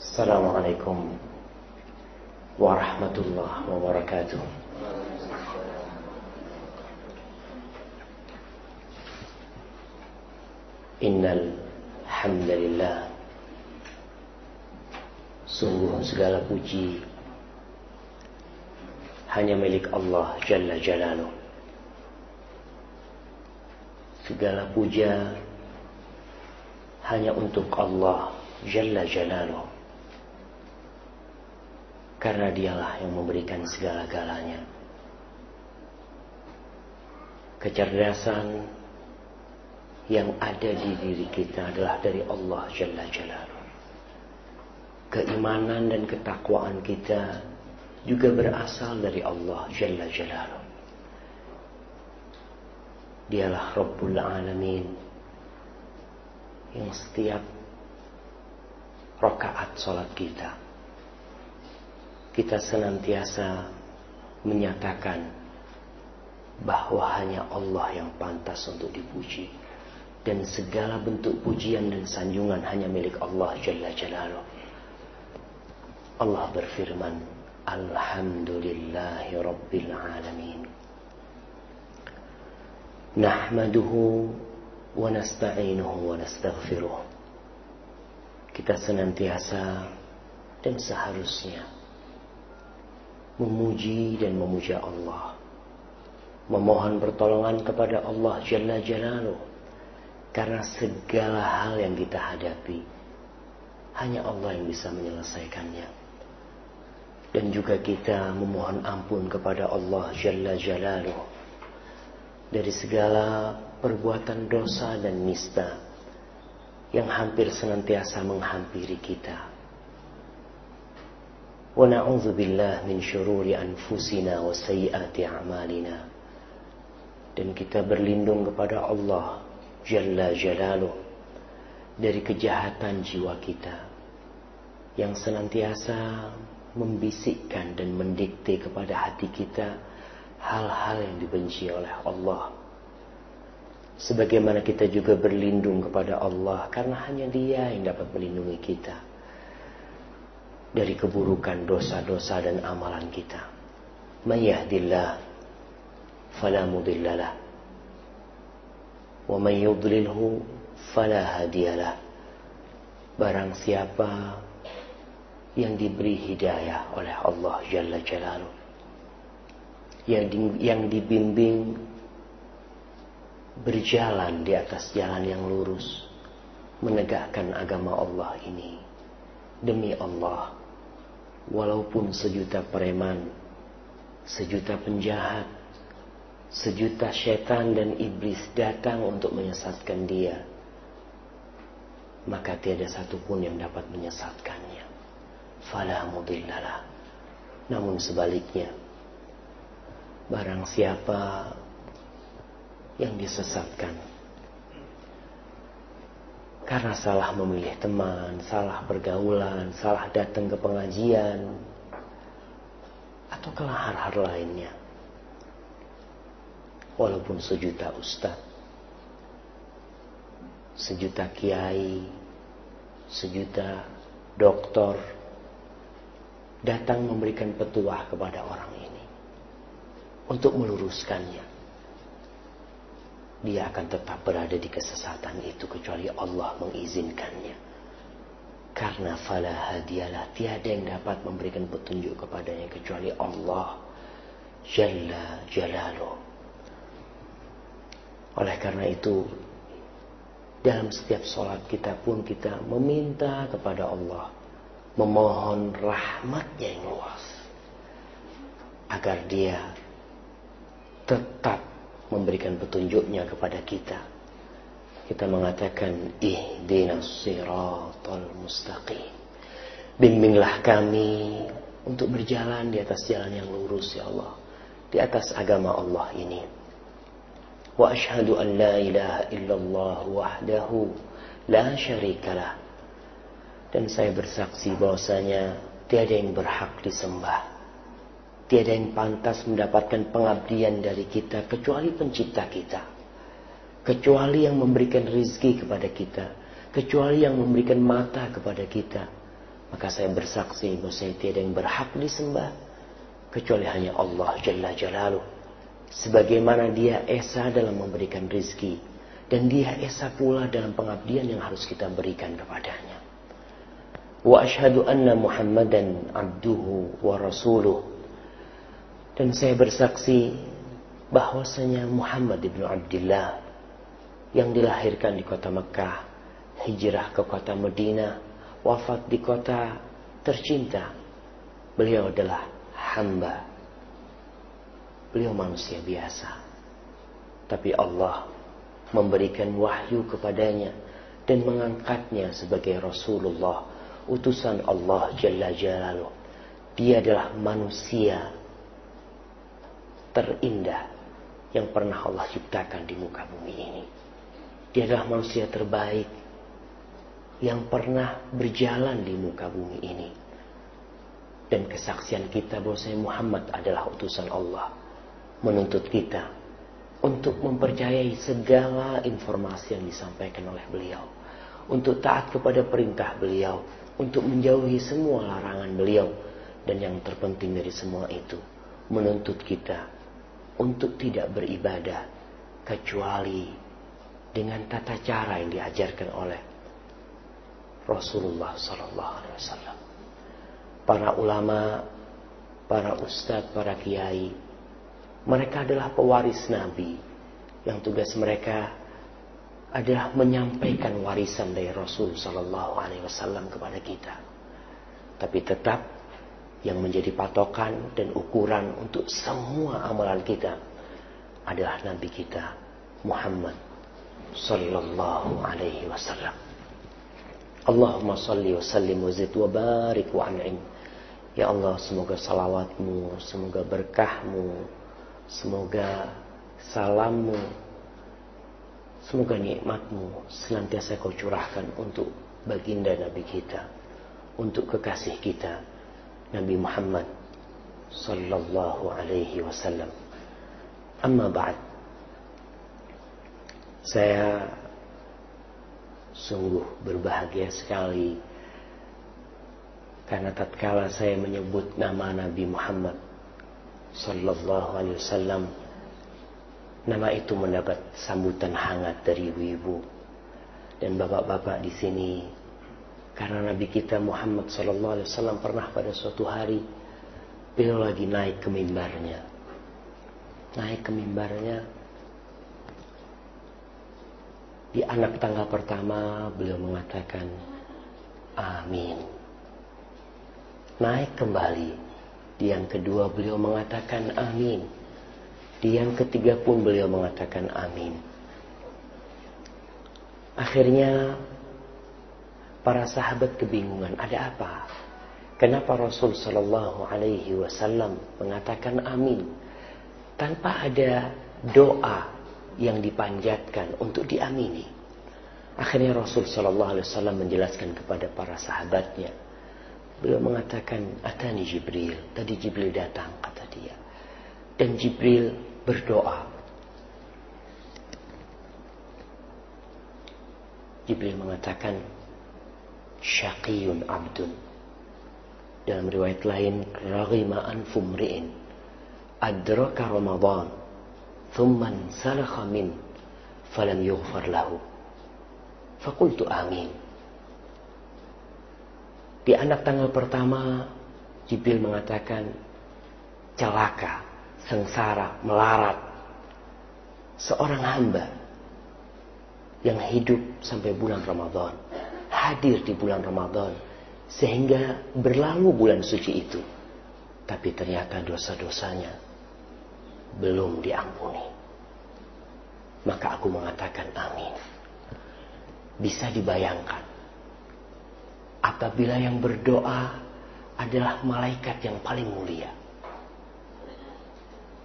السلام عليكم ورحمة الله وبركاته إن الحمد لله Sungguh segala puji hanya milik Allah Jalla Jalaluh. Segala puja hanya untuk Allah Jalla Jalaluh. Karena dialah yang memberikan segala-galanya. Kecerdasan yang ada di diri kita adalah dari Allah Jalla Jalaluh keimanan dan ketakwaan kita juga berasal dari Allah Jalla Jalaluh. Dialah Rabbul Alamin yang setiap rakaat sholat kita kita senantiasa menyatakan bahwa hanya Allah yang pantas untuk dipuji dan segala bentuk pujian dan sanjungan hanya milik Allah Jalla Jalaluh. Allah berfirman, Alhamdulillahi Rabbil Alamin. Nahmaduhu wa nasta'inuhu wa nastaghfiruh. Kita senantiasa dan seharusnya memuji dan memuja Allah. Memohon pertolongan kepada Allah Jalla Jalaluh. Karena segala hal yang kita hadapi, hanya Allah yang bisa menyelesaikannya dan juga kita memohon ampun kepada Allah Jalla Jalaluh dari segala perbuatan dosa dan nista yang hampir senantiasa menghampiri kita. Billah min syururi anfusina wa sayyiati a'malina. Dan kita berlindung kepada Allah Jalla Jalaluh dari kejahatan jiwa kita yang senantiasa membisikkan dan mendikte kepada hati kita hal-hal yang dibenci oleh Allah. Sebagaimana kita juga berlindung kepada Allah karena hanya Dia yang dapat melindungi kita dari keburukan dosa-dosa dan amalan kita. Mayyahdillah fala mudhillalah wa may yudlilhu fala hadiyalah. Barang siapa yang diberi hidayah oleh Allah Jalla Jalaluh. Yang, di, yang dibimbing berjalan di atas jalan yang lurus. Menegakkan agama Allah ini. Demi Allah. Walaupun sejuta preman. Sejuta penjahat. Sejuta setan dan iblis datang untuk menyesatkan dia. Maka tiada satupun yang dapat menyesatkannya fala mudillalah. Namun sebaliknya, barang siapa yang disesatkan karena salah memilih teman, salah pergaulan, salah datang ke pengajian, atau kelahar-har lainnya. Walaupun sejuta ustaz, sejuta kiai, sejuta doktor, datang memberikan petuah kepada orang ini untuk meluruskannya. Dia akan tetap berada di kesesatan itu kecuali Allah mengizinkannya. Karena fala hadiyalah tiada yang dapat memberikan petunjuk kepadanya kecuali Allah Jalla Jalaluh. Oleh karena itu dalam setiap sholat kita pun kita meminta kepada Allah memohon rahmatnya yang luas agar dia tetap memberikan petunjuknya kepada kita. Kita mengatakan ihdinas siratal mustaqim. Bimbinglah kami untuk berjalan di atas jalan yang lurus ya Allah. Di atas agama Allah ini. Wa ashhadu an la ilaha illallah wahdahu la syarikalah dan saya bersaksi bahwasanya tiada yang berhak disembah. Tiada yang pantas mendapatkan pengabdian dari kita kecuali pencipta kita. Kecuali yang memberikan rizki kepada kita. Kecuali yang memberikan mata kepada kita. Maka saya bersaksi bahwa saya tiada yang berhak disembah kecuali hanya Allah Jalla Jalaluh. Sebagaimana dia esa dalam memberikan rizki dan dia esa pula dalam pengabdian yang harus kita berikan kepadanya. Wa ashhadu anna Muhammadan abduhu wa rasuluh. Dan saya bersaksi bahwasanya Muhammad ibnu Abdullah yang dilahirkan di kota Mekah, hijrah ke kota Medina, wafat di kota tercinta. Beliau adalah hamba. Beliau manusia biasa. Tapi Allah memberikan wahyu kepadanya dan mengangkatnya sebagai Rasulullah, utusan Allah Jalla Jalaluh. Dia adalah manusia terindah yang pernah Allah ciptakan di muka bumi ini. Dia adalah manusia terbaik yang pernah berjalan di muka bumi ini. Dan kesaksian kita bahwa Muhammad adalah utusan Allah menuntut kita untuk mempercayai segala informasi yang disampaikan oleh beliau. Untuk taat kepada perintah beliau. Untuk menjauhi semua larangan beliau. Dan yang terpenting dari semua itu. Menuntut kita untuk tidak beribadah. Kecuali dengan tata cara yang diajarkan oleh Rasulullah Sallallahu Alaihi Wasallam. Para ulama, para ustadz, para kiai, mereka adalah pewaris Nabi yang tugas mereka adalah menyampaikan warisan dari Rasul Sallallahu Alaihi Wasallam kepada kita. Tapi tetap yang menjadi patokan dan ukuran untuk semua amalan kita adalah Nabi kita Muhammad Sallallahu Alaihi Wasallam. Allahumma salli wa sallim wa zid wa barik wa an'im. Ya Allah, semoga salawatmu, semoga berkahmu, Semoga salammu, semoga nikmatmu senantiasa kau curahkan untuk baginda Nabi kita, untuk kekasih kita, Nabi Muhammad sallallahu alaihi wasallam. Amma ba'd. Saya sungguh berbahagia sekali karena tatkala saya menyebut nama Nabi Muhammad Sallallahu Alaihi Wasallam Nama itu mendapat sambutan hangat dari ibu-ibu dan bapak-bapak di sini karena Nabi kita Muhammad Sallallahu Alaihi Wasallam pernah pada suatu hari beliau lagi naik ke mimbarnya naik ke mimbarnya di anak tangga pertama beliau mengatakan amin naik kembali di yang kedua beliau mengatakan amin. Di yang ketiga pun beliau mengatakan amin. Akhirnya para sahabat kebingungan, ada apa? Kenapa Rasul Shallallahu Alaihi Wasallam mengatakan amin tanpa ada doa yang dipanjatkan untuk diamini? Akhirnya Rasul Shallallahu Alaihi Wasallam menjelaskan kepada para sahabatnya, Beliau mengatakan, Atani Jibril. Tadi Jibril datang, kata dia. Dan Jibril berdoa. Jibril mengatakan, Syaqiyun abdun. Dalam riwayat lain, Raghima anfumri'in. Adraka Ramadan. Thumman salakha min. Falam yughfar lahu. Fakultu amin. Di anak tanggal pertama, Jibril mengatakan celaka, sengsara, melarat. Seorang hamba yang hidup sampai bulan Ramadan, hadir di bulan Ramadan, sehingga berlalu bulan suci itu. Tapi ternyata dosa-dosanya belum diampuni. Maka aku mengatakan amin. Bisa dibayangkan apabila yang berdoa adalah malaikat yang paling mulia.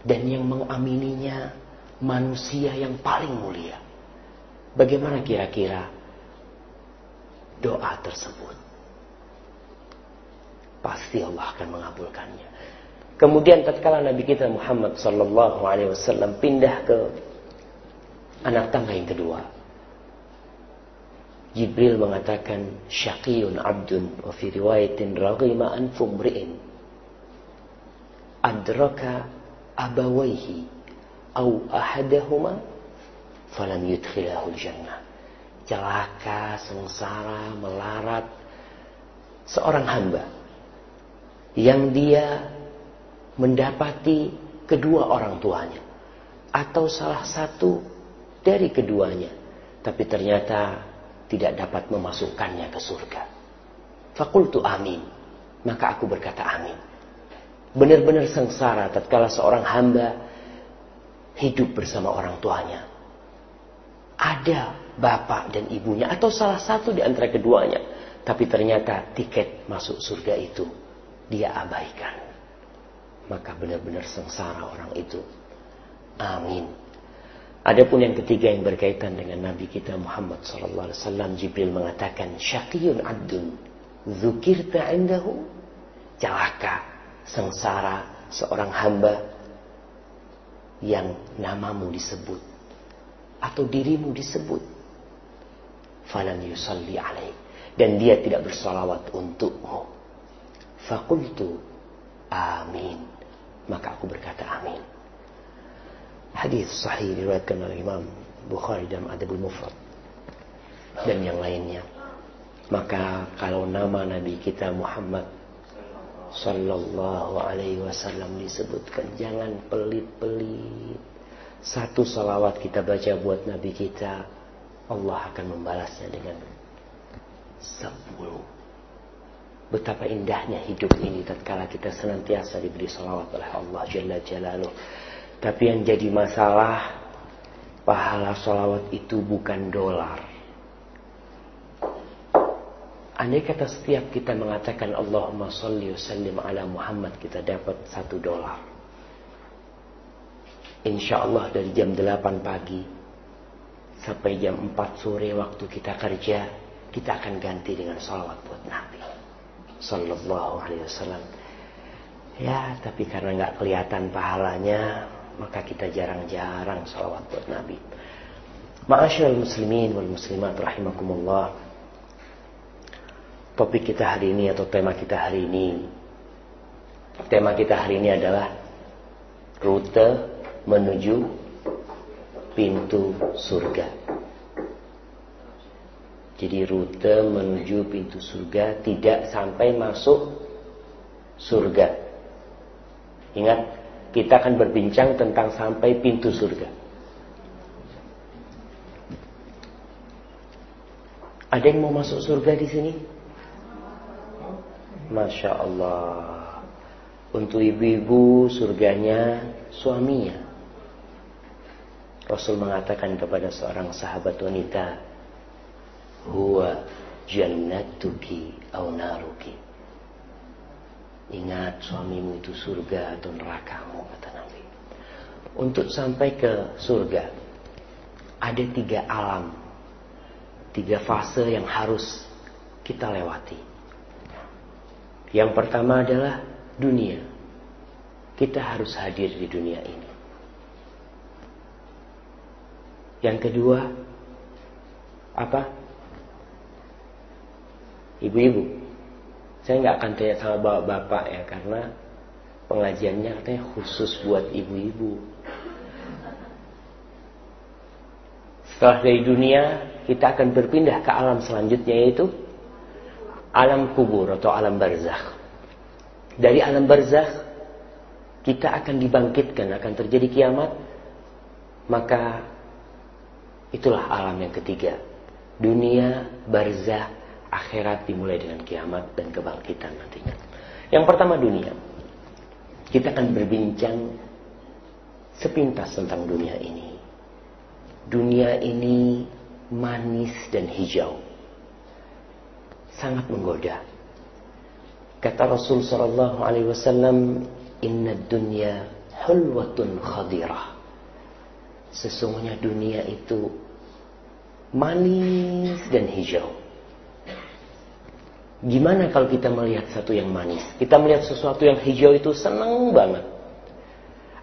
Dan yang mengamininya manusia yang paling mulia. Bagaimana kira-kira doa tersebut? Pasti Allah akan mengabulkannya. Kemudian tatkala Nabi kita Muhammad sallallahu alaihi wasallam pindah ke anak tangga yang kedua. Jibril mengatakan syaqiyun abdun wa fi riwayatin raghima anfu mri'in adraka abawaihi au ahadahuma falam yudkhilahu jannah celaka sengsara melarat seorang hamba yang dia mendapati kedua orang tuanya atau salah satu dari keduanya tapi ternyata tidak dapat memasukkannya ke surga. Fakultu amin. Maka aku berkata amin. Benar-benar sengsara tatkala seorang hamba hidup bersama orang tuanya. Ada bapak dan ibunya atau salah satu di antara keduanya. Tapi ternyata tiket masuk surga itu dia abaikan. Maka benar-benar sengsara orang itu. Amin. Adapun yang ketiga yang berkaitan dengan Nabi kita Muhammad sallallahu alaihi wasallam Jibril mengatakan syaqiyun abdun dzukirta indahu celaka sengsara seorang hamba yang namamu disebut atau dirimu disebut falan yusalli alaih. Dan dia tidak bersalawat untukmu. Fakultu amin. Maka aku berkata amin. Hadis sahih diriwayatkan oleh Imam Bukhari dalam Adabul Mufrad. Dan yang lainnya. Maka kalau nama Nabi kita Muhammad Sallallahu Alaihi Wasallam disebutkan jangan pelit-pelit. Satu salawat kita baca buat Nabi kita, Allah akan membalasnya dengan sepuluh. Betapa indahnya hidup ini tatkala kita senantiasa diberi salawat oleh Allah Jalla Jalaluh. Tapi yang jadi masalah pahala sholawat itu bukan dolar. Andai kata setiap kita mengatakan Allahumma salli wa sallim ala Muhammad kita dapat satu dolar. Insya Allah dari jam 8 pagi sampai jam 4 sore waktu kita kerja kita akan ganti dengan salawat buat Nabi Sallallahu alaihi wasallam. Ya, tapi karena nggak kelihatan pahalanya, maka kita jarang-jarang salawat buat Nabi. Ma'asyiral muslimin wal muslimat rahimakumullah. Topik kita hari ini atau tema kita hari ini tema kita hari ini adalah rute menuju pintu surga. Jadi rute menuju pintu surga tidak sampai masuk surga. Ingat kita akan berbincang tentang sampai pintu surga. Ada yang mau masuk surga di sini? Masya Allah. Untuk ibu-ibu surganya suaminya. Rasul mengatakan kepada seorang sahabat wanita, Huwa jannatuki au naruki. Ingat suamimu itu surga atau nerakamu kata Nabi. Untuk sampai ke surga ada tiga alam, tiga fase yang harus kita lewati. Yang pertama adalah dunia. Kita harus hadir di dunia ini. Yang kedua apa? Ibu-ibu saya nggak akan tanya sama bapak-bapak ya karena pengajiannya katanya khusus buat ibu-ibu. Setelah dari dunia kita akan berpindah ke alam selanjutnya yaitu alam kubur atau alam barzakh. Dari alam barzakh kita akan dibangkitkan, akan terjadi kiamat. Maka itulah alam yang ketiga. Dunia, barzakh, akhirat dimulai dengan kiamat dan kebangkitan nantinya. Yang pertama dunia. Kita akan berbincang sepintas tentang dunia ini. Dunia ini manis dan hijau. Sangat menggoda. Kata Rasul sallallahu alaihi wasallam, "Inna dunya hulwatun khadirah." Sesungguhnya dunia itu manis dan hijau. Gimana kalau kita melihat satu yang manis? Kita melihat sesuatu yang hijau itu seneng banget.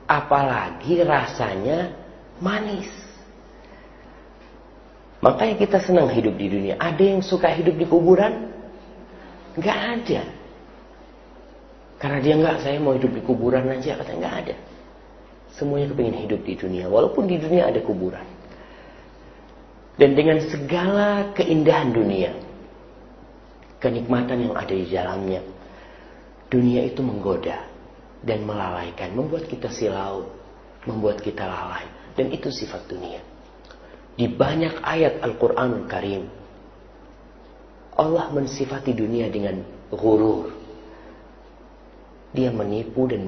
Apalagi rasanya manis. Makanya kita senang hidup di dunia. Ada yang suka hidup di kuburan? Gak ada. Karena dia nggak, saya mau hidup di kuburan aja, kata nggak ada. Semuanya kepingin hidup di dunia, walaupun di dunia ada kuburan. Dan dengan segala keindahan dunia, kenikmatan yang ada di dalamnya, dunia itu menggoda dan melalaikan, membuat kita silau, membuat kita lalai. Dan itu sifat dunia. Di banyak ayat Al-Quran Karim, Allah mensifati dunia dengan gurur, dia menipu dan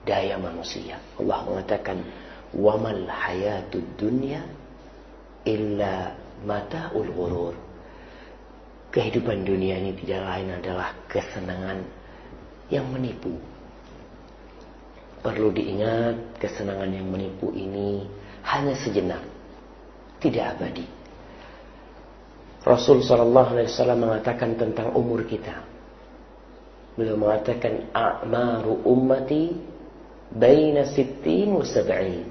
memperdaya manusia. Allah mengatakan, "Wamal hayatud dunya illa mataul ghurur." Kehidupan dunia ini tidak lain adalah kesenangan yang menipu. Perlu diingat, kesenangan yang menipu ini hanya sejenak, tidak abadi. Rasul Shallallahu Alaihi Wasallam mengatakan tentang umur kita. Beliau mengatakan a'maru ummati baina sittin wa sab'in.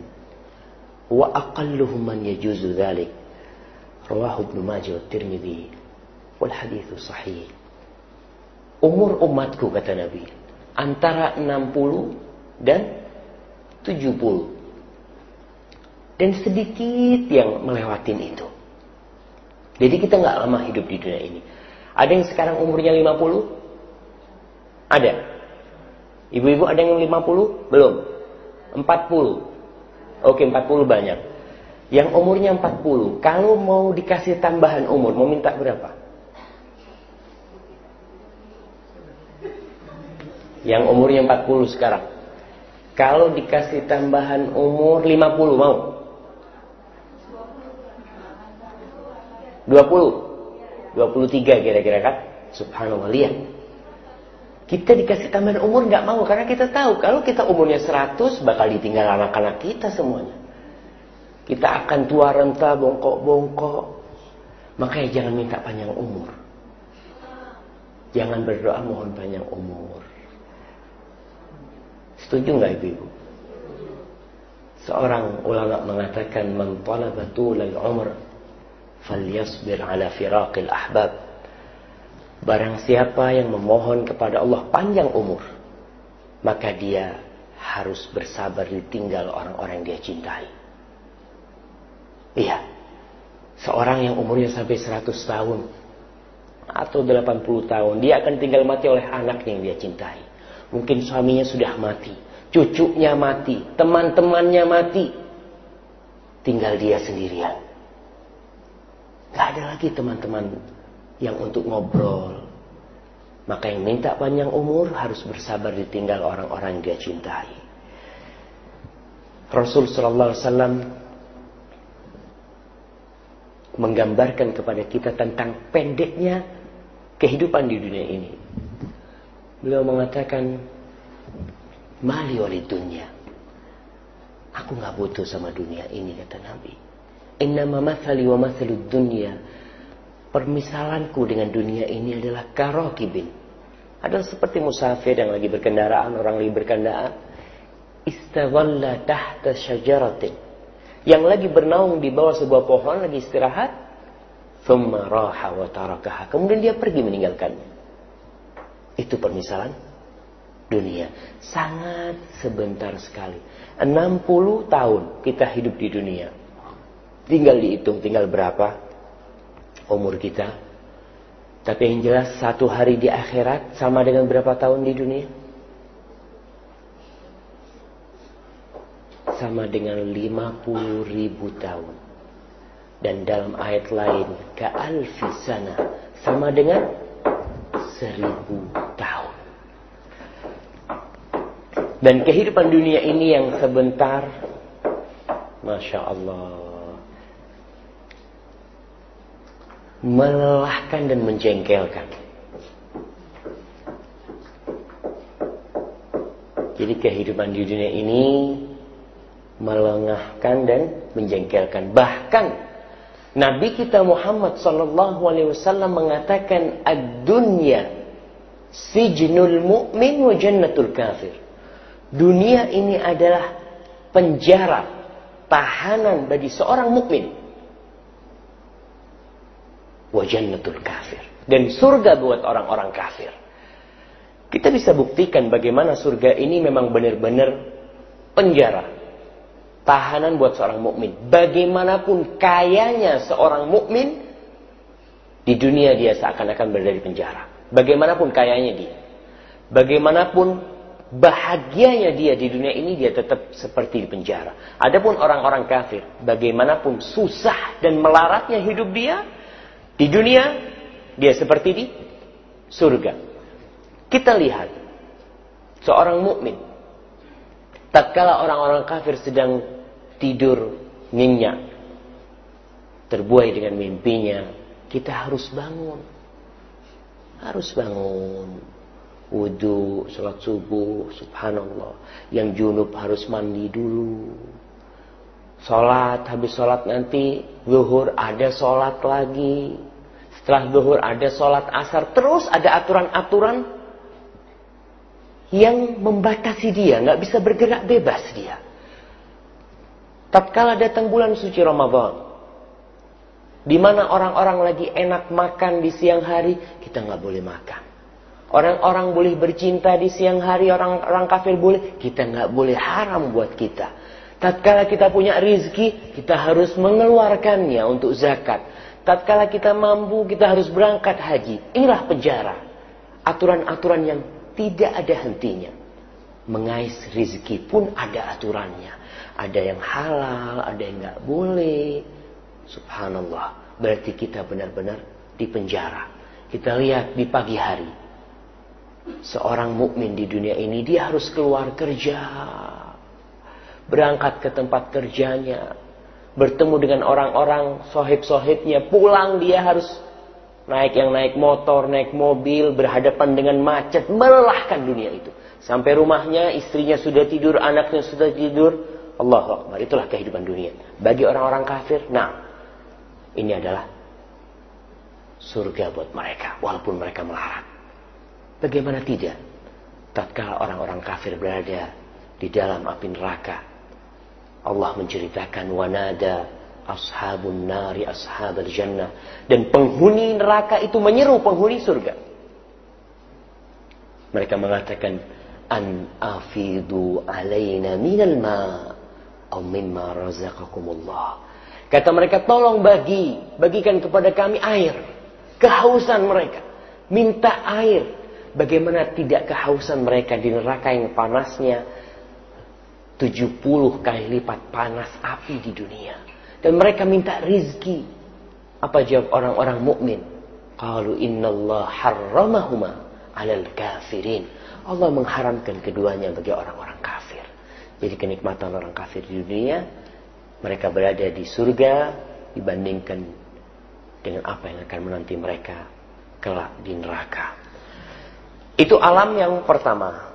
Wa aqalluhum man yajuzu dhalik. Rawahu Ibnu Majah wa. Umur umatku kata Nabi antara 60 dan 70. Dan sedikit yang melewatin itu. Jadi kita nggak lama hidup di dunia ini. Ada yang sekarang umurnya 50, ada. Ibu-ibu ada yang 50? Belum. 40. Oke, 40 banyak. Yang umurnya 40, kalau mau dikasih tambahan umur, mau minta berapa? Yang umurnya 40 sekarang. Kalau dikasih tambahan umur 50 mau? 20. 23 kira-kira kan? Subhanallah lihat. Kita dikasih tambahan umur nggak mau karena kita tahu kalau kita umurnya 100 bakal ditinggal anak-anak kita semuanya. Kita akan tua renta bongkok-bongkok. Makanya jangan minta panjang umur. Jangan berdoa mohon panjang umur. Setuju nggak ibu-ibu? Seorang ulama mengatakan man tulal umr falyasbir ala firaqil ahbab. Barang siapa yang memohon kepada Allah panjang umur, maka dia harus bersabar ditinggal orang-orang yang dia cintai. Iya. Seorang yang umurnya sampai 100 tahun atau 80 tahun, dia akan tinggal mati oleh anak yang dia cintai. Mungkin suaminya sudah mati, cucunya mati, teman-temannya mati. Tinggal dia sendirian. Gak ada lagi teman-teman yang untuk ngobrol. Maka yang minta panjang umur harus bersabar ditinggal orang-orang yang dia cintai. Rasul sallallahu alaihi wasallam menggambarkan kepada kita tentang pendeknya kehidupan di dunia ini. Beliau mengatakan, "Mali walid dunia." Aku nggak butuh sama dunia ini kata Nabi. Innama mathali wa mathalud dunya Permisalanku dengan dunia ini adalah karokibin. Adalah seperti musafir yang lagi berkendaraan, orang lagi berkendaraan. Istawalla tahta syajaratin. Yang lagi bernaung di bawah sebuah pohon, lagi istirahat. Thumma raha wa tarakaha. Kemudian dia pergi meninggalkannya. Itu permisalan dunia. Sangat sebentar sekali. 60 tahun kita hidup di dunia. Tinggal dihitung, tinggal berapa? Umur kita. Tapi yang jelas satu hari di akhirat sama dengan berapa tahun di dunia? Sama dengan 50 ribu tahun. Dan dalam ayat lain, ka'alfi sana. Sama dengan seribu tahun. Dan kehidupan dunia ini yang sebentar, Masya Allah. Melelahkan dan menjengkelkan. Jadi kehidupan di dunia ini melengahkan dan menjengkelkan. Bahkan Nabi kita Muhammad sallallahu alaihi wasallam mengatakan ad-dunya sijnul mu'min wa jannatul kafir. Dunia ini adalah penjara, tahanan bagi seorang mukmin wa jannatul kafir. Dan surga buat orang-orang kafir. Kita bisa buktikan bagaimana surga ini memang benar-benar penjara. Tahanan buat seorang mukmin. Bagaimanapun kayanya seorang mukmin di dunia dia seakan-akan berada di penjara. Bagaimanapun kayanya dia. Bagaimanapun bahagianya dia di dunia ini dia tetap seperti di penjara. Adapun orang-orang kafir, bagaimanapun susah dan melaratnya hidup dia di dunia, dia seperti di surga. Kita lihat seorang mukmin tatkala orang-orang kafir sedang tidur nyenyak terbuai dengan mimpinya, kita harus bangun. Harus bangun wudhu, sholat subuh, subhanallah. Yang junub harus mandi dulu. Sholat, habis sholat nanti zuhur ada sholat lagi. Setelah zuhur ada sholat asar. Terus ada aturan-aturan yang membatasi dia. nggak bisa bergerak bebas dia. Tatkala datang bulan suci Ramadan. Di mana orang-orang lagi enak makan di siang hari, kita nggak boleh makan. Orang-orang boleh bercinta di siang hari, orang-orang kafir boleh. Kita nggak boleh haram buat kita. Tatkala kita punya rizki, kita harus mengeluarkannya untuk zakat. Tatkala kita mampu, kita harus berangkat haji. Inilah penjara. Aturan-aturan yang tidak ada hentinya. Mengais rizki pun ada aturannya. Ada yang halal, ada yang nggak boleh. Subhanallah. Berarti kita benar-benar di penjara. Kita lihat di pagi hari Seorang mukmin di dunia ini dia harus keluar kerja. Berangkat ke tempat kerjanya. Bertemu dengan orang-orang sohib-sohibnya. Pulang dia harus naik yang naik motor, naik mobil, berhadapan dengan macet, melelahkan dunia itu. Sampai rumahnya, istrinya sudah tidur, anaknya sudah tidur. Allah Akbar, itulah kehidupan dunia. Bagi orang-orang kafir, nah, ini adalah surga buat mereka, walaupun mereka melarat. Bagaimana tidak? Tatkala orang-orang kafir berada di dalam api neraka. Allah menceritakan wanada ashabun nari ashabal jannah. Dan penghuni neraka itu menyeru penghuni surga. Mereka mengatakan, An afidu alaina minal ma au mimma razaqakumullah. Kata mereka, tolong bagi, bagikan kepada kami air. Kehausan mereka. Minta air Bagaimana tidak kehausan mereka di neraka yang panasnya 70 kali lipat panas api di dunia. Dan mereka minta rizki. Apa jawab orang-orang mukmin? Qalu Allah harramahuma 'alal kafirin. Allah mengharamkan keduanya bagi orang-orang kafir. Jadi kenikmatan orang kafir di dunia mereka berada di surga dibandingkan dengan apa yang akan menanti mereka kelak di neraka. Itu alam yang pertama.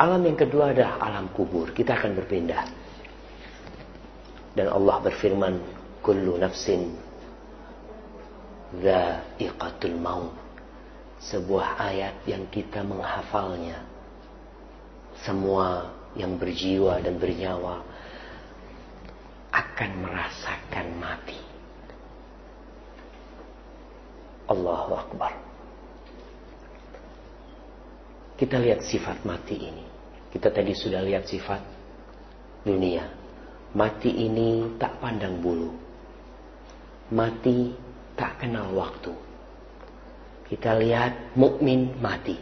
Alam yang kedua adalah alam kubur. Kita akan berpindah. Dan Allah berfirman, "Kullu nafsin dha'iqatul maut." Sebuah ayat yang kita menghafalnya. Semua yang berjiwa dan bernyawa akan merasakan mati. Allahu Akbar. Kita lihat sifat mati ini. Kita tadi sudah lihat sifat dunia. Mati ini tak pandang bulu. Mati tak kenal waktu. Kita lihat mukmin mati.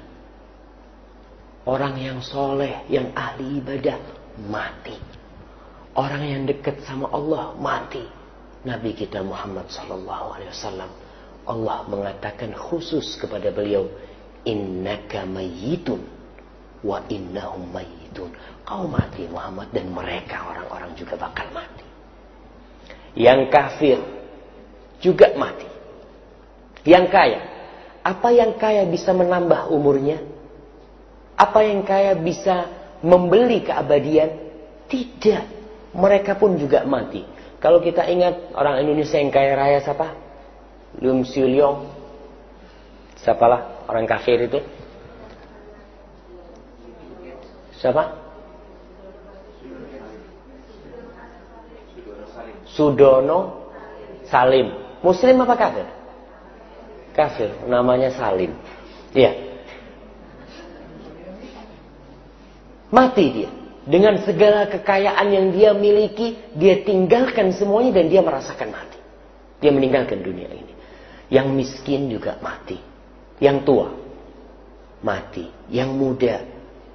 Orang yang soleh, yang ahli ibadah mati. Orang yang dekat sama Allah mati. Nabi kita Muhammad wasallam Allah mengatakan khusus kepada beliau innaka mayyitun wa innahum mayyitun. Kau mati Muhammad dan mereka orang-orang juga bakal mati. Yang kafir juga mati. Yang kaya, apa yang kaya bisa menambah umurnya? Apa yang kaya bisa membeli keabadian? Tidak. Mereka pun juga mati. Kalau kita ingat orang Indonesia yang kaya raya siapa? Lum Siu. Siapalah? Orang kafir itu? Siapa? Sudono Salim. Muslim apa kafir? kafir, namanya Salim. Iya. Mati dia. Dengan segala kekayaan yang dia miliki, dia tinggalkan semuanya dan dia merasakan mati. Dia meninggalkan dunia ini. Yang miskin juga mati. Yang tua mati. Yang muda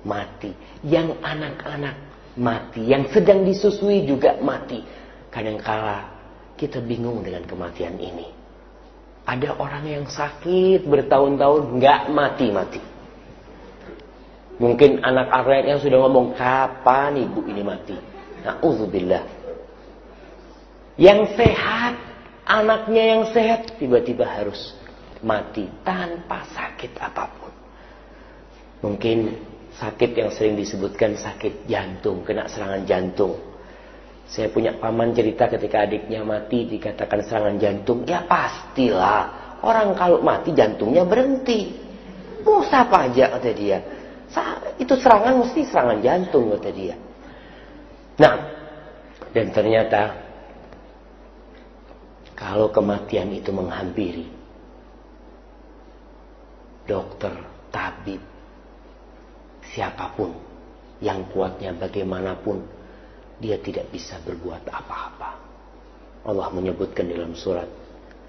mati. Yang anak-anak mati. Yang sedang disusui juga mati. Kadangkala kita bingung dengan kematian ini. Ada orang yang sakit bertahun-tahun nggak mati-mati. Mungkin anak yang sudah ngomong kapan ibu ini mati. Nauzubillah. Yang sehat, anaknya yang sehat tiba-tiba harus mati tanpa sakit apa pun. Mungkin sakit yang sering disebutkan sakit jantung, kena serangan jantung. Saya punya paman cerita ketika adiknya mati dikatakan serangan jantung. Ya pastilah. Orang kalau mati jantungnya berhenti. Mau siapa aja kata dia. Itu serangan mesti serangan jantung kata dia. Nah, dan ternyata kalau kematian itu menghampiri dokter, tabib, siapa pun yang kuatnya bagaimanapun dia tidak bisa berbuat apa-apa. Allah menyebutkan dalam surat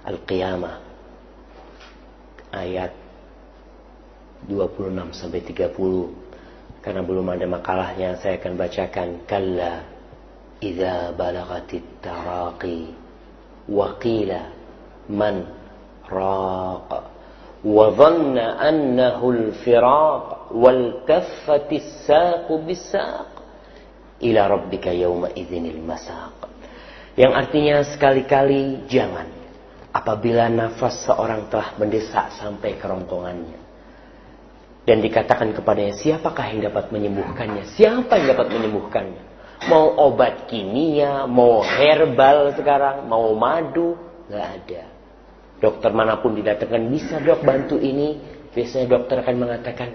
Al-Qiyamah ayat 26 sampai 30 karena belum ada makalahnya saya akan bacakan kalla idza balagatit taraqi wa qila man raq al-firaq wal taffatis saq bisaq ila rabbika yawma idzinil masaq yang artinya sekali-kali jangan apabila nafas seorang telah mendesak sampai kerongkongannya dan dikatakan kepadanya, siapakah yang dapat menyembuhkannya? Siapa yang dapat menyembuhkannya? Mau obat kimia, mau herbal sekarang, mau madu, nggak ada. Dokter mana pun didatangkan, bisa dok bantu ini. Biasanya dokter akan mengatakan,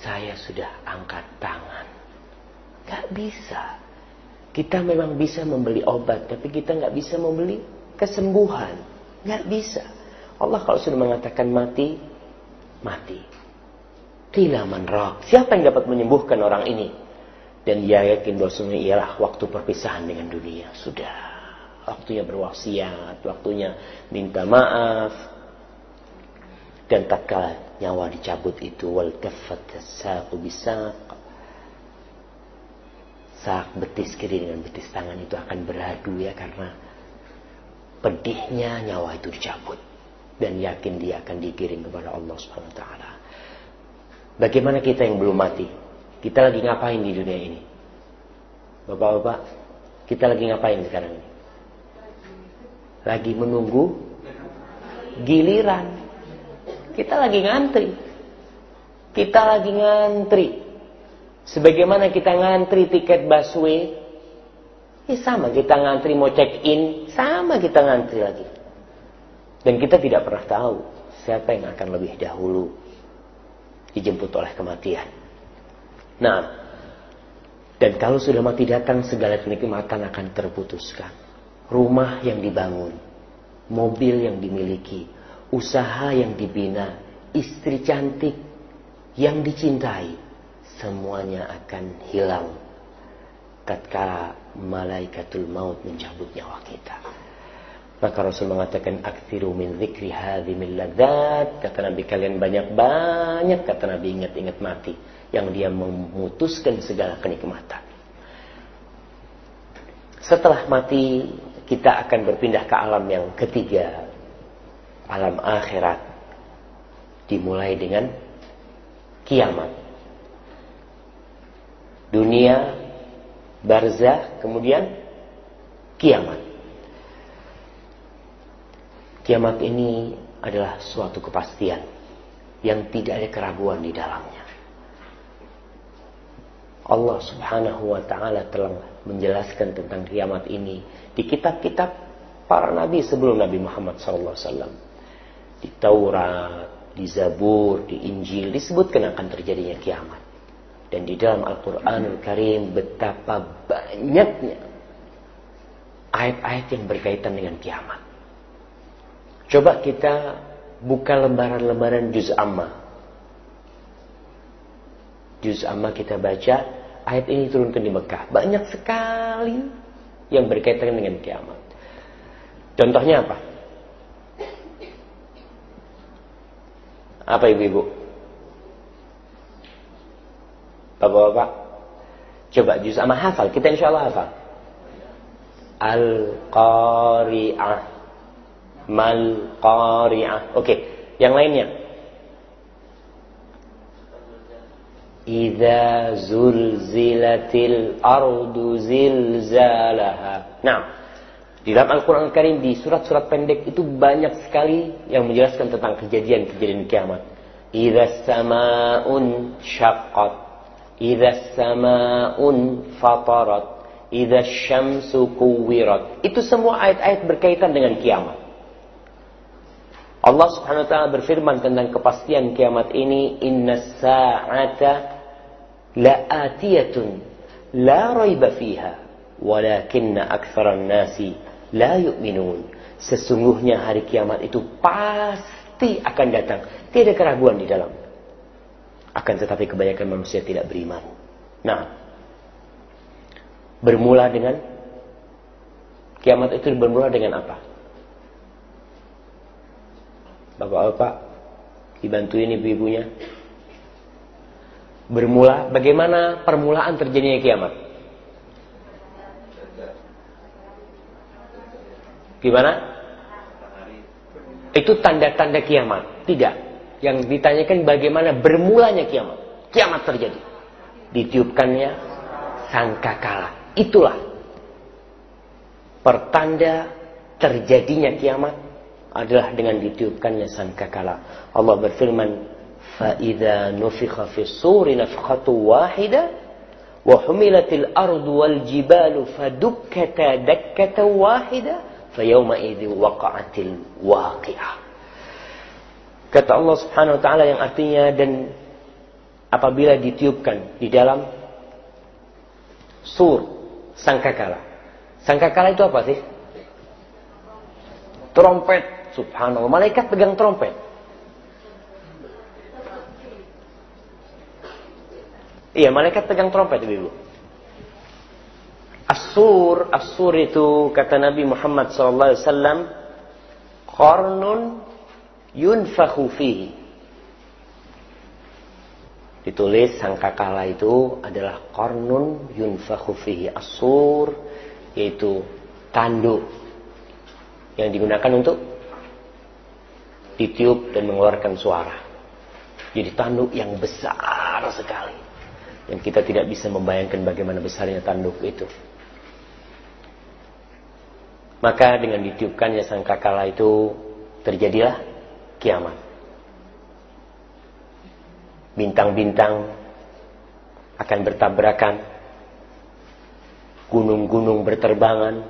saya sudah angkat tangan. Nggak bisa. Kita memang bisa membeli obat, tapi kita nggak bisa membeli kesembuhan. Nggak bisa. Allah kalau sudah mengatakan mati, mati. Qila man Siapa yang dapat menyembuhkan orang ini? Dan dia yakin bahwasanya ialah waktu perpisahan dengan dunia. Sudah. Waktunya berwasiat, waktunya minta maaf. Dan tak kalah nyawa dicabut itu wal kaffat saqu bisaq. Sak betis kiri dengan betis tangan itu akan beradu ya karena pedihnya nyawa itu dicabut dan yakin dia akan digiring kepada Allah Subhanahu wa taala. Bagaimana kita yang belum mati? Kita lagi ngapain di dunia ini? Bapak-bapak, kita lagi ngapain sekarang ini? Lagi menunggu giliran. Kita lagi ngantri. Kita lagi ngantri. Sebagaimana kita ngantri tiket busway, ya sama kita ngantri mau check in, sama kita ngantri lagi. Dan kita tidak pernah tahu siapa yang akan lebih dahulu dijemput oleh kematian. Nah, dan kalau sudah mati datang segala kenikmatan akan terputuskan. Rumah yang dibangun, mobil yang dimiliki, usaha yang dibina, istri cantik yang dicintai, semuanya akan hilang tatkala malaikatul maut mencabut nyawa kita. Maka Rasul mengatakan akthiru min dzikri hadhimil ladzat. Kata Nabi kalian banyak-banyak kata Nabi ingat-ingat mati yang dia memutuskan segala kenikmatan. Setelah mati kita akan berpindah ke alam yang ketiga. Alam akhirat. Dimulai dengan kiamat. Dunia, barzah, kemudian kiamat. Kiamat ini adalah suatu kepastian yang tidak ada keraguan di dalamnya. Allah Subhanahu wa taala telah menjelaskan tentang kiamat ini di kitab-kitab para nabi sebelum Nabi Muhammad SAW. Di Taurat, di Zabur, di Injil disebutkan akan terjadinya kiamat. Dan di dalam Al-Qur'anul Karim betapa banyaknya ayat-ayat yang berkaitan dengan kiamat. Coba kita buka lembaran-lembaran juz amma. Juz amma kita baca, ayat ini turunkan di Mekah. Banyak sekali yang berkaitan dengan kiamat. Contohnya apa? Apa ibu-ibu? Bapak-bapak? Coba juz amma hafal. Kita insya Allah hafal. Al-Qari'ah. Mal-Qari'ah. Oke, yang lainnya. Iza zulzilatil ardu zilzalaha. Nah, di dalam Al-Quran Al-Karim di surat-surat pendek itu banyak sekali yang menjelaskan tentang kejadian-kejadian kiamat. Iza sama'un syaqqat. Iza sama'un fatarat. Iza syamsu kuwirat. Itu semua ayat-ayat berkaitan dengan kiamat. Allah subhanahu wa ta'ala berfirman tentang kepastian kiamat ini. Inna sa'ata la'atiyatun. La raiba fiha. Walakinna aktharan nasi la yu'minun. Sesungguhnya hari kiamat itu pasti akan datang. Tidak keraguan di dalam. Akan tetapi kebanyakan manusia tidak beriman. Nah, bermula dengan kiamat itu bermula dengan apa? Bapak-bapak dibantuin ibu-ibunya. Bermula bagaimana permulaan terjadinya kiamat? Gimana? Itu tanda-tanda kiamat. Tidak. Yang ditanyakan bagaimana bermulanya kiamat. Kiamat terjadi. Ditiupkannya sangkakala. Itulah pertanda terjadinya kiamat adalah dengan ditiupkannya sangkakala. Allah berfirman, فَإِذَا نُفِخَ فِي الصُّورِ نَفْخَةٌ وَاحِدَةٌ وَحُمِلَتِ الْأَرْضُ وَالْجِبَالُ فَدُكَّتَا دَكَّةً وَاحِدَةً فَيَوْمَئِذٍ وَقَعَتِ الْوَاقِعَةُ Kata Allah Subhanahu wa taala yang artinya dan apabila ditiupkan di dalam sur sangkakala. Sangkakala itu apa sih? Trompet. Subhanallah. Malaikat pegang trompet. Iya, malaikat pegang trompet, Ibu. Asur, asur itu kata Nabi Muhammad SAW, qarnun yunfakhu fihi. Ditulis sangkakala itu adalah kornun yunfakhu fihi asur yaitu tanduk yang digunakan untuk ditiup dan mengeluarkan suara. Jadi tanduk yang besar sekali. Yang kita tidak bisa membayangkan bagaimana besarnya tanduk itu. Maka dengan ditiupkannya sangkakala itu terjadilah kiamat bintang-bintang akan bertabrakan, gunung-gunung berterbangan,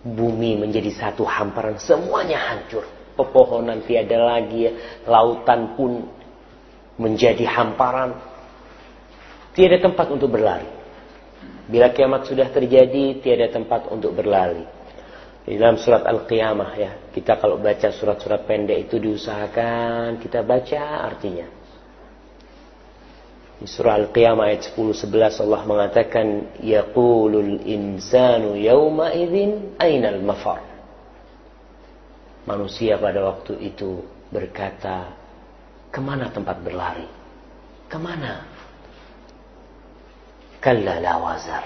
bumi menjadi satu hamparan, semuanya hancur. Pepohonan tiada lagi, lautan pun menjadi hamparan. Tiada tempat untuk berlari. Bila kiamat sudah terjadi, tiada tempat untuk berlari. Di dalam surat Al-Qiyamah ya, kita kalau baca surat-surat pendek itu diusahakan kita baca artinya. Di surah Al-Qiyamah ayat 10-11 Allah mengatakan Yaqulul insanu yawma idhin aynal mafar Manusia pada waktu itu berkata Ke mana tempat berlari? Ke mana? Kalla la wazar.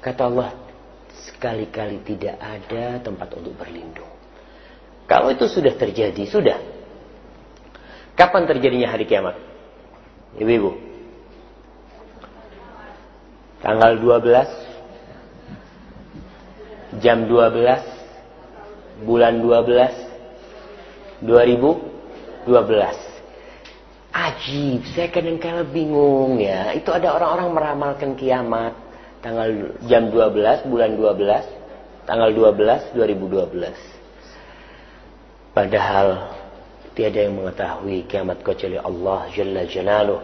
Kata Allah Sekali-kali tidak ada tempat untuk berlindung. Kalau itu sudah terjadi, sudah. Kapan terjadinya hari kiamat? Ibu-ibu. Tanggal 12 jam 12 bulan 12 2012 ajib saya kadang-kala bingung ya itu ada orang-orang meramalkan kiamat tanggal jam 12 bulan 12 tanggal 12 2012 padahal tiada yang mengetahui kiamat kecuali Allah Jalla Jalaluh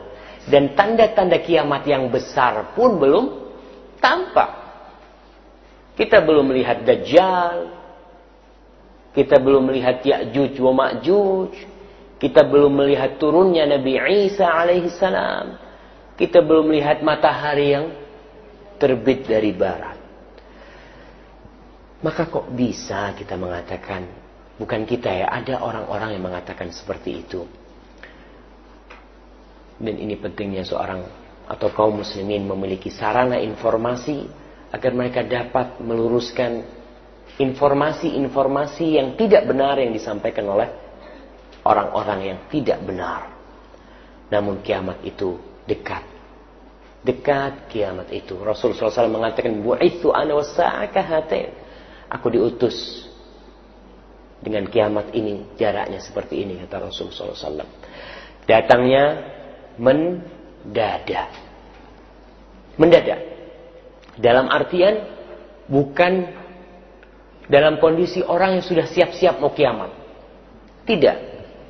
dan tanda-tanda kiamat yang besar pun belum tampak. Kita belum melihat Dajjal. Kita belum melihat Ya'juj wa Ma'juj. Kita belum melihat turunnya Nabi Isa alaihi salam. Kita belum melihat matahari yang terbit dari barat. Maka kok bisa kita mengatakan, bukan kita ya, ada orang-orang yang mengatakan seperti itu. Dan ini pentingnya seorang atau kaum muslimin memiliki sarana informasi agar mereka dapat meluruskan informasi-informasi yang tidak benar yang disampaikan oleh orang-orang yang tidak benar. Namun kiamat itu dekat. Dekat kiamat itu. Rasulullah SAW mengatakan, Bu'ithu ana wasa'aka hatain. Aku diutus dengan kiamat ini. Jaraknya seperti ini, kata Rasulullah SAW. Datangnya mendadak. Mendadak. Dalam artian, bukan dalam kondisi orang yang sudah siap-siap mau kiamat. Tidak.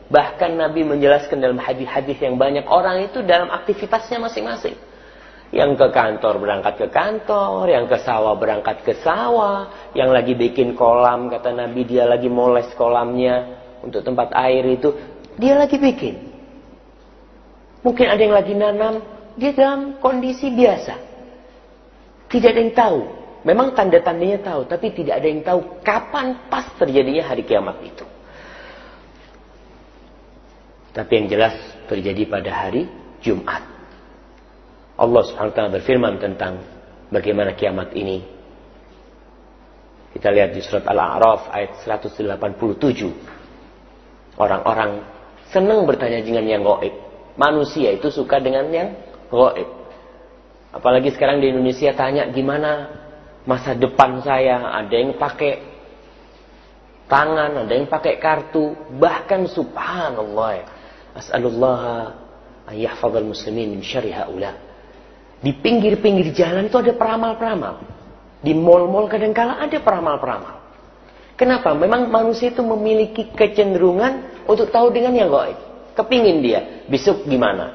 Bahkan Nabi menjelaskan dalam hadis-hadis yang banyak orang itu dalam aktivitasnya masing-masing. Yang ke kantor berangkat ke kantor, yang ke sawah berangkat ke sawah, yang lagi bikin kolam kata Nabi dia lagi moles kolamnya untuk tempat air itu, dia lagi bikin. Mungkin ada yang lagi nanam, dia dalam kondisi biasa. Tidak ada yang tahu Memang tanda-tandanya tahu, tapi tidak ada yang tahu kapan pas terjadinya hari kiamat itu. Tapi yang jelas terjadi pada hari Jumat. Allah Subhanahu berfirman tentang bagaimana kiamat ini. Kita lihat di surat Al-A'raf ayat 187. Orang-orang senang bertanya dengan yang goib. Manusia itu suka dengan yang goib. Apalagi sekarang di Indonesia tanya gimana masa depan saya, ada yang pakai tangan, ada yang pakai kartu, bahkan subhanallah ya. As'alullah ayyahfadhal muslimin min syarri haula. Di pinggir-pinggir jalan itu ada peramal-peramal. Di mall-mall kadang-kala ada peramal-peramal. Kenapa? Memang manusia itu memiliki kecenderungan untuk tahu dengan yang gaib. Kepingin dia, besok gimana?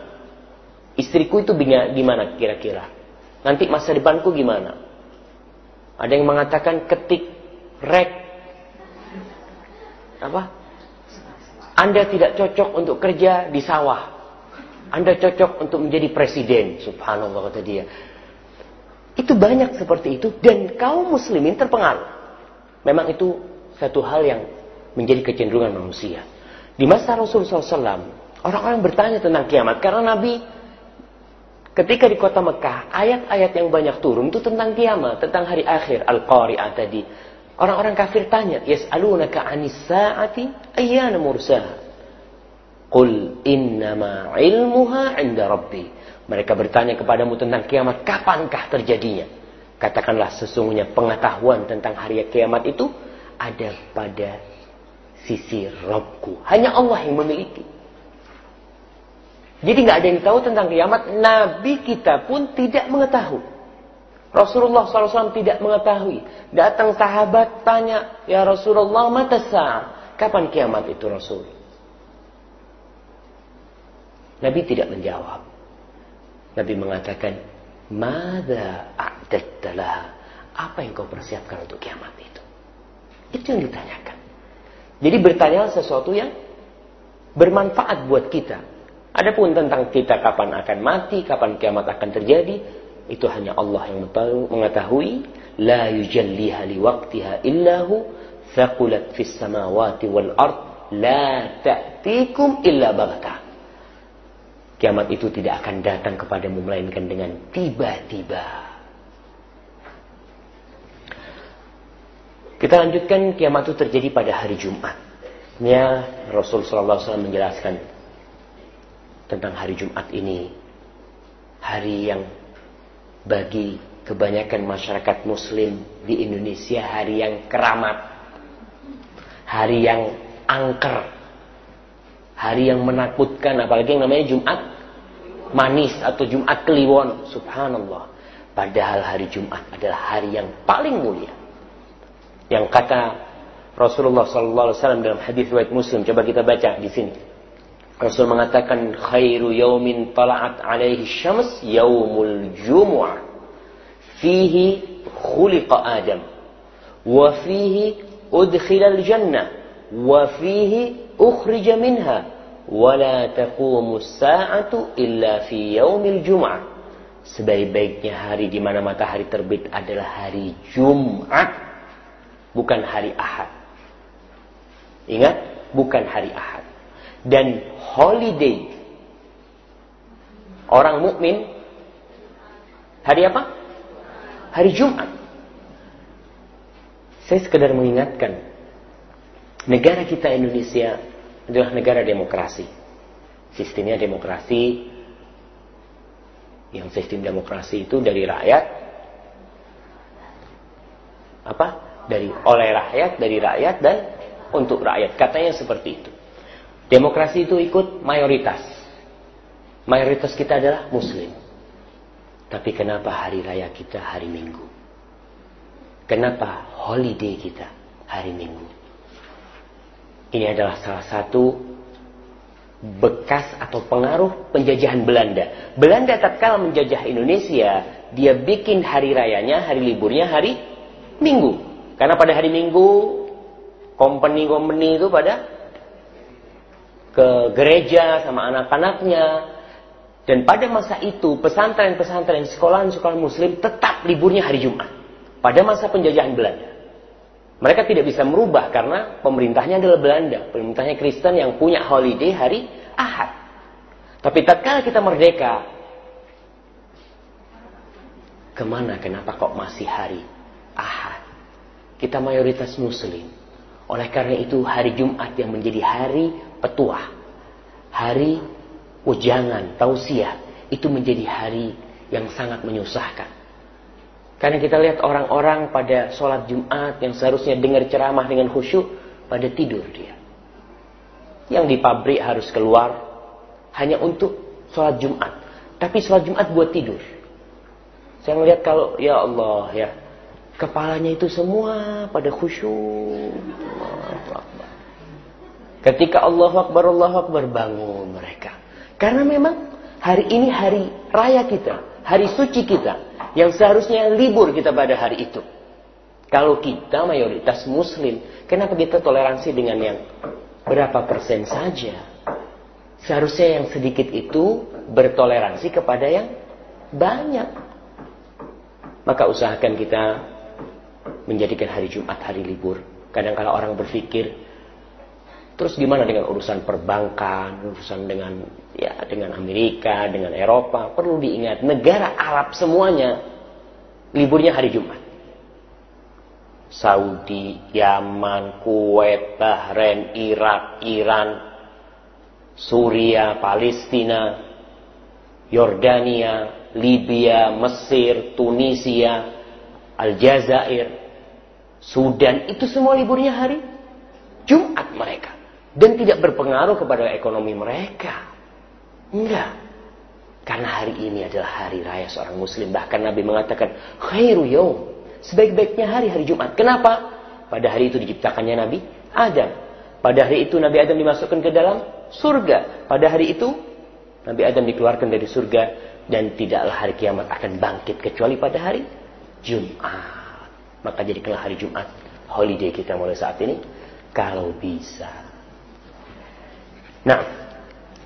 Istriku itu gimana kira-kira? Nanti masa depanku gimana? Ada yang mengatakan ketik rek apa? Anda tidak cocok untuk kerja di sawah. Anda cocok untuk menjadi presiden. Subhanallah kata dia. Itu banyak seperti itu dan kaum muslimin terpengaruh. Memang itu satu hal yang menjadi kecenderungan manusia. Di masa Rasulullah SAW, orang-orang bertanya tentang kiamat karena Nabi Ketika di kota Mekah, ayat-ayat yang banyak turun itu tentang kiamat, tentang hari akhir, Al-Qari'ah tadi. Orang-orang kafir tanya, Yas'alunaka anis sa'ati ayyana mursaha. Qul innama ilmuha inda rabbi. Mereka bertanya kepadamu tentang kiamat, kapankah terjadinya? Katakanlah sesungguhnya pengetahuan tentang hari kiamat itu ada pada sisi Robku. Hanya Allah yang memiliki. Jadi nggak ada yang tahu tentang kiamat. Nabi kita pun tidak mengetahui. Rasulullah SAW tidak mengetahui. Datang sahabat tanya, Ya Rasulullah, mata sah. Kapan kiamat itu Rasul? Nabi tidak menjawab. Nabi mengatakan, Mada a'dattalah. Apa yang kau persiapkan untuk kiamat itu? Itu yang ditanyakan. Jadi bertanya sesuatu yang bermanfaat buat kita. Adapun tentang kita kapan akan mati, kapan kiamat akan terjadi, itu hanya Allah yang mengetahui. La yujalliha liwaqtiha illahu thaqulat fis samawati wal ard la ta'tikum illa baghtah. Kiamat itu tidak akan datang kepadamu melainkan dengan tiba-tiba. Kita lanjutkan kiamat itu terjadi pada hari Jumat. Ya, Rasul sallallahu alaihi wasallam menjelaskan tentang hari Jumat ini. Hari yang bagi kebanyakan masyarakat muslim di Indonesia hari yang keramat. Hari yang angker. Hari yang menakutkan apalagi yang namanya Jumat manis atau Jumat Kliwon. Subhanallah. Padahal hari Jumat adalah hari yang paling mulia. Yang kata Rasulullah SAW dalam hadis riwayat Muslim. Coba kita baca di sini. Rasul mengatakan khairu yaumin tala'at alaihi syams yaumul jumu'ah. Fihi khuliqa Adam. Wa fihi udkhila al-jannah. wa fihi ukhrija minha wa la taqumu as-sa'atu illa fi yaumil jum'ah sebaik-baiknya hari di mana matahari terbit adalah hari Jumat bukan hari Ahad ingat bukan hari Ahad dan holiday orang mukmin hari apa hari Jumat saya sekedar mengingatkan, negara kita Indonesia adalah negara demokrasi. Sistemnya demokrasi, yang sistem demokrasi itu dari rakyat, apa? Dari oleh rakyat, dari rakyat dan untuk rakyat. Katanya seperti itu. Demokrasi itu ikut mayoritas. Mayoritas kita adalah Muslim. Tapi kenapa hari raya kita hari Minggu? Kenapa holiday kita hari Minggu? Ini adalah salah satu bekas atau pengaruh penjajahan Belanda. Belanda tatkala menjajah Indonesia, dia bikin hari rayanya, hari liburnya hari Minggu. Karena pada hari Minggu, company-company itu pada ke gereja sama anak-anaknya. Dan pada masa itu, pesantren-pesantren, sekolah-sekolah muslim tetap liburnya hari Jumat pada masa penjajahan Belanda. Mereka tidak bisa merubah karena pemerintahnya adalah Belanda. Pemerintahnya Kristen yang punya holiday hari Ahad. Tapi tatkala kita merdeka, ke mana, kenapa kok masih hari Ahad? Kita mayoritas Muslim. Oleh karena itu hari Jumat yang menjadi hari petuah. Hari ujangan, tausiah. Itu menjadi hari yang sangat menyusahkan. Karena kita lihat orang-orang pada sholat Jumat yang seharusnya dengar ceramah dengan khusyuk, pada tidur dia. Yang di pabrik harus keluar hanya untuk sholat Jumat. Tapi sholat Jumat buat tidur. Saya melihat kalau, ya Allah ya, kepalanya itu semua pada khusyuk. Ketika Allah Akbar, Allah Akbar bangun mereka. Karena memang hari ini hari raya kita, hari suci kita yang seharusnya libur kita pada hari itu. Kalau kita mayoritas muslim, kenapa kita toleransi dengan yang berapa persen saja? Seharusnya yang sedikit itu bertoleransi kepada yang banyak. Maka usahakan kita menjadikan hari Jumat hari libur. Kadang kala orang berpikir, terus gimana dengan urusan perbankan, urusan dengan ya dengan Amerika, dengan Eropa, perlu diingat negara Arab semuanya liburnya hari Jumat. Saudi, Yaman, Kuwait, Bahrain, Irak, Iran, Suria, Palestina, Yordania, Libya, Mesir, Tunisia, Aljazair, Sudan, itu semua liburnya hari Jumat mereka. Dan tidak berpengaruh kepada ekonomi mereka. Enggak. Karena hari ini adalah hari raya seorang muslim. Bahkan Nabi mengatakan, khairu yaum. Sebaik-baiknya hari, hari Jumat. Kenapa? Pada hari itu diciptakannya Nabi Adam. Pada hari itu Nabi Adam dimasukkan ke dalam surga. Pada hari itu Nabi Adam dikeluarkan dari surga. Dan tidaklah hari kiamat akan bangkit kecuali pada hari Jumat. Maka jadikanlah hari Jumat holiday kita mulai saat ini. Kalau bisa. Nah,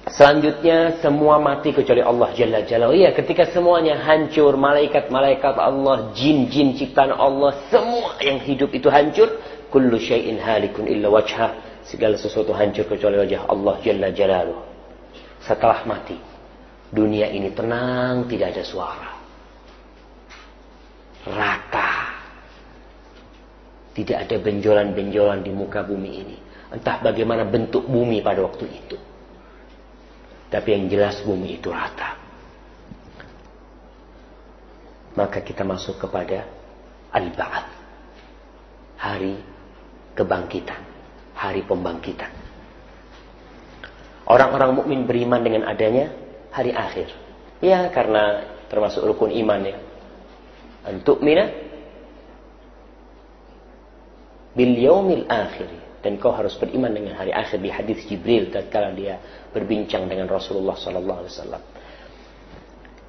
Selanjutnya semua mati kecuali Allah Jalla Jalla. Iya, ketika semuanya hancur, malaikat-malaikat Allah, jin-jin ciptaan Allah, semua yang hidup itu hancur. Kullu syai'in halikun illa wajha. Segala sesuatu hancur kecuali wajah Allah Jalla Jalaluh. Setelah mati, dunia ini tenang, tidak ada suara. Rata. Tidak ada benjolan-benjolan di muka bumi ini. Entah bagaimana bentuk bumi pada waktu itu. Tapi yang jelas bumi itu rata. Maka kita masuk kepada al-ba'at. Hari kebangkitan, hari pembangkitan. Orang-orang mukmin beriman dengan adanya hari akhir. Ya, karena termasuk rukun iman ya. Untuk mina bil yaumil akhir dan kau harus beriman dengan hari akhir di hadis Jibril tatkala dia berbincang dengan Rasulullah sallallahu alaihi wasallam.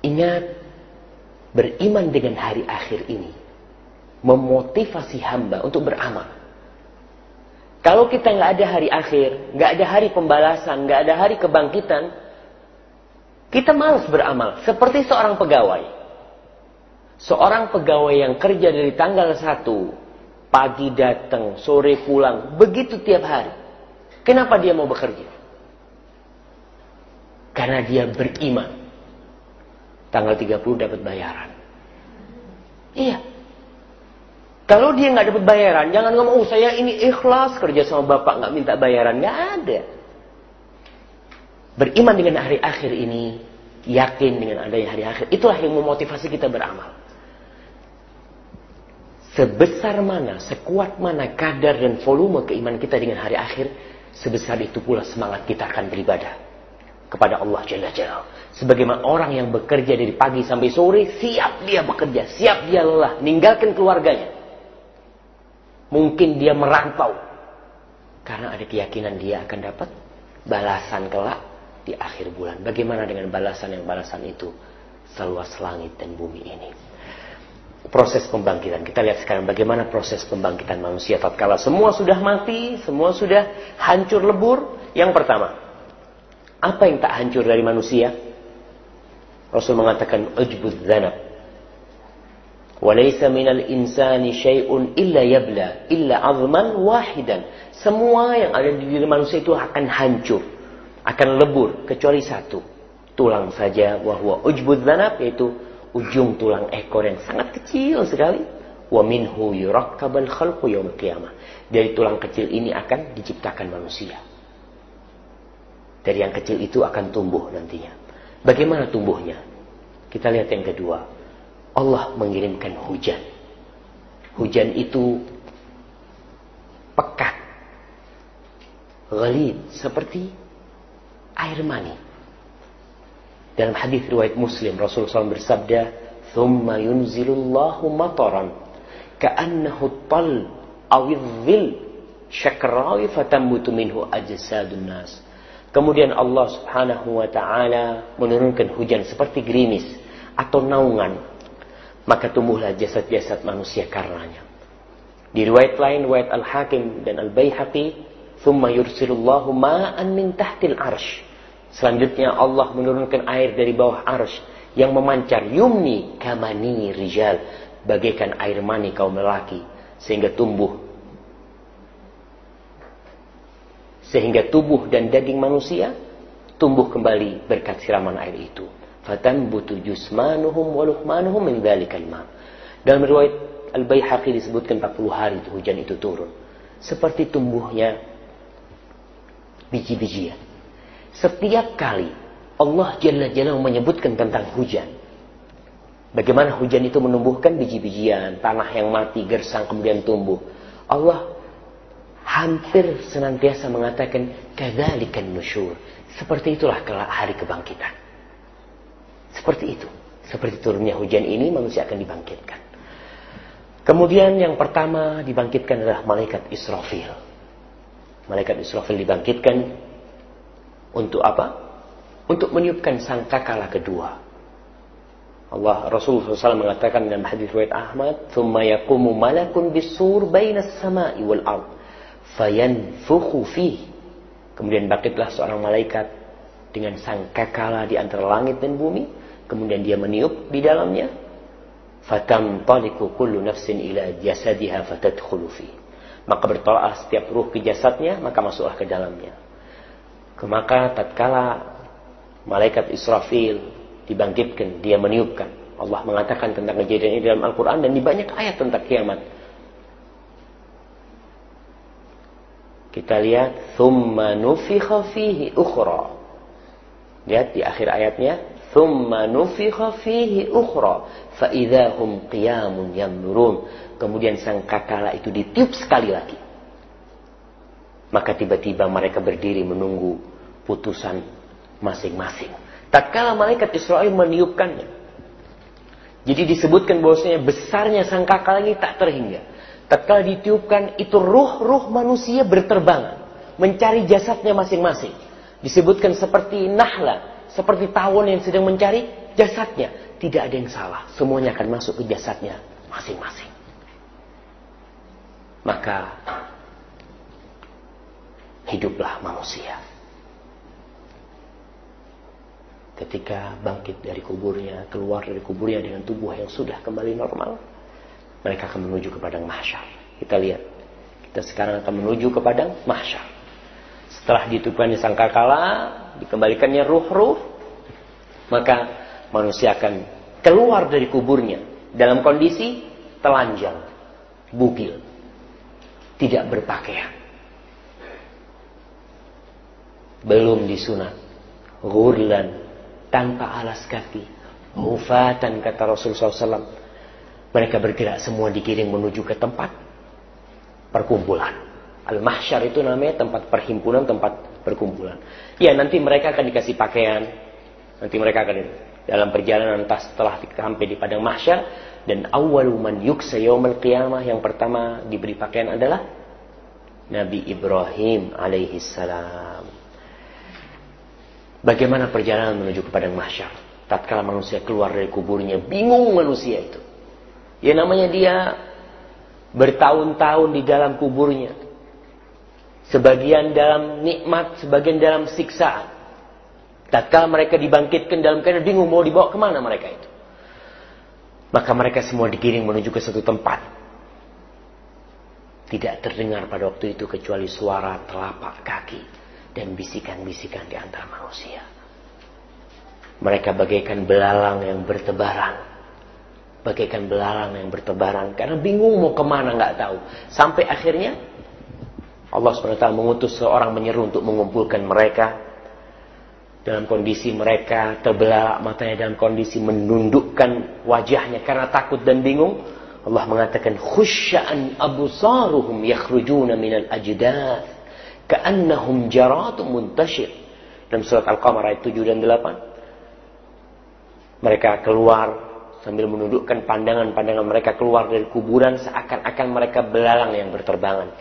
Ingat beriman dengan hari akhir ini memotivasi hamba untuk beramal. Kalau kita nggak ada hari akhir, nggak ada hari pembalasan, nggak ada hari kebangkitan, kita malas beramal. Seperti seorang pegawai. Seorang pegawai yang kerja dari tanggal 1, pagi datang, sore pulang, begitu tiap hari. Kenapa dia mau bekerja? Karena dia beriman. Tanggal 30 dapat bayaran. Iya, kalau dia nggak dapat bayaran, jangan ngomong, oh saya ini ikhlas kerja sama bapak nggak minta bayaran, nggak ada. Beriman dengan hari akhir ini, yakin dengan adanya hari akhir, itulah yang memotivasi kita beramal. Sebesar mana, sekuat mana kadar dan volume keimanan kita dengan hari akhir, sebesar itu pula semangat kita akan beribadah kepada Allah Jalla Jalla. Sebagaimana orang yang bekerja dari pagi sampai sore, siap dia bekerja, siap dia lelah, meninggalkan keluarganya. Mungkin dia merantau. Karena ada keyakinan dia akan dapat balasan kelak di akhir bulan. Bagaimana dengan balasan yang balasan itu seluas langit dan bumi ini. Proses pembangkitan. Kita lihat sekarang bagaimana proses pembangkitan manusia. Tatkala semua sudah mati, semua sudah hancur lebur. Yang pertama, apa yang tak hancur dari manusia? Rasul mengatakan ujbud zanab Walaysa minal insani syai'un illa yabla illa azman wahidan. Semua yang ada di diri manusia itu akan hancur, akan lebur kecuali satu. Tulang saja wahwa ujbud dhanab yaitu ujung tulang ekor yang sangat kecil sekali. Wa minhu yurakkabal khalqu yaumil qiyamah. Dari tulang kecil ini akan diciptakan manusia. Dari yang kecil itu akan tumbuh nantinya. Bagaimana tumbuhnya? Kita lihat yang kedua. Allah mengirimkan hujan. Hujan itu pekat. Ghalid seperti air mani. Dalam hadis riwayat Muslim Rasulullah SAW bersabda, "Thumma yunzilullahu mataran ka'annahu tal awidhil syakrawi fatambutu minhu ajsadun nas." Kemudian Allah Subhanahu wa taala menurunkan hujan seperti gerimis atau naungan maka tumbuhlah jasad-jasad manusia karenanya. Di riwayat lain, riwayat Al-Hakim dan Al-Baihaqi, "Tsumma yursilullahu ma'an min tahtil arsh." Selanjutnya Allah menurunkan air dari bawah arsh yang memancar yumni kamani rijal, bagaikan air mani kaum lelaki sehingga tumbuh sehingga tubuh dan daging manusia tumbuh kembali berkat siraman air itu fatanbutu jusmanuhum wa luhmanuhum min dzalikal ma. Dalam riwayat Al-Baihaqi disebutkan 40 hari hujan itu turun. Seperti tumbuhnya biji-bijian. Setiap kali Allah Jalla Jalla menyebutkan tentang hujan. Bagaimana hujan itu menumbuhkan biji-bijian, tanah yang mati, gersang kemudian tumbuh. Allah hampir senantiasa mengatakan kadzalikan nusyur. Seperti itulah hari kebangkitan. Seperti itu. Seperti turunnya hujan ini manusia akan dibangkitkan. Kemudian yang pertama dibangkitkan adalah malaikat Israfil. Malaikat Israfil dibangkitkan untuk apa? Untuk meniupkan sangkakala kedua. Allah Rasulullah SAW mengatakan dalam hadis riwayat Ahmad, "Tsumma yaqumu malakun bisur bainas sama'i wal ard, fayanfukhu fihi." Kemudian bangkitlah seorang malaikat dengan sangkakala di antara langit dan bumi kemudian dia meniup di dalamnya fatantaliqu kullu nafsin ila jasadiha fatadkhulu fi maka bertolak setiap ruh ke jasadnya maka masuklah ke dalamnya maka tatkala malaikat Israfil dibangkitkan dia meniupkan Allah mengatakan tentang kejadian ini dalam Al-Quran dan di banyak ayat tentang kiamat kita lihat thumma nufikha fihi ukhra lihat di akhir ayatnya Thumma nufikha fihi ukhra fa hum qiyamun yanzurun. Kemudian sang kakala itu ditiup sekali lagi. Maka tiba-tiba mereka berdiri menunggu putusan masing-masing. Tatkala malaikat Israel meniupkannya. Jadi disebutkan bahwasanya besarnya sang kakala ini tak terhingga. Tatkala ditiupkan itu ruh-ruh manusia berterbangan mencari jasadnya masing-masing. Disebutkan seperti nahla seperti tawon yang sedang mencari jasadnya. Tidak ada yang salah. Semuanya akan masuk ke jasadnya masing-masing. Maka hiduplah manusia. Ketika bangkit dari kuburnya, keluar dari kuburnya dengan tubuh yang sudah kembali normal, mereka akan menuju ke padang mahsyar. Kita lihat, kita sekarang akan menuju ke padang mahsyar. Setelah ditutupkan sangkakala, dikembalikannya ruh-ruh, maka manusia akan keluar dari kuburnya dalam kondisi telanjang, bugil, tidak berpakaian. Belum disunat, gurlan, tanpa alas kaki. Hufatan kata Rasulullah SAW. Mereka bergerak semua dikiring menuju ke tempat perkumpulan. Al-Mahsyar itu namanya tempat perhimpunan, tempat perkumpulan. Ya nanti mereka akan dikasih pakaian. Nanti mereka akan dalam perjalanan entah setelah sampai di padang mahsyar dan awal man yuksa yaumil qiyamah yang pertama diberi pakaian adalah Nabi Ibrahim alaihi salam. Bagaimana perjalanan menuju ke padang mahsyar? Tatkala manusia keluar dari kuburnya, bingung manusia itu. Ya namanya dia bertahun-tahun di dalam kuburnya. Sebagian dalam nikmat, sebagian dalam siksaan. Tatkala mereka dibangkitkan dalam keadaan bingung mau dibawa ke mana mereka itu. Maka mereka semua digiring menuju ke satu tempat. Tidak terdengar pada waktu itu kecuali suara telapak kaki dan bisikan-bisikan di antara manusia. Mereka bagaikan belalang yang bertebaran. Bagaikan belalang yang bertebaran. Karena bingung mau ke mana nggak tahu. Sampai akhirnya Allah SWT mengutus seorang menyeru untuk mengumpulkan mereka. Dalam kondisi mereka terbelalak matanya dalam kondisi menundukkan wajahnya karena takut dan bingung. Allah mengatakan khusya'an absaruhum yakhrujuna minal ajdath Ka'annahum jaratun muntashir. Dalam surat Al-Qamar ayat 7 dan 8. Mereka keluar sambil menundukkan pandangan-pandangan mereka keluar dari kuburan seakan-akan mereka belalang yang berterbangan.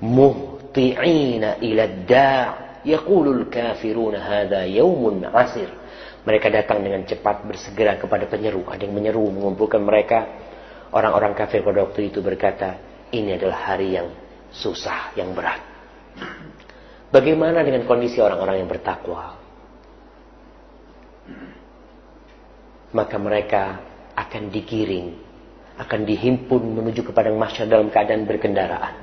Muhti'ina ila da' yaqulul kafiruna hadha yaumun asir. Mereka datang dengan cepat bersegera kepada penyeru. Ada yang menyeru mengumpulkan mereka. Orang-orang kafir pada waktu itu berkata, ini adalah hari yang susah, yang berat. Bagaimana dengan kondisi orang-orang yang bertakwa? Maka mereka akan digiring, akan dihimpun menuju ke padang mahsyar dalam keadaan berkendaraan.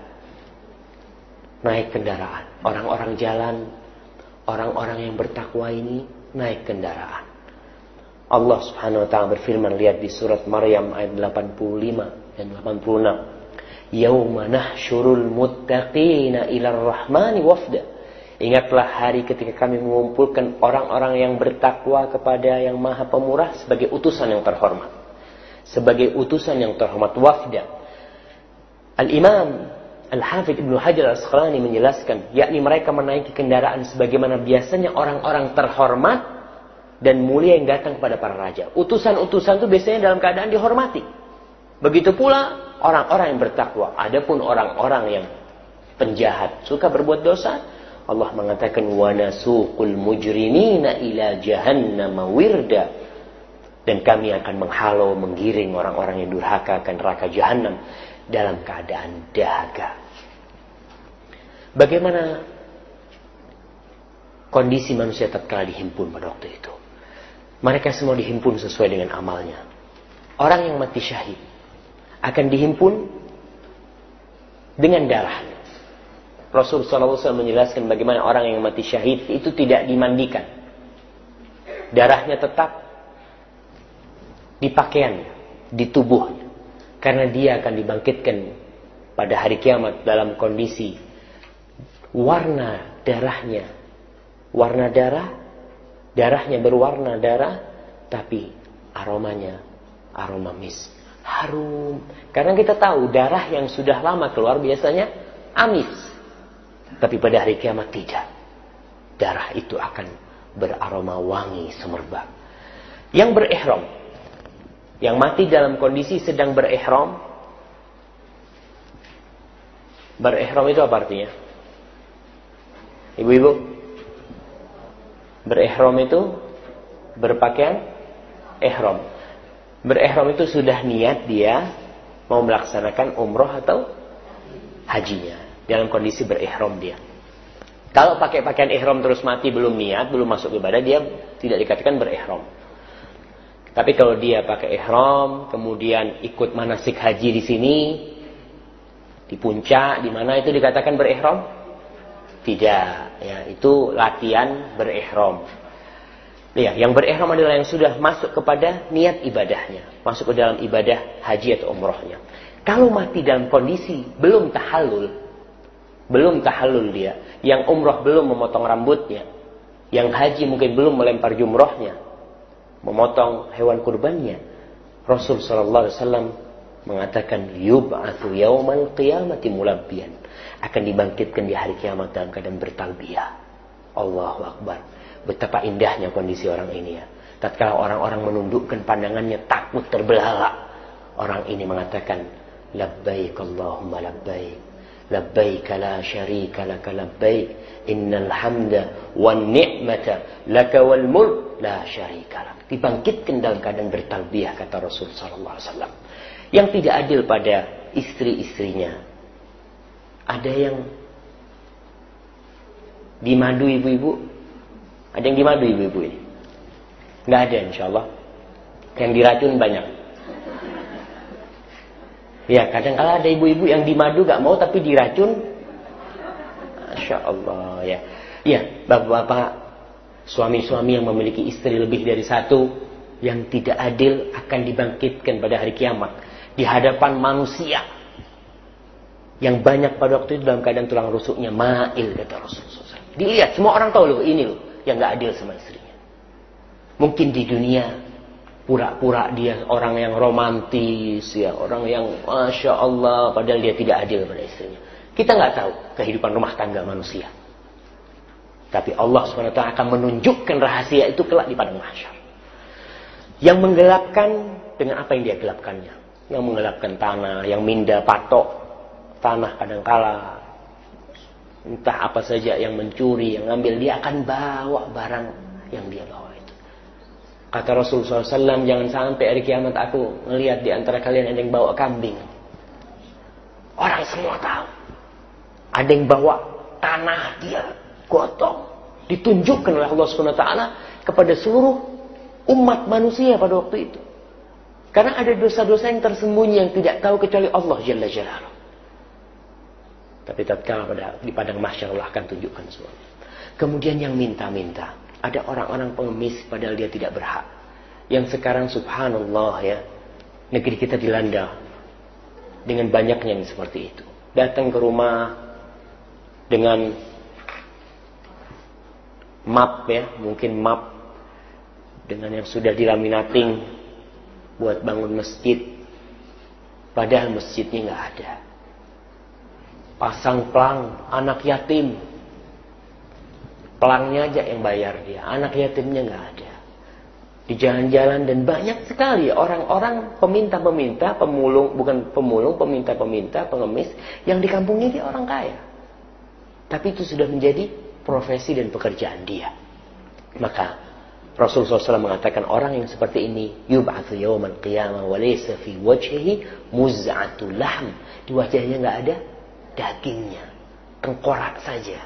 Naik kendaraan. Orang-orang jalan, orang-orang yang bertakwa ini naik kendaraan. Allah Subhanahu wa taala berfirman lihat di surat Maryam ayat 85 dan 86 yauma nahsyurul muttaqina ila rahmani wafda. Ingatlah hari ketika kami mengumpulkan orang-orang yang bertakwa kepada yang maha pemurah sebagai utusan yang terhormat. Sebagai utusan yang terhormat wafda. Al-Imam Al-Hafidh Ibnu Hajar Al-Asqalani menjelaskan, yakni mereka menaiki kendaraan sebagaimana biasanya orang-orang terhormat dan mulia yang datang kepada para raja. Utusan-utusan itu biasanya dalam keadaan dihormati. Begitu pula orang-orang yang bertakwa. Adapun orang-orang yang penjahat, suka berbuat dosa, Allah mengatakan wa nasuqul mujrimina ila jahannam wirda. Dan kami akan menghalau, menggiring orang-orang yang durhaka ke neraka jahanam dalam keadaan dahaga. Bagaimana kondisi manusia tatkala dihimpun pada waktu itu? Mereka semua dihimpun sesuai dengan amalnya. Orang yang mati syahid akan dihimpun dengan darah. Rasul SAW menjelaskan bagaimana orang yang mati syahid itu tidak dimandikan. Darahnya tetap di pakaiannya, di tubuhnya. Karena dia akan dibangkitkan pada hari kiamat dalam kondisi warna darahnya. Warna darah, darahnya berwarna darah, tapi aromanya aroma misk harum. Karena kita tahu darah yang sudah lama keluar biasanya amis. Tapi pada hari kiamat tidak. Darah itu akan beraroma wangi semerbak. Yang berihram. Yang mati dalam kondisi sedang berihram. Berihram itu apa artinya? Ibu-ibu? Berihram itu berpakaian ihram berihram itu sudah niat dia mau melaksanakan umroh atau hajinya dalam kondisi berihram dia. Kalau pakai pakaian ihram terus mati belum niat, belum masuk ibadah, dia tidak dikatakan berihram. Tapi kalau dia pakai ihram, kemudian ikut manasik haji di sini, di puncak, di mana itu dikatakan berihram? Tidak, ya itu latihan berihram. Ya, yang berihram adalah yang sudah masuk kepada niat ibadahnya, masuk ke dalam ibadah haji atau umrohnya. Kalau mati dalam kondisi belum tahallul, belum tahallul dia, yang umroh belum memotong rambutnya, yang haji mungkin belum melempar jumrohnya, memotong hewan kurbannya. Rasul sallallahu alaihi wasallam mengatakan yub'atsu yaumal qiyamati mulabbiyan akan dibangkitkan di hari kiamat dalam keadaan bertalbiyah. Allahu akbar. Betapa indahnya kondisi orang ini ya. Tatkala orang-orang menundukkan pandangannya takut terbelalak. Orang ini mengatakan, Labbaik Allahumma labbaik. Labbaik la syarika laka labbaik. Innal hamda wan ni'mata laka wal mulk la syarika lak. Dibangkitkan dalam keadaan bertalbiyah kata Rasul sallallahu alaihi wasallam. Yang tidak adil pada istri-istrinya. Ada yang dimadu ibu-ibu ada yang dimadu ibu-ibu ini? Nggak ada insya Allah. Yang diracun banyak. Ya kadang kala ada ibu-ibu yang dimadu gak mau tapi diracun. Masya Allah ya. Ya bapak-bapak suami-suami yang memiliki istri lebih dari satu yang tidak adil akan dibangkitkan pada hari kiamat di hadapan manusia yang banyak pada waktu itu dalam keadaan tulang rusuknya mail kata Rasulullah. Dilihat semua orang tahu loh ini loh yang gak adil sama istrinya. Mungkin di dunia pura-pura dia orang yang romantis ya, orang yang masya Allah padahal dia tidak adil pada istrinya. Kita nggak tahu kehidupan rumah tangga manusia. Tapi Allah SWT akan menunjukkan rahasia itu kelak di padang mahsyar. Yang menggelapkan dengan apa yang dia gelapkannya. Yang menggelapkan tanah, yang minda patok tanah kadangkala entah apa saja yang mencuri, yang ngambil, dia akan bawa barang yang dia bawa itu. Kata Rasulullah SAW, jangan sampai hari kiamat aku melihat di antara kalian ada yang bawa kambing. Orang semua tahu. Ada yang bawa tanah dia gotong. Ditunjukkan oleh Allah SWT kepada seluruh umat manusia pada waktu itu. Karena ada dosa-dosa yang tersembunyi yang tidak tahu kecuali Allah Jalla Jalaluh. Tapi tatkala pada di padang mahsyar Allah akan tunjukkan semuanya. Kemudian yang minta-minta, ada orang-orang pengemis padahal dia tidak berhak. Yang sekarang subhanallah ya, negeri kita dilanda dengan banyaknya yang seperti itu. Datang ke rumah dengan map ya, mungkin map dengan yang sudah dilaminating buat bangun masjid. Padahal masjidnya nggak ada pasang pelang anak yatim. Pelangnya aja yang bayar dia anak yatimnya nggak ada. Di jalan-jalan dan banyak sekali orang-orang peminta-peminta pemulung bukan pemulung peminta-peminta pengemis yang di kampung ini orang kaya. Tapi itu sudah menjadi profesi dan pekerjaan dia. Maka Rasulullah SAW mengatakan orang yang seperti ini yub'atsu yawmal qiyamah wa fi wajhihi muz'atul lahm. Di wajahnya nggak ada dagingnya, tengkorak saja.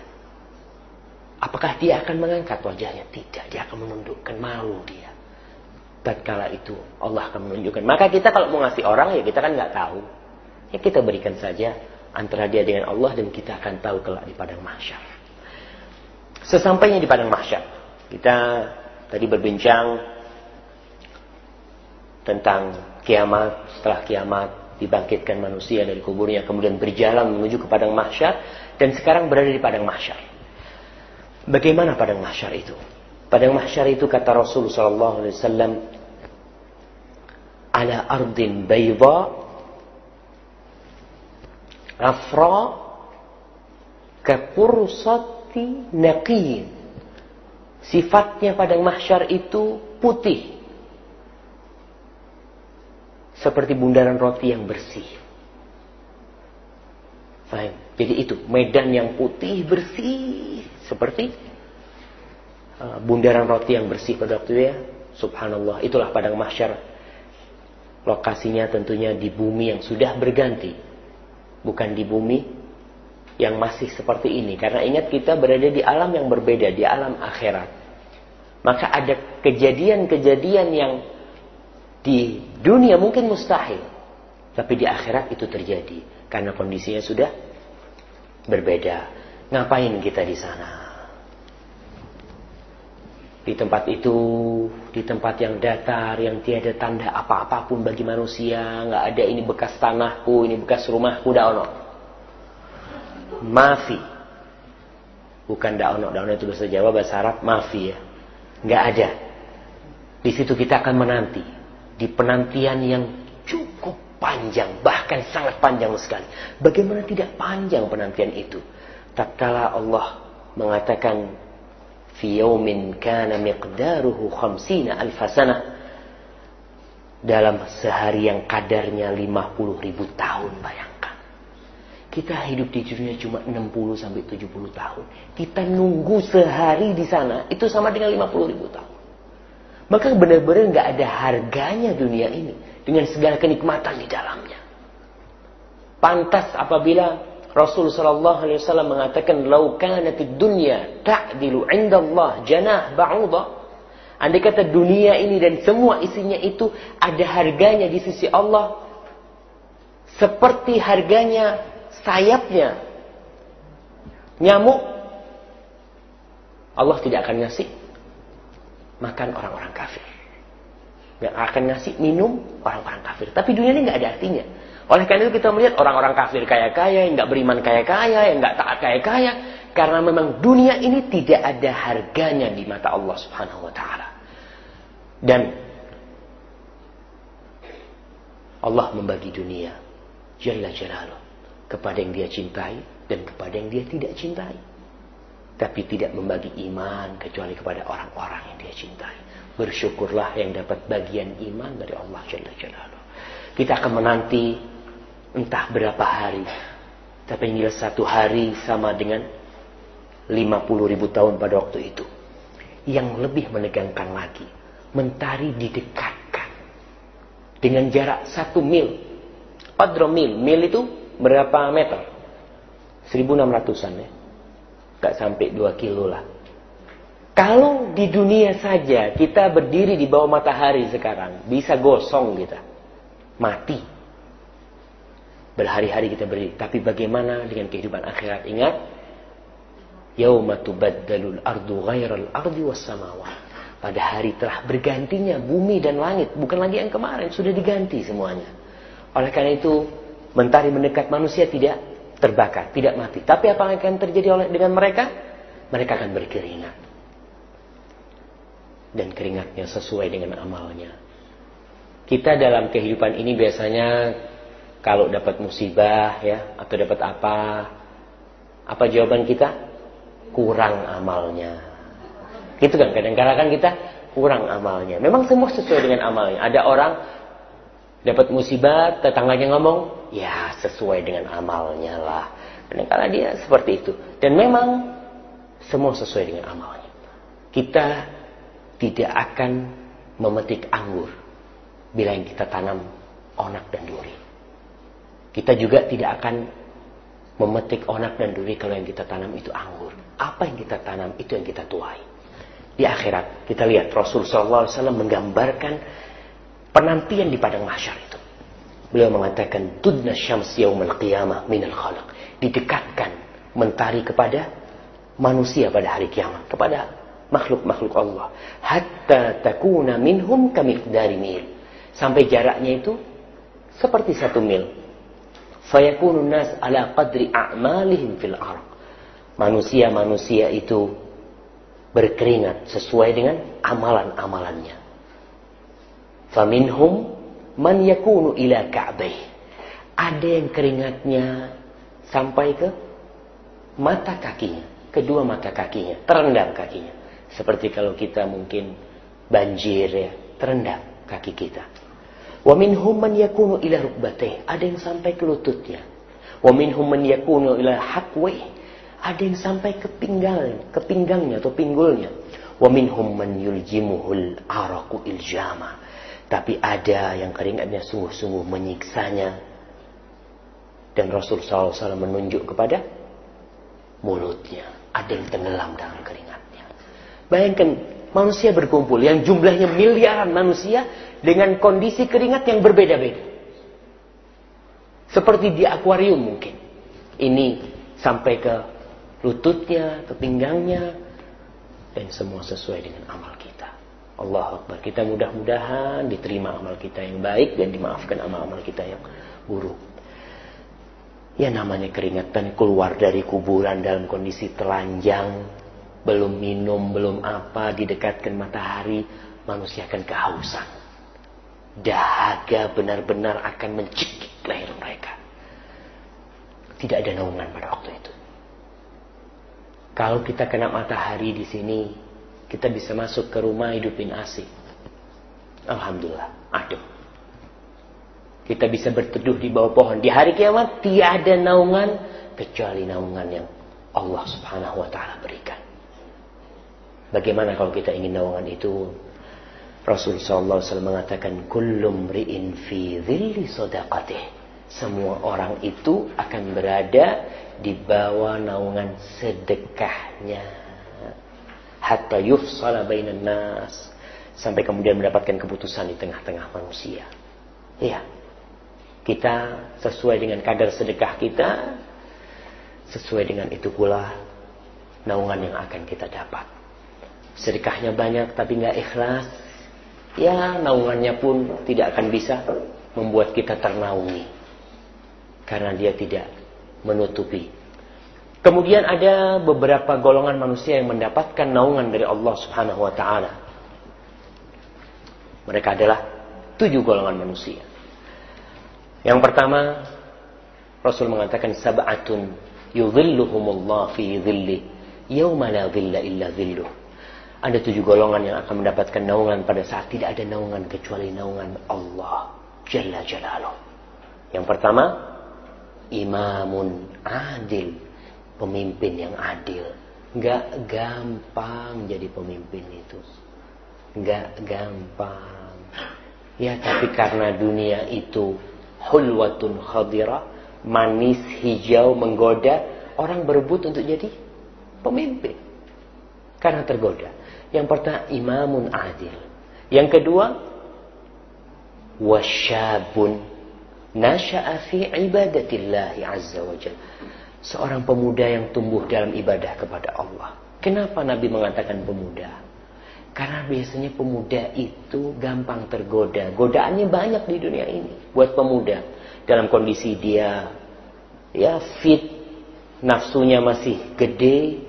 Apakah dia akan mengangkat wajahnya? Tidak, dia akan menundukkan malu dia. Tatkala itu Allah akan menunjukkan. Maka kita kalau mau ngasih orang ya kita kan nggak tahu. Ya kita berikan saja antara dia dengan Allah dan kita akan tahu kelak di padang mahsyar. Sesampainya di padang mahsyar, kita tadi berbincang tentang kiamat, setelah kiamat, dibangkitkan manusia dari kuburnya kemudian berjalan menuju ke padang mahsyar dan sekarang berada di padang mahsyar. Bagaimana padang mahsyar itu? Padang mahsyar itu kata Rasul sallallahu alaihi wasallam ala ardin bayda afra kapursati naqiyin. Sifatnya padang mahsyar itu putih seperti bundaran roti yang bersih. Faham? Jadi itu medan yang putih bersih seperti uh, bundaran roti yang bersih pada waktu itu ya. Subhanallah, itulah padang mahsyar. Lokasinya tentunya di bumi yang sudah berganti. Bukan di bumi yang masih seperti ini. Karena ingat kita berada di alam yang berbeda, di alam akhirat. Maka ada kejadian-kejadian yang di dunia mungkin mustahil. Tapi di akhirat itu terjadi. Karena kondisinya sudah berbeda. Ngapain kita di sana? Di tempat itu, di tempat yang datar, yang tiada tanda apa-apapun bagi manusia. nggak ada ini bekas tanahku, ini bekas rumahku, dah ono. Mafi. Bukan daono, daono itu bahasa Jawa, bahasa Arab, mafi ya. Nggak ada. Di situ kita akan menanti. Di penantian yang cukup panjang, bahkan sangat panjang sekali. Bagaimana tidak panjang penantian itu? Tatkala Allah mengatakan fi yaumin kana miqdaruhu khamsina alfasana dalam sehari yang kadarnya 50 ribu tahun bayangkan kita hidup di dunia cuma 60 sampai 70 tahun kita nunggu sehari di sana itu sama dengan 50 ribu tahun maka benar-benar nggak ada harganya dunia ini dengan segala kenikmatan di dalamnya. Pantas apabila Rasul sallallahu alaihi wasallam mengatakan lau kanatid dunya ta'dilu 'inda Allah janah ba'udha andai kata dunia ini dan semua isinya itu ada harganya di sisi Allah seperti harganya sayapnya nyamuk Allah tidak akan ngasih makan orang-orang kafir. Nggak akan ngasih minum orang-orang kafir. Tapi dunia ini nggak ada artinya. Oleh karena itu kita melihat orang-orang kafir kaya-kaya, yang nggak beriman kaya-kaya, yang nggak taat kaya-kaya. Karena memang dunia ini tidak ada harganya di mata Allah subhanahu wa ta'ala. Dan Allah membagi dunia. Jalla jalaluh. Kepada yang dia cintai dan kepada yang dia tidak cintai. Tapi tidak membagi iman kecuali kepada orang-orang yang dia cintai. Bersyukurlah yang dapat bagian iman dari Allah Jalla Jalaluh. Kita akan menanti entah berapa hari. Tapi yang satu hari sama dengan 50 ribu tahun pada waktu itu. Yang lebih menegangkan lagi. Mentari didekatkan. Dengan jarak satu mil. Padro mil. Mil itu berapa meter? 1600an ya. Gak sampai 2 kilo lah. Kalau di dunia saja kita berdiri di bawah matahari sekarang. Bisa gosong kita. Mati Berhari-hari kita beri. Tapi bagaimana dengan kehidupan akhirat? Ingat. Yauma tubaddalul ardu ghairal ardi was samawat. Pada hari telah bergantinya bumi dan langit. Bukan lagi yang kemarin. Sudah diganti semuanya. Oleh karena itu. Mentari mendekat manusia tidak terbakar. Tidak mati. Tapi apa yang akan terjadi oleh dengan mereka? Mereka akan berkeringat. Dan keringatnya sesuai dengan amalnya. Kita dalam kehidupan ini biasanya kalau dapat musibah ya atau dapat apa apa jawaban kita kurang amalnya gitu kan kadang-kadang kan kita kurang amalnya memang semua sesuai dengan amalnya ada orang dapat musibah tetangganya ngomong ya sesuai dengan amalnya lah kadang-kadang dia seperti itu dan memang semua sesuai dengan amalnya kita tidak akan memetik anggur bila yang kita tanam onak dan duri kita juga tidak akan memetik onak dan duri kalau yang kita tanam itu anggur. Apa yang kita tanam itu yang kita tuai. Di akhirat kita lihat Rasul SAW menggambarkan penantian di padang mahsyar itu. Beliau mengatakan tudna syams yaumal qiyamah minal khalaq. Didekatkan mentari kepada manusia pada hari kiamat. Kepada makhluk-makhluk Allah. Hatta takuna minhum kamiqdari mil. Sampai jaraknya itu seperti satu mil fayakunun nas ala qadri a'malihim fil ard. Manusia-manusia itu berkeringat sesuai dengan amalan-amalannya. Faminhum man yakunu ila ka'bih. Ada yang keringatnya sampai ke mata kakinya, kedua mata kakinya, terendam kakinya. Seperti kalau kita mungkin banjir ya, terendam kaki kita. Wa minhum man yakunu ila rukbatih. Ada yang sampai ke lututnya. Wa minhum man yakunu ila. Ada yang sampai ke pinggang, ke pinggangnya atau pinggulnya. Wa minhum man yuljimuhul araku iljama. Tapi ada yang keringatnya sungguh-sungguh menyiksanya. Dan Rasul SAW menunjuk kepada mulutnya. Ada yang tenggelam dalam keringatnya. Bayangkan manusia berkumpul yang jumlahnya miliaran manusia dengan kondisi keringat yang berbeda-beda. Seperti di akuarium mungkin. Ini sampai ke lututnya, ke pinggangnya, dan semua sesuai dengan amal kita. Allah Akbar. Kita mudah-mudahan diterima amal kita yang baik dan dimaafkan amal-amal kita yang buruk. Ya namanya keringatan keluar dari kuburan dalam kondisi telanjang, belum minum, belum apa, didekatkan matahari, manusia akan kehausan. Dahaga benar-benar akan mencekik leher mereka. Tidak ada naungan pada waktu itu. Kalau kita kena matahari di sini, kita bisa masuk ke rumah hidupin AC. Alhamdulillah, adem. Kita bisa berteduh di bawah pohon. Di hari kiamat tiada naungan kecuali naungan yang Allah Subhanahu wa taala berikan. Bagaimana kalau kita ingin naungan itu? Rasul sallallahu alaihi mengatakan kullum ri'in fi dhilli sadaqatih. Semua orang itu akan berada di bawah naungan sedekahnya. Hatta yufsala bainan nas. Sampai kemudian mendapatkan keputusan di tengah-tengah manusia. Iya. Kita sesuai dengan kadar sedekah kita, sesuai dengan itu pula naungan yang akan kita dapat. Sedekahnya banyak tapi nggak ikhlas, ya naungannya pun tidak akan bisa membuat kita ternaungi. Karena dia tidak menutupi. Kemudian ada beberapa golongan manusia yang mendapatkan naungan dari Allah Subhanahu wa taala. Mereka adalah tujuh golongan manusia. Yang pertama, Rasul mengatakan sab'atun yudhilluhumullah fi dhilli yauma la dhilla illa dhilluh. Ada tujuh golongan yang akan mendapatkan naungan pada saat tidak ada naungan kecuali naungan Allah Jalla Jalaluh. Yang pertama, imamun adil, pemimpin yang adil. Gak gampang jadi pemimpin itu. Gak gampang. Ya tapi karena dunia itu hulwatun khadira, manis hijau menggoda, orang berebut untuk jadi pemimpin. Karena tergoda. Yang pertama imamun adil. Yang kedua wasyabun nasya'a fi ibadatillahi azza wa jalla. Seorang pemuda yang tumbuh dalam ibadah kepada Allah. Kenapa Nabi mengatakan pemuda? Karena biasanya pemuda itu gampang tergoda. Godaannya banyak di dunia ini buat pemuda. Dalam kondisi dia ya fit, nafsunya masih gede.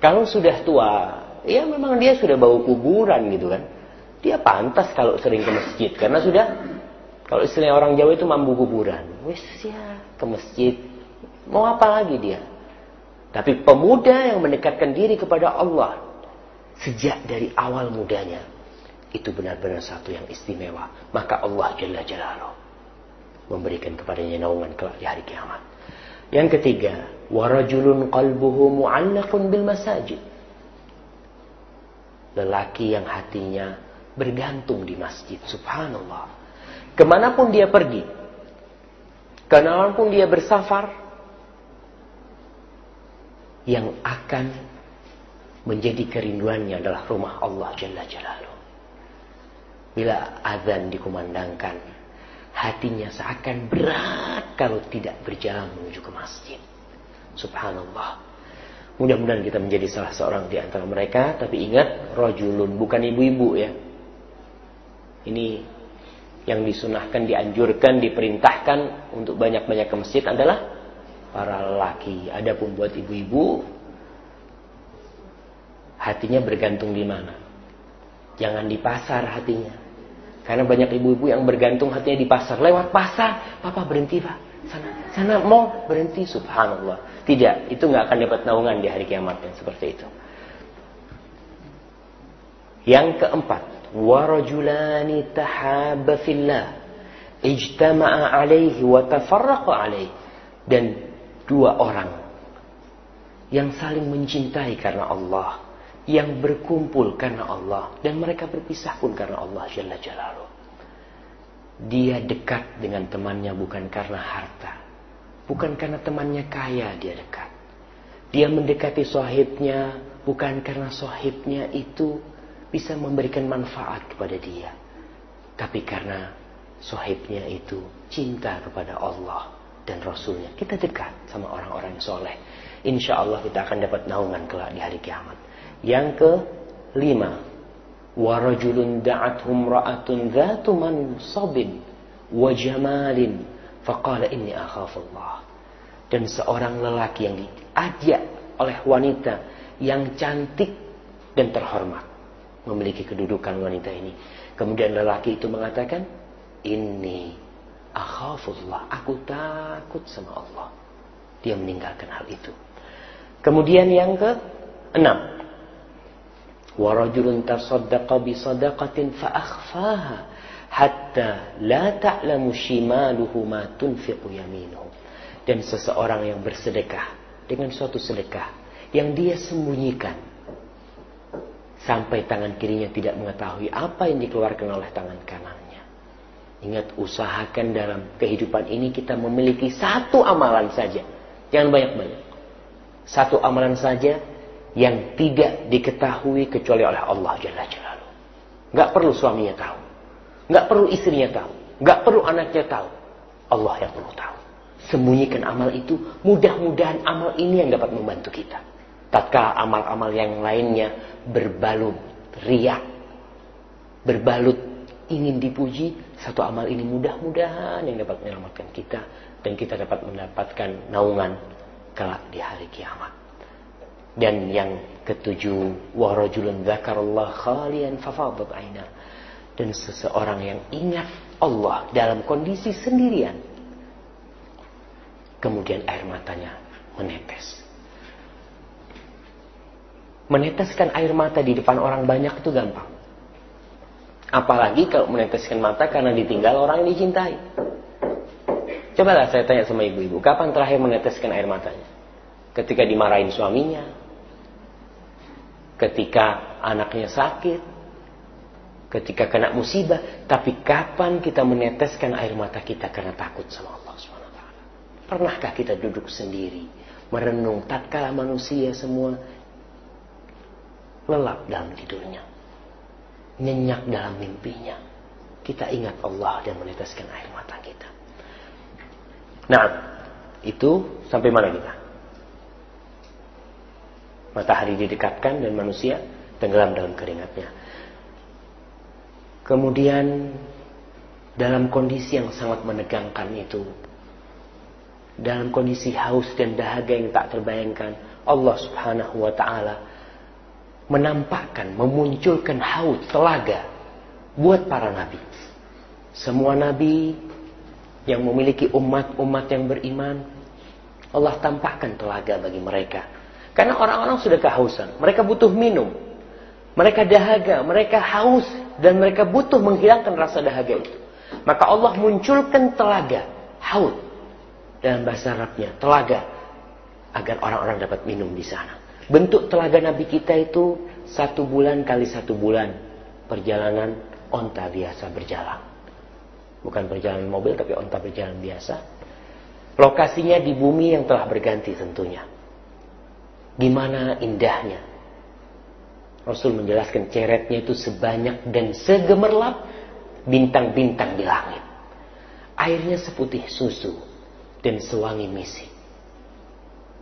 Kalau sudah tua, ya memang dia sudah bau kuburan gitu kan. Dia pantas kalau sering ke masjid karena sudah kalau istilah orang Jawa itu mambu kuburan. Wis ya ke masjid. Mau apa lagi dia? Tapi pemuda yang mendekatkan diri kepada Allah sejak dari awal mudanya itu benar-benar satu yang istimewa. Maka Allah Jalla Jalaluh memberikan kepadanya naungan kelak di hari kiamat. Yang ketiga warajulun qalbuhu mu'allaqun bil masajid. Lelaki yang hatinya bergantung di masjid subhanallah. Ke mana pun dia pergi ke mana pun dia bersafar yang akan menjadi kerinduannya adalah rumah Allah Jalla Jalaluh. Bila azan dikumandangkan, hatinya seakan berat kalau tidak berjalan menuju ke masjid. Subhanallah. Mudah-mudahan kita menjadi salah seorang di antara mereka, tapi ingat, rojulun bukan ibu-ibu ya. Ini yang disunahkan, dianjurkan, diperintahkan untuk banyak-banyak ke masjid adalah para lelaki. Adapun buat ibu-ibu, hatinya bergantung di mana. Jangan di pasar hatinya. Karena banyak ibu-ibu yang bergantung hatinya di pasar. Lewat pasar, papa berhenti pak. Sana, sana mau berhenti, subhanallah. Tidak, itu nggak akan dapat naungan di hari kiamat yang seperti itu. Yang keempat, warajulani tahabba fillah ijtama'a alaihi wa tafarraqa alaihi dan dua orang yang saling mencintai karena Allah yang berkumpul karena Allah dan mereka berpisah pun karena Allah Jalla Jalaluh. Dia dekat dengan temannya bukan karena harta. Bukan karena temannya kaya dia dekat. Dia mendekati sohibnya bukan karena sohibnya itu bisa memberikan manfaat kepada dia. Tapi karena sohibnya itu cinta kepada Allah dan Rasulnya. Kita dekat sama orang-orang yang soleh. Insya Allah kita akan dapat naungan kelak di hari kiamat. Yang kelima, warajulun da'athum ra'atun dhatu mansabin wa jamalin faqala inni akhafullah. Dan seorang lelaki yang diajak oleh wanita yang cantik dan terhormat memiliki kedudukan wanita ini. Kemudian lelaki itu mengatakan, "Ini akhafullah, aku takut sama Allah." Dia meninggalkan hal itu. Kemudian yang ke enam, warajulun tasaddaqa bi sadaqatin fa akhfaha hatta la ta'lamu shimaluhu ma tunfiqu yaminuhu. Dan seseorang yang bersedekah dengan suatu sedekah yang dia sembunyikan sampai tangan kirinya tidak mengetahui apa yang dikeluarkan oleh tangan kanannya. Ingat usahakan dalam kehidupan ini kita memiliki satu amalan saja. Jangan banyak-banyak. Satu amalan saja yang tidak diketahui kecuali oleh Allah Jalla Jalaluhu. Gak perlu suaminya tahu. Gak perlu istrinya tahu. Gak perlu anaknya tahu. Allah yang perlu tahu. Sembunyikan amal itu. Mudah-mudahan amal ini yang dapat membantu kita. Tatkala amal-amal yang lainnya berbalut riak, berbalut ingin dipuji, satu amal ini mudah-mudahan yang dapat menyelamatkan kita dan kita dapat mendapatkan naungan kelak di hari kiamat. Dan yang ketujuh, warajulun dzakarallah khalian fafadat aina. Dan seseorang yang ingat Allah dalam kondisi sendirian. Kemudian air matanya menetes. Meneteskan air mata di depan orang banyak itu gampang. Apalagi kalau meneteskan mata karena ditinggal orang yang dicintai. Cobalah saya tanya sama ibu-ibu, kapan terakhir meneteskan air matanya? Ketika dimarahin suaminya, ketika anaknya sakit, ketika kena musibah, tapi kapan kita meneteskan air mata kita karena takut sama Allah SWT? Pernahkah kita duduk sendiri, merenung tatkala manusia semua lelap dalam tidurnya. Nyenyak dalam mimpinya. Kita ingat Allah dan meneteskan air mata kita. Nah, itu sampai mana kita? Matahari didekatkan dan manusia tenggelam dalam keringatnya. Kemudian dalam kondisi yang sangat menegangkan itu, dalam kondisi haus dan dahaga yang tak terbayangkan, Allah Subhanahu wa taala menampakkan, memunculkan haud, telaga buat para nabi. Semua nabi yang memiliki umat-umat yang beriman, Allah tampakkan telaga bagi mereka. Karena orang-orang sudah kehausan, mereka butuh minum. Mereka dahaga, mereka haus dan mereka butuh menghilangkan rasa dahaga itu. Maka Allah munculkan telaga, haud dalam bahasa Arabnya, telaga agar orang-orang dapat minum di sana. Bentuk telaga Nabi kita itu satu bulan kali satu bulan perjalanan onta biasa berjalan. Bukan perjalanan mobil tapi onta berjalan biasa. Lokasinya di bumi yang telah berganti tentunya. Gimana indahnya. Rasul menjelaskan ceretnya itu sebanyak dan segemerlap bintang-bintang di langit. Airnya seputih susu dan sewangi misi.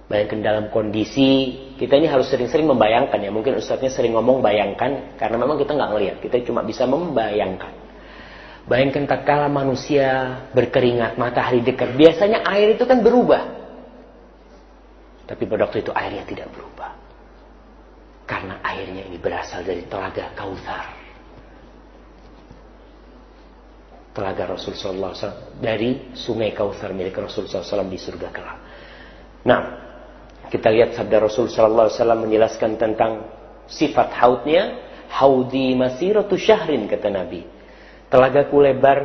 Bayangkan dalam kondisi kita ini harus sering-sering membayangkan ya. Mungkin ustadznya sering ngomong bayangkan karena memang kita nggak ngelihat. Kita cuma bisa membayangkan. Bayangkan tak kala manusia berkeringat, matahari dekat. Biasanya air itu kan berubah. Tapi pada waktu itu airnya tidak berubah. Karena airnya ini berasal dari telaga Kautsar. Telaga Rasulullah SAW dari sungai Kautsar milik Rasulullah SAW di surga kelak. Nah, kita lihat sabda Rasul sallallahu alaihi wasallam menjelaskan tentang sifat haudnya, haudi masiratu syahrin kata Nabi. Telagaku lebar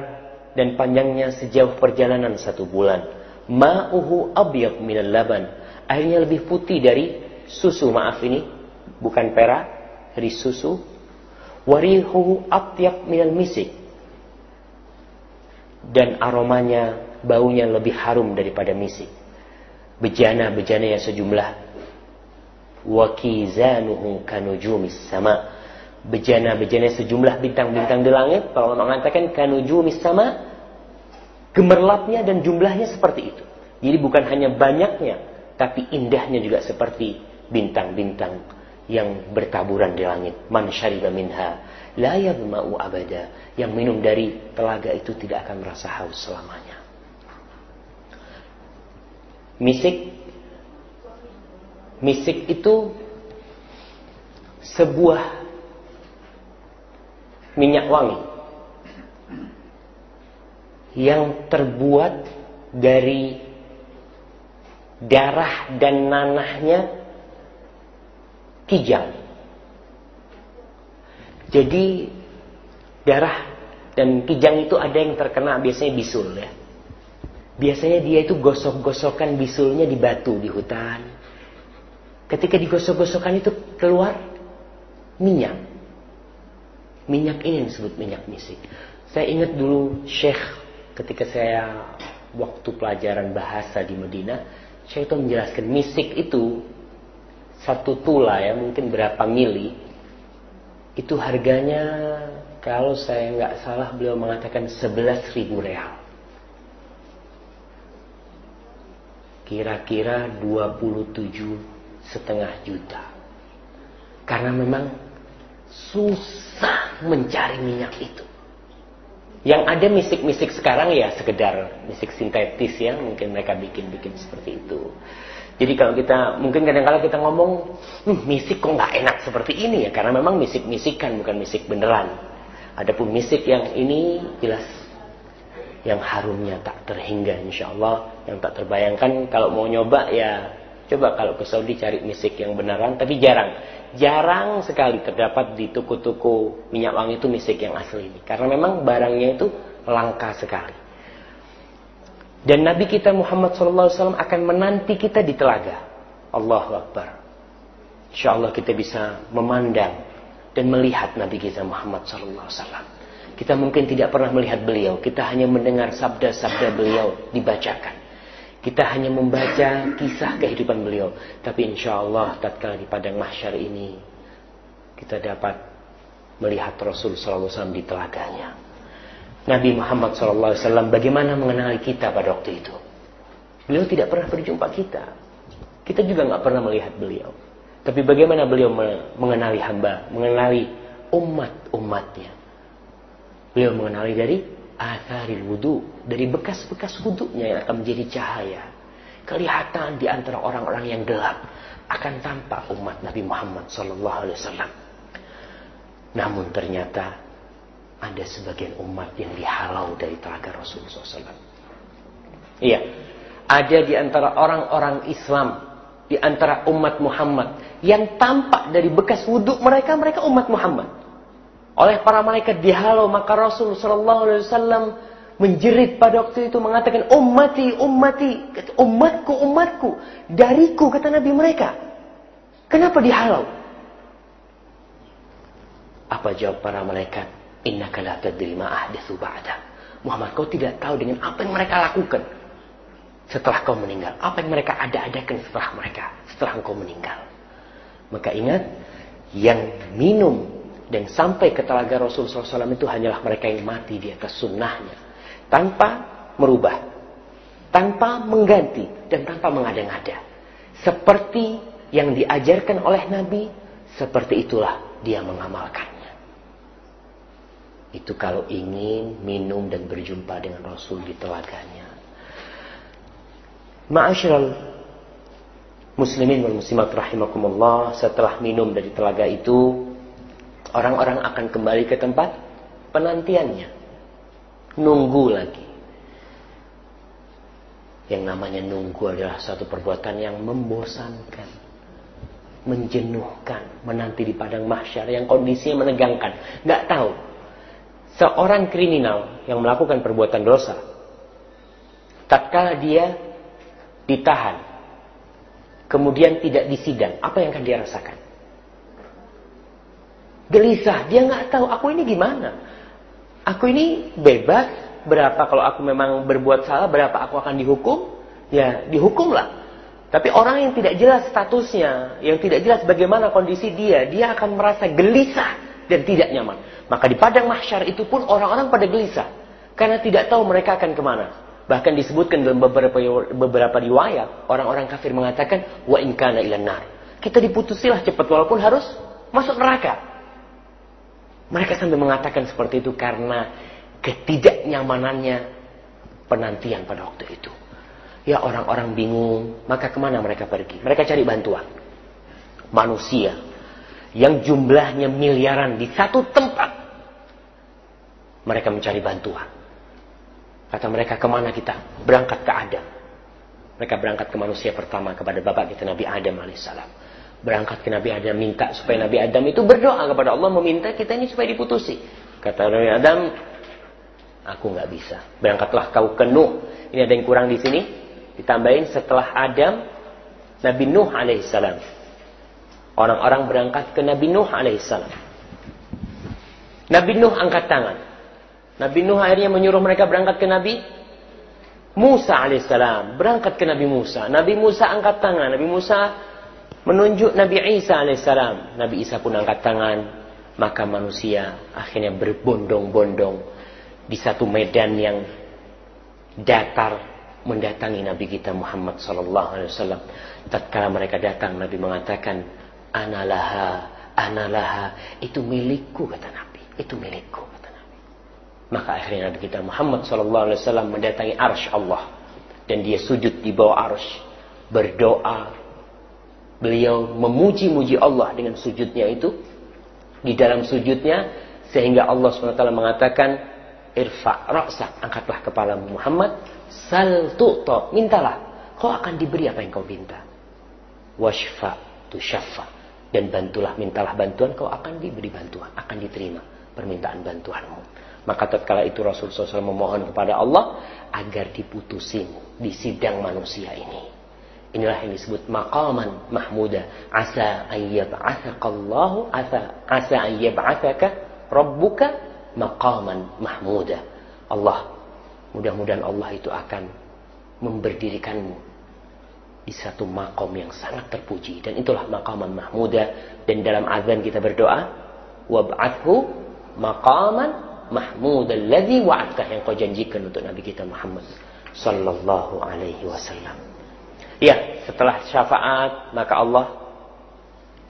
dan panjangnya sejauh perjalanan satu bulan. Ma'uhu abyad minal laban. Airnya lebih putih dari susu, maaf ini bukan perak, dari susu. Warihuhu atyab minal misik. Dan aromanya, baunya lebih harum daripada misik bejana-bejana yang sejumlah. Wa kizanuhu kanujumis sama. Bejana-bejana sejumlah bintang-bintang di langit. Para ulama mengatakan kanujumis sama gemerlapnya dan jumlahnya seperti itu. Jadi bukan hanya banyaknya tapi indahnya juga seperti bintang-bintang yang bertaburan di langit. Man syariba minha la yadma'u abada. Yang minum dari telaga itu tidak akan merasa haus selamanya misik misik itu sebuah minyak wangi yang terbuat dari darah dan nanahnya kijang. Jadi darah dan kijang itu ada yang terkena biasanya bisul ya. Biasanya dia itu gosok-gosokan bisulnya di batu di hutan. Ketika digosok-gosokkan itu keluar minyak. Minyak ini yang disebut minyak misik. Saya ingat dulu Syekh ketika saya waktu pelajaran bahasa di Medina, Syekh itu menjelaskan misik itu satu tula ya mungkin berapa mili itu harganya kalau saya nggak salah beliau mengatakan 11 ribu real kira-kira 27 setengah juta karena memang susah mencari minyak itu. Yang ada misik-misik sekarang ya sekedar misik sintetis ya, mungkin mereka bikin-bikin seperti itu. Jadi kalau kita mungkin kadang-kadang kita ngomong, hm, misik kok nggak enak seperti ini ya, karena memang misik-misikan bukan misik beneran. Adapun misik yang ini jelas yang harumnya tak terhingga insya Allah, yang tak terbayangkan kalau mau nyoba ya coba kalau ke Saudi cari misik yang beneran, tapi jarang jarang sekali terdapat di toko-toko minyak wangi itu misik yang asli ini. Karena memang barangnya itu langka sekali. Dan Nabi kita Muhammad SAW akan menanti kita di telaga. Allahu Akbar. Insya Allah kita bisa memandang dan melihat Nabi kita Muhammad SAW. Kita mungkin tidak pernah melihat beliau. Kita hanya mendengar sabda-sabda beliau dibacakan. Kita hanya membaca kisah kehidupan beliau. Tapi insya Allah tatkala di padang mahsyar ini kita dapat melihat Rasul SAW di telaganya. Nabi Muhammad SAW bagaimana mengenali kita pada waktu itu. Beliau tidak pernah berjumpa kita. Kita juga nggak pernah melihat beliau. Tapi bagaimana beliau mengenali hamba, mengenali umat-umatnya. Beliau mengenali dari atharil wudu dari bekas-bekas wudunya yang akan menjadi cahaya. Kelihatan di antara orang-orang yang gelap akan tampak umat Nabi Muhammad sallallahu alaihi wasallam. Namun ternyata ada sebagian umat yang dihalau dari telaga Rasulullah SAW. Iya, ada di antara orang-orang Islam, di antara umat Muhammad yang tampak dari bekas wudhu mereka, mereka umat Muhammad oleh para malaikat dihalau maka Rasul sallallahu alaihi wasallam menjerit pada waktu itu mengatakan ummati ummati umatku umatku dariku kata nabi mereka. Kenapa dihalau apa jawab para malaikat? Innaka la tadri ma ahdatsu ba'da Muhammad kau tidak tahu dengan apa yang mereka lakukan setelah kau meninggal. Apa yang mereka ada-adakan setelah mereka setelah engkau meninggal. Maka ingat yang minum dan sampai ke telaga Rasul SAW itu hanyalah mereka yang mati di atas sunnahnya. Tanpa merubah. Tanpa mengganti. Dan tanpa mengada-ngada. Seperti yang diajarkan oleh Nabi. Seperti itulah dia mengamalkannya. Itu kalau ingin minum dan berjumpa dengan Rasul di telaganya. Ma'asyiral muslimin wal muslimat rahimakumullah. Setelah minum dari telaga itu orang-orang akan kembali ke tempat penantiannya. Nunggu lagi. Yang namanya nunggu adalah satu perbuatan yang membosankan, menjenuhkan, menanti di padang mahsyar yang kondisinya menegangkan. Gak tahu. Seorang kriminal yang melakukan perbuatan dosa, tatkala dia ditahan, kemudian tidak disidang, apa yang akan dia rasakan? Gelisah. Dia nggak tahu aku ini gimana. Aku ini bebas. Berapa kalau aku memang berbuat salah, berapa aku akan dihukum? Ya dihukumlah. Tapi orang yang tidak jelas statusnya, yang tidak jelas bagaimana kondisi dia, dia akan merasa gelisah dan tidak nyaman. Maka di padang mahsyar itu pun orang-orang pada gelisah. Karena tidak tahu mereka akan ke mana. Bahkan disebutkan dalam beberapa beberapa riwayat, orang-orang kafir mengatakan, wa inkana ilan nar. Kita diputusilah cepat walaupun harus masuk neraka. Mereka sampai mengatakan seperti itu karena ketidaknyamanannya penantian pada waktu itu. Ya orang-orang bingung, maka ke mana mereka pergi? Mereka cari bantuan. Manusia yang jumlahnya miliaran di satu tempat. Mereka mencari bantuan. Kata mereka ke mana kita? Berangkat ke Adam. Mereka berangkat ke manusia pertama kepada bapak kita Nabi Adam alaihissalam. Berangkat ke Nabi Adam minta supaya Nabi Adam itu berdoa kepada Allah meminta kita ini supaya diputusi. Kata Nabi Adam, aku nggak bisa. Berangkatlah kau ke Nuh. Ini ada yang kurang di sini. Ditambahin setelah Adam, Nabi Nuh alaihissalam. Orang-orang berangkat ke Nabi Nuh alaihissalam. Nabi Nuh angkat tangan. Nabi Nuh akhirnya menyuruh mereka berangkat ke Nabi Musa alaihissalam. Berangkat ke Nabi Musa. Nabi Musa angkat tangan. Nabi Musa menunjuk Nabi Isa alaihissalam. Nabi Isa pun angkat tangan. Maka manusia akhirnya berbondong-bondong di satu medan yang datar mendatangi Nabi kita Muhammad sallallahu alaihi wasallam. Tatkala mereka datang Nabi mengatakan analaha analaha itu milikku kata Nabi. Itu milikku kata Nabi. Maka akhirnya Nabi kita Muhammad sallallahu alaihi wasallam mendatangi arsy Allah dan dia sujud di bawah arsy berdoa beliau memuji-muji Allah dengan sujudnya itu di dalam sujudnya sehingga Allah SWT mengatakan irfa ra'sak angkatlah kepala Muhammad Sal tu'to, mintalah. Kau akan diberi apa yang kau minta. Washfa tu syafa. Dan bantulah, mintalah bantuan, kau akan diberi bantuan. Akan diterima permintaan bantuanmu. Maka tatkala itu Rasul SAW memohon kepada Allah agar diputusin di sidang manusia ini. Inilah yang disebut maqaman mahmuda. Asa ayyab'athakallahu asa asa ayyab'athaka rabbuka maqaman mahmuda. Allah Mudah-mudahan Allah itu akan memberdirikanmu di satu makom yang sangat terpuji dan itulah maqaman mahmuda dan dalam azan kita berdoa wab'athu maqaman mahmuda alladhi wa'adkah yang kau janjikan untuk Nabi kita Muhammad sallallahu alaihi wasallam. Ya, setelah syafaat maka Allah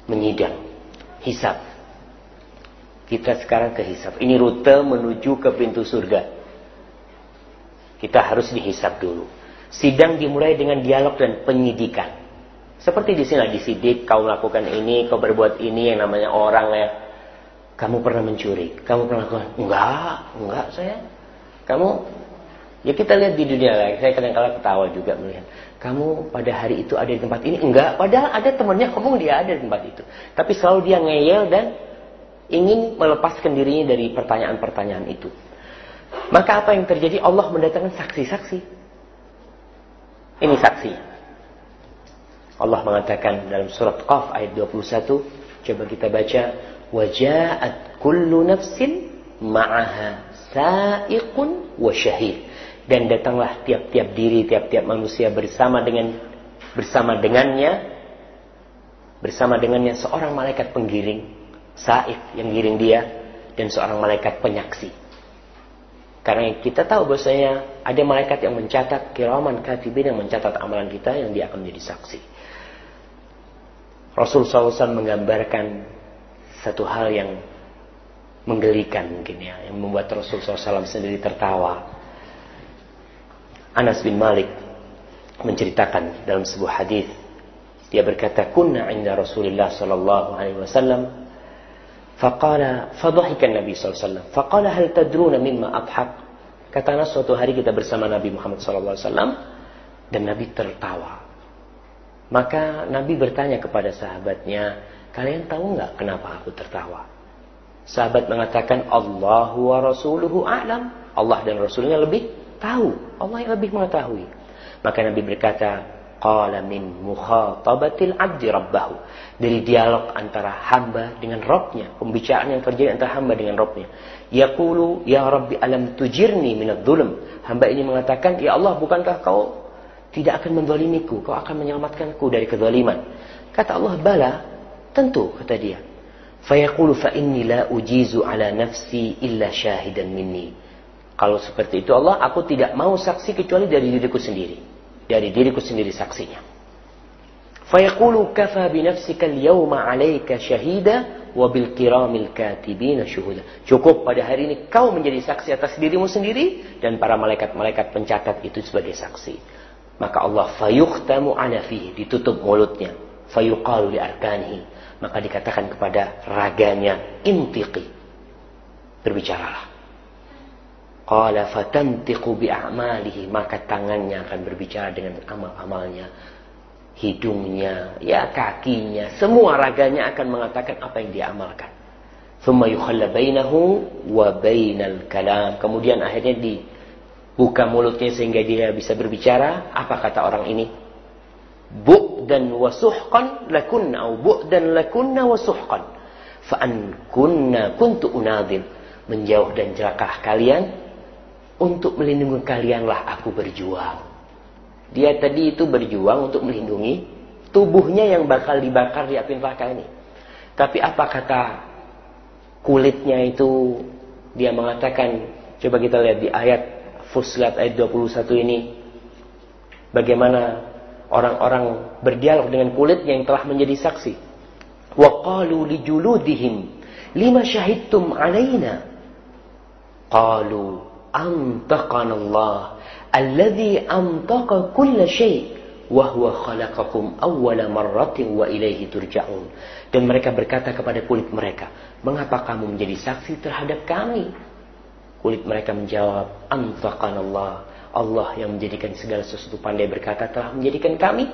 menyidang hisab. Kita sekarang ke hisab. Ini rute menuju ke pintu surga. Kita harus dihisap dulu. Sidang dimulai dengan dialog dan penyidikan. Seperti di sini disidik, kau melakukan ini, kau berbuat ini yang namanya orang ya. Kamu pernah mencuri, kamu pernah melakukan? Enggak, enggak saya. Kamu, ya kita lihat di dunia lain. Saya kadang-kadang ketawa juga melihat. Kamu pada hari itu ada di tempat ini? Enggak, padahal ada temannya ngomong dia ada di tempat itu. Tapi selalu dia ngeyel dan ingin melepaskan dirinya dari pertanyaan-pertanyaan itu. Maka apa yang terjadi? Allah mendatangkan saksi-saksi. Ini saksi. Allah mengatakan dalam surat Qaf ayat 21, coba kita baca, "Waja'at kullu nafsin ma'aha sa'iqun wa syahid." Dan datanglah tiap-tiap diri, tiap-tiap manusia bersama dengan bersama dengannya bersama dengannya seorang malaikat penggiring, sa'iq yang giring dia dan seorang malaikat penyaksi. Karena kita tahu bahwasanya ada malaikat yang mencatat kiraman katibin yang mencatat amalan kita yang dia akan menjadi saksi. Rasul SAW menggambarkan satu hal yang menggelikan mungkin ya, yang membuat Rasul SAW sendiri tertawa. Anas bin Malik menceritakan dalam sebuah hadis dia berkata kunna inda Rasulullah sallallahu alaihi wasallam Faqala fadhahika Nabi SAW. Faqala hal tadruna mimma adhak. Kata Anas suatu hari kita bersama Nabi Muhammad SAW dan Nabi tertawa. Maka Nabi bertanya kepada sahabatnya, kalian tahu nggak kenapa aku tertawa? Sahabat mengatakan Allahu wa rasuluhu a'lam. Allah dan Rasulnya lebih tahu. Allah yang lebih mengetahui. Maka Nabi berkata, Qala min mukhatabatil abdi rabbahu. Dari dialog antara hamba dengan Robnya. Pembicaraan yang terjadi antara hamba dengan Robnya. Yaqulu, Ya Rabbi alam tujirni minad dhulm. Hamba ini mengatakan, Ya Allah bukankah kau tidak akan mendolimiku. Kau akan menyelamatkanku dari kedoliman. Kata Allah, bala. Tentu, kata dia. Fayaqulu fa inni la ujizu ala nafsi illa syahidan minni. Kalau seperti itu Allah, aku tidak mau saksi kecuali dari diriku sendiri. Dari diriku sendiri saksinya. Fayaqulu kafa binafsika al-yawma alayka syahida wabil kiramil katibina syuhuda. Cukup pada hari ini kau menjadi saksi atas dirimu sendiri dan para malaikat-malaikat pencatat itu sebagai saksi. Maka Allah fayuhtamu ala fihi, ditutup mulutnya. Fayuqalu li arkanihi. Maka dikatakan kepada raganya, intiqi. Berbicaralah. Qala fatantiqu bi'amalihi. Maka tangannya akan berbicara dengan amal-amalnya hidungnya, ya kakinya, semua raganya akan mengatakan apa yang dia amalkan. Thumma yukhalla bainahu wa bainal kalam. Kemudian akhirnya dibuka mulutnya sehingga dia bisa berbicara. Apa kata orang ini? Bu'dan wa suhqan lakunna au bu'dan lakunna wa suhqan. Fa'an kunna kuntu unadhim. Menjauh dan jelakah kalian. Untuk melindungi kalianlah aku berjuang. Dia tadi itu berjuang untuk melindungi tubuhnya yang bakal dibakar di api neraka ini. Tapi apa kata kulitnya itu dia mengatakan coba kita lihat di ayat Fusilat ayat 21 ini bagaimana orang-orang berdialog dengan kulitnya yang telah menjadi saksi. Wa qalu li juludihim lima syahidtum alaina antaqana Allah alladhi amtaqa kulla syai' wa huwa khalaqakum awwala marratin wa ilaihi turja'un. Dan mereka berkata kepada kulit mereka, "Mengapa kamu menjadi saksi terhadap kami?" Kulit mereka menjawab, "Antaqan Allah." Allah yang menjadikan segala sesuatu pandai berkata telah menjadikan kami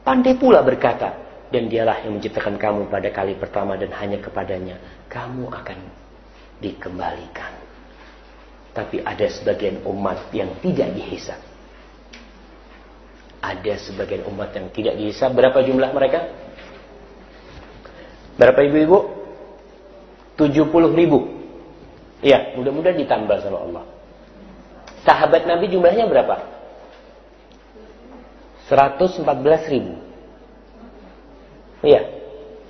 pandai pula berkata dan dialah yang menciptakan kamu pada kali pertama dan hanya kepadanya kamu akan dikembalikan. Tapi ada sebagian umat yang tidak dihisap. Ada sebagian umat yang tidak dihisap. Berapa jumlah mereka? Berapa ibu-ibu? 70 ribu. Iya, mudah-mudahan ditambah sama Allah. Sahabat Nabi jumlahnya berapa? 114 ribu. Iya.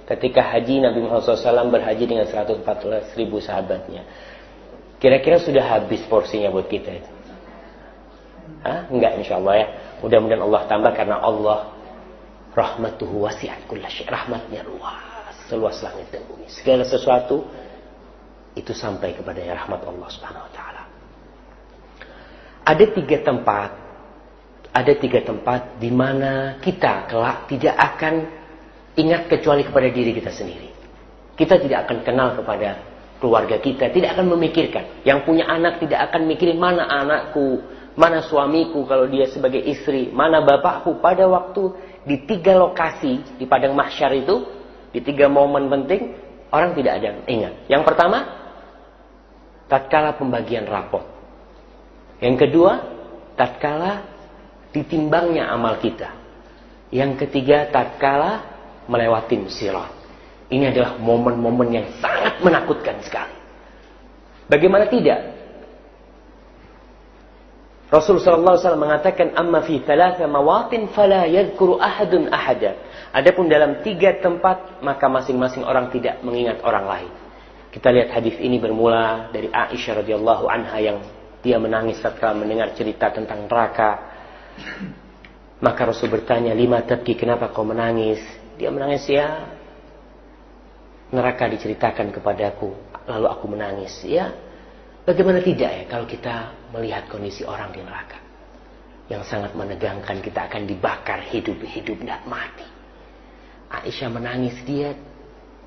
Ketika haji Nabi Muhammad SAW berhaji dengan 114 ribu sahabatnya. Kira-kira sudah habis porsinya buat kita itu. Hah? Enggak insya Allah ya. Mudah-mudahan Allah tambah karena Allah rahmatuhu wasi'at kullasyai. Rahmatnya luas. Seluas langit dan bumi. Segala sesuatu itu sampai kepada rahmat Allah subhanahu wa ta'ala. Ada tiga tempat. Ada tiga tempat di mana kita kelak tidak akan ingat kecuali kepada diri kita sendiri. Kita tidak akan kenal kepada keluarga kita tidak akan memikirkan. Yang punya anak tidak akan mikirin mana anakku, mana suamiku kalau dia sebagai istri, mana bapakku pada waktu di tiga lokasi di padang mahsyar itu, di tiga momen penting, orang tidak ada ingat. Yang pertama, tatkala pembagian rapot. Yang kedua, tatkala ditimbangnya amal kita. Yang ketiga, tatkala melewatin sirat. Ini adalah momen-momen yang sangat menakutkan sekali. Bagaimana tidak? Rasul sallallahu alaihi mengatakan amma fi thalatha mawatin fala yadhkuru ahadun ahada. Adapun dalam tiga tempat maka masing-masing orang tidak mengingat orang lain. Kita lihat hadis ini bermula dari Aisyah radhiyallahu anha yang dia menangis setelah mendengar cerita tentang neraka. Maka Rasul bertanya, "Lima tabki? Kenapa kau menangis?" Dia menangis, "Ya, neraka diceritakan kepadaku, lalu aku menangis. Ya, bagaimana tidak ya kalau kita melihat kondisi orang di neraka yang sangat menegangkan kita akan dibakar hidup-hidup tidak mati. Aisyah menangis dia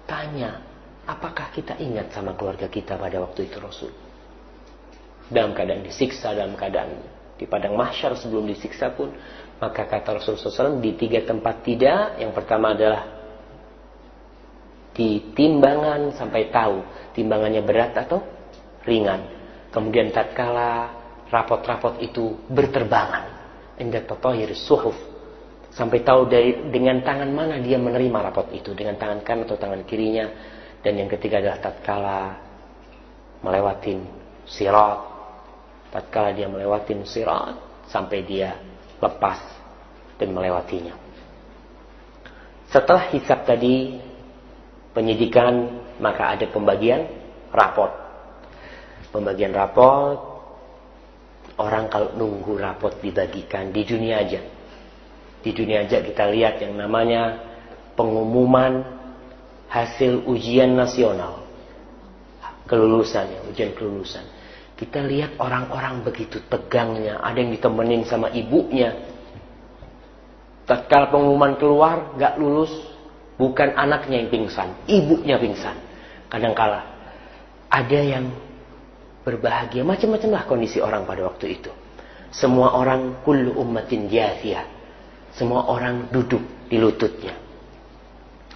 tanya, apakah kita ingat sama keluarga kita pada waktu itu Rasul? Dalam keadaan disiksa, dalam keadaan di padang mahsyar sebelum disiksa pun, maka kata Rasulullah SAW di tiga tempat tidak. Yang pertama adalah di timbangan sampai tahu timbangannya berat atau ringan. Kemudian tatkala rapot-rapot itu berterbangan, indah tatahir suhuf sampai tahu dari dengan tangan mana dia menerima rapot itu, dengan tangan kanan atau tangan kirinya. Dan yang ketiga adalah tatkala melewatin sirat. Tatkala dia melewatin sirat sampai dia lepas dan melewatinya. Setelah hisab tadi, penyidikan, maka ada pembagian raport. Pembagian raport, orang kalau nunggu raport dibagikan di dunia aja. Di dunia aja kita lihat yang namanya pengumuman hasil ujian nasional. Kelulusan ya, ujian kelulusan. Kita lihat orang-orang begitu tegangnya, ada yang ditemenin sama ibunya, Tatkala pengumuman keluar, gak lulus, bukan anaknya yang pingsan, ibunya pingsan. Kadangkala ada yang berbahagia, macam-macam lah kondisi orang pada waktu itu. Semua orang kullu ummatin jathiyah. Semua orang duduk di lututnya.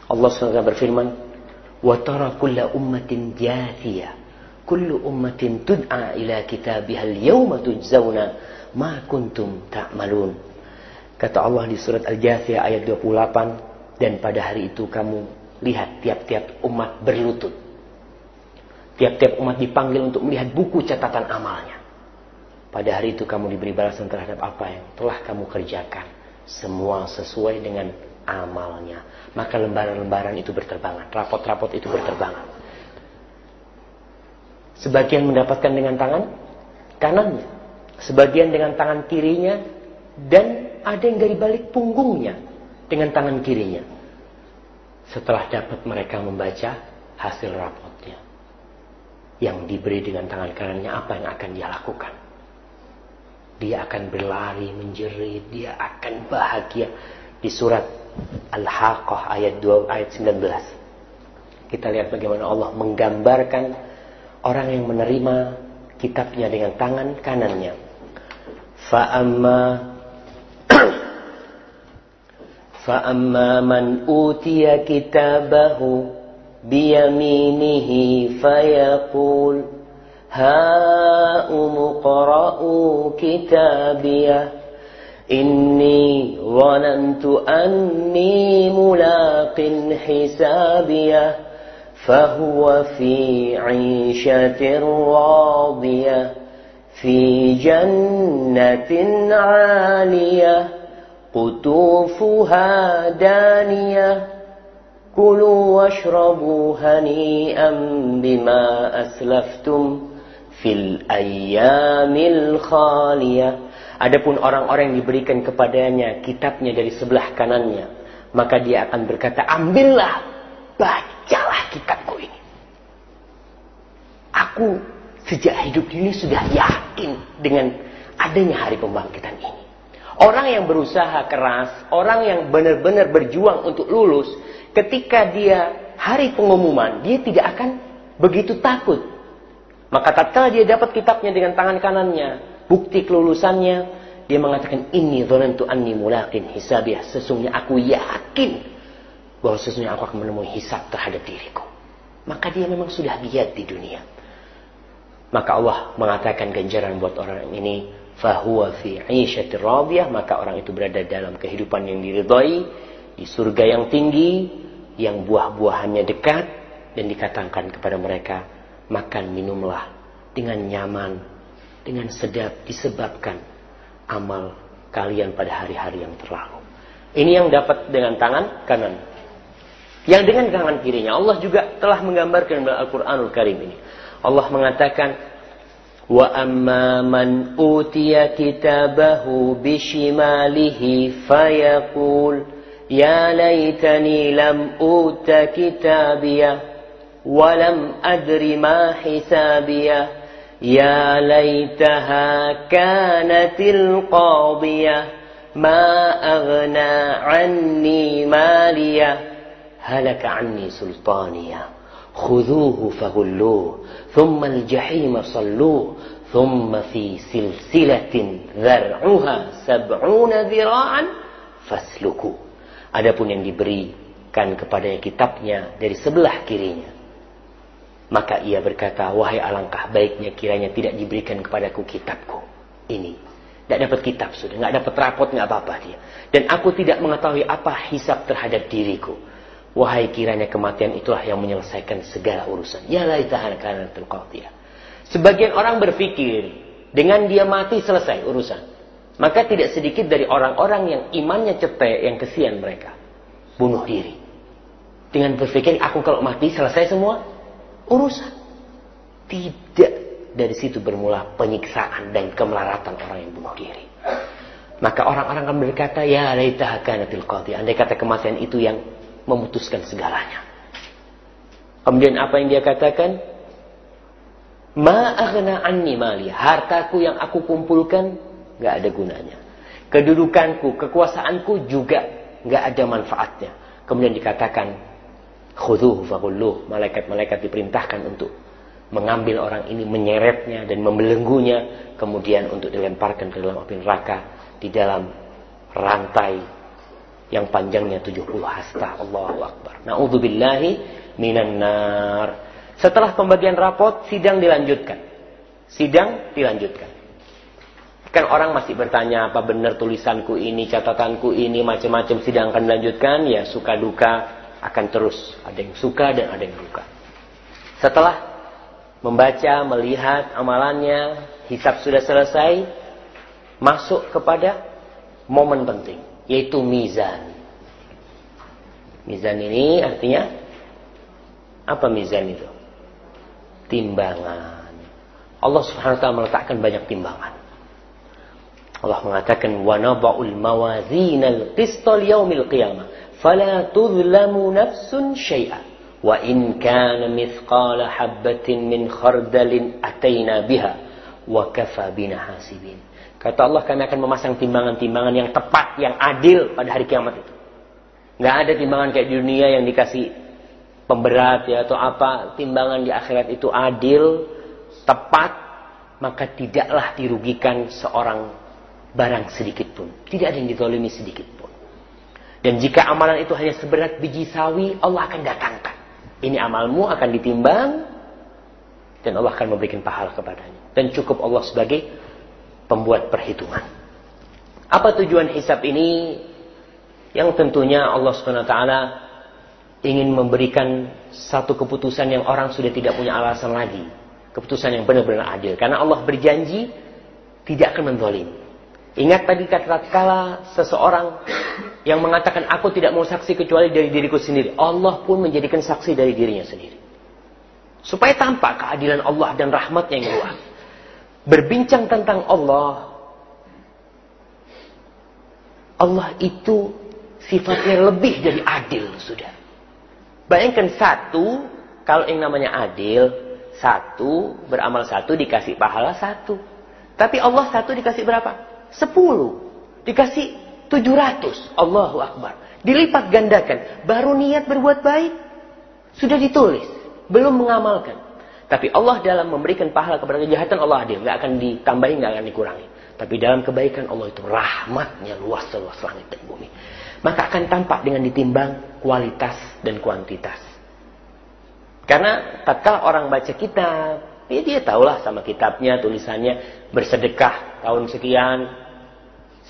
Allah SWT berfirman, "Wa tara kulla ummatin jathiyah. Kullu ummatin tud'a ila kitabiha al-yawma tujzauna ma kuntum ta'malun." Kata Allah di surat Al-Jathiyah ayat 28. Dan pada hari itu kamu lihat tiap-tiap umat berlutut. Tiap-tiap umat dipanggil untuk melihat buku catatan amalnya. Pada hari itu kamu diberi balasan terhadap apa yang telah kamu kerjakan. Semua sesuai dengan amalnya. Maka lembaran-lembaran itu berterbangan. Rapot-rapot itu berterbangan. Sebagian mendapatkan dengan tangan kanannya. Sebagian dengan tangan kirinya. Dan ada yang dari balik punggungnya dengan tangan kirinya. Setelah dapat mereka membaca hasil rapotnya. Yang diberi dengan tangan kanannya apa yang akan dia lakukan. Dia akan berlari, menjerit, dia akan bahagia. Di surat Al-Haqqah ayat 2 ayat 19. Kita lihat bagaimana Allah menggambarkan orang yang menerima kitabnya dengan tangan kanannya. Fa'amma فأما من أوتي كتابه بيمينه فيقول هاؤم اقرءوا كتابيه إني ظننت أني ملاق حسابيه فهو في عيشة راضية في جنة عالية. قطوفها دانية كلوا واشربوا هنيئا بما أسلفتم في الأيام الخالية Adapun orang-orang yang diberikan kepadanya kitabnya dari sebelah kanannya, maka dia akan berkata, "Ambillah, bacalah kitabku ini." Aku sejak hidup ini sudah yakin dengan adanya hari pembangkitan ini. Orang yang berusaha keras, orang yang benar-benar berjuang untuk lulus, ketika dia hari pengumuman, dia tidak akan begitu takut. Maka tatkala dia dapat kitabnya dengan tangan kanannya, bukti kelulusannya, dia mengatakan ini dhanantu anni mulaqin hisabiah. Sesungguhnya aku yakin bahwa sesungguhnya aku akan menemui hisab terhadap diriku. Maka dia memang sudah giat di dunia. Maka Allah mengatakan ganjaran buat orang ini fahuwa fi 'isyatir radiyah maka orang itu berada dalam kehidupan yang diridhai di surga yang tinggi yang buah-buahannya dekat dan dikatakan kepada mereka makan minumlah dengan nyaman dengan sedap disebabkan amal kalian pada hari-hari yang terlalu. Ini yang dapat dengan tangan kanan. Yang dengan tangan kirinya. Allah juga telah menggambarkan dalam Al-Qur'anul Karim ini. Allah mengatakan وأما من أوتي كتابه بشماله فيقول يا ليتني لم أوت كتابيه ولم أدر ما حسابيه يا ليتها كانت القاضية ما أغنى عني ماليه هلك عني سلطانيه خذوه فغلوه ثم الجحيم صلوه ثم في سلسلة ذرعها سبعون ذراعا فاسلكوا Adapun yang diberikan kepadanya kitabnya dari sebelah kirinya. Maka ia berkata, wahai alangkah baiknya kiranya tidak diberikan kepadaku kitabku. Ini. Tidak dapat kitab sudah. Tidak dapat rapot, tidak apa-apa dia. Dan aku tidak mengetahui apa hisap terhadap diriku. Wahai kiranya kematian itulah yang menyelesaikan segala urusan. Ya laitahan kanatul qadiyah. Sebagian orang berpikir dengan dia mati selesai urusan. Maka tidak sedikit dari orang-orang yang imannya cetek yang kesian mereka. Bunuh diri. Dengan berpikir aku kalau mati selesai semua urusan. Tidak dari situ bermula penyiksaan dan kemelaratan orang yang bunuh diri. Maka orang-orang akan berkata, Ya laitaha kanatil qadhi. Andai kata kematian itu yang memutuskan segalanya. Kemudian apa yang dia katakan? Ma aghna anni mali. Hartaku yang aku kumpulkan nggak ada gunanya. Kedudukanku, kekuasaanku juga nggak ada manfaatnya. Kemudian dikatakan, Khuduhu fakulluh. Malaikat-malaikat diperintahkan untuk mengambil orang ini, menyeretnya dan membelenggunya. Kemudian untuk dilemparkan ke dalam api neraka di dalam rantai yang panjangnya 70 hasta. Allahu Akbar. Na'udzubillahi minan nar. Setelah pembagian rapot, sidang dilanjutkan. Sidang dilanjutkan. Kan orang masih bertanya apa benar tulisanku ini, catatanku ini, macam-macam sidang akan dilanjutkan. Ya suka duka akan terus. Ada yang suka dan ada yang duka. Setelah membaca, melihat amalannya, hisab sudah selesai, masuk kepada momen penting yaitu mizan. Mizan ini artinya apa mizan itu? Timbangan. Allah Subhanahu wa taala meletakkan banyak timbangan. Allah mengatakan wa nadha'ul mawazinal qista liyaumil qiyamah fala tuzlamu nafsun syai'a wa in kana mithqala habatin min khardalin ataina biha wa kafa bina hasibin Kata Allah kami akan memasang timbangan-timbangan yang tepat, yang adil pada hari kiamat itu. Nggak ada timbangan kayak dunia yang dikasih pemberat ya atau apa. Timbangan di akhirat itu adil, tepat, maka tidaklah dirugikan seorang barang sedikit pun. Tidak ada yang ditolimi sedikit pun. Dan jika amalan itu hanya seberat biji sawi, Allah akan datangkan. Ini amalmu akan ditimbang dan Allah akan memberikan pahala kepadanya. Dan cukup Allah sebagai pembuat perhitungan. Apa tujuan hisab ini? Yang tentunya Allah SWT ingin memberikan satu keputusan yang orang sudah tidak punya alasan lagi. Keputusan yang benar-benar adil. Karena Allah berjanji tidak akan mendolim. Ingat tadi kata kala seseorang yang mengatakan aku tidak mau saksi kecuali dari diriku sendiri. Allah pun menjadikan saksi dari dirinya sendiri. Supaya tampak keadilan Allah dan rahmatnya yang luas berbincang tentang Allah, Allah itu sifatnya lebih dari adil sudah. Bayangkan satu, kalau yang namanya adil, satu beramal satu dikasih pahala satu. Tapi Allah satu dikasih berapa? Sepuluh. Dikasih tujuh ratus. Allahu Akbar. Dilipat gandakan. Baru niat berbuat baik. Sudah ditulis. Belum mengamalkan. Tapi Allah dalam memberikan pahala kepada kejahatan Allah adil. Nggak akan ditambahi, nggak akan dikurangi. Tapi dalam kebaikan Allah itu rahmatnya luas seluas langit dan bumi. Maka akan tampak dengan ditimbang kualitas dan kuantitas. Karena tatkala orang baca kitab, ya dia tahulah sama kitabnya, tulisannya bersedekah tahun sekian,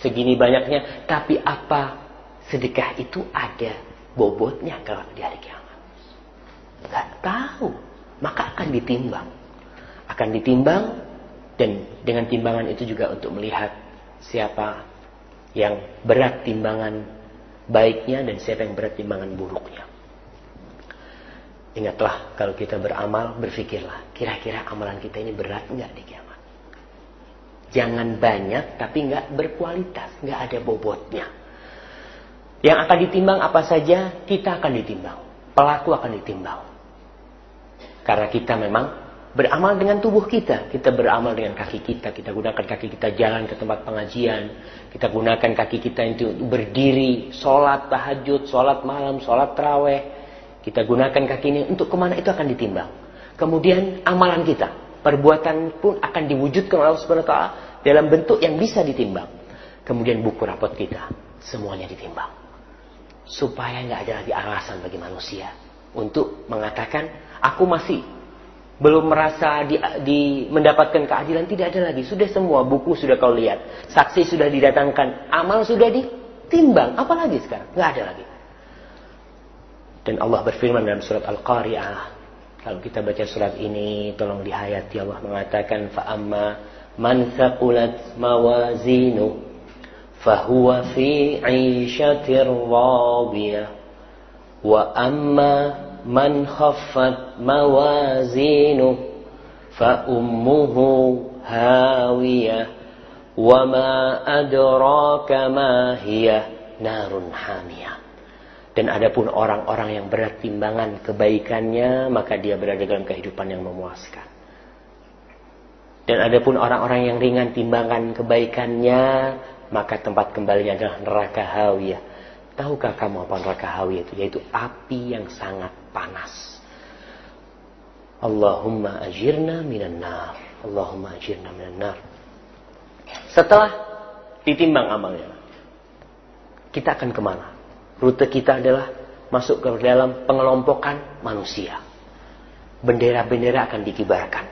segini banyaknya. Tapi apa sedekah itu ada bobotnya kalau di hari kiamat? Gak tahu maka akan ditimbang. Akan ditimbang dan dengan timbangan itu juga untuk melihat siapa yang berat timbangan baiknya dan siapa yang berat timbangan buruknya. Ingatlah kalau kita beramal, berpikirlah kira-kira amalan kita ini berat enggak di kiamat. Jangan banyak tapi enggak berkualitas, enggak ada bobotnya. Yang akan ditimbang apa saja, kita akan ditimbang. Pelaku akan ditimbang. Karena kita memang beramal dengan tubuh kita. Kita beramal dengan kaki kita. Kita gunakan kaki kita jalan ke tempat pengajian. Kita gunakan kaki kita itu berdiri, sholat tahajud, sholat malam, sholat terawih. Kita gunakan kaki ini untuk ke mana itu akan ditimbang. Kemudian amalan kita, perbuatan pun akan diwujudkan oleh Allah Wa dalam bentuk yang bisa ditimbang. Kemudian buku rapot kita, semuanya ditimbang. Supaya nggak ada lagi alasan bagi manusia untuk mengatakan aku masih belum merasa di, di mendapatkan keadilan. Tidak ada lagi. Sudah semua buku sudah kau lihat. Saksi sudah didatangkan. Amal sudah ditimbang. Apalagi sekarang? Nggak ada lagi. Dan Allah berfirman dalam surat Al-Qari'ah kalau kita baca surat ini tolong dihayati. Allah mengatakan fa amma man thaqulat mawazinu fahuwa fi 'ishatir radiyah wa amma man khaffat mawazinuh fa ummuhu وما wa ma adraka ma hiya dan adapun orang-orang yang berat timbangan kebaikannya maka dia berada dalam kehidupan yang memuaskan. Dan adapun orang-orang yang ringan timbangan kebaikannya maka tempat kembalinya adalah neraka hawiyah. Tahukah kamu apa neraka hawiyah itu? Yaitu api yang sangat panas. Allahumma ajirna minan nar. Allahumma ajirna minan nar. Setelah ditimbang amalnya, kita akan ke mana? Rute kita adalah masuk ke dalam pengelompokan manusia. Bendera-bendera akan dikibarkan.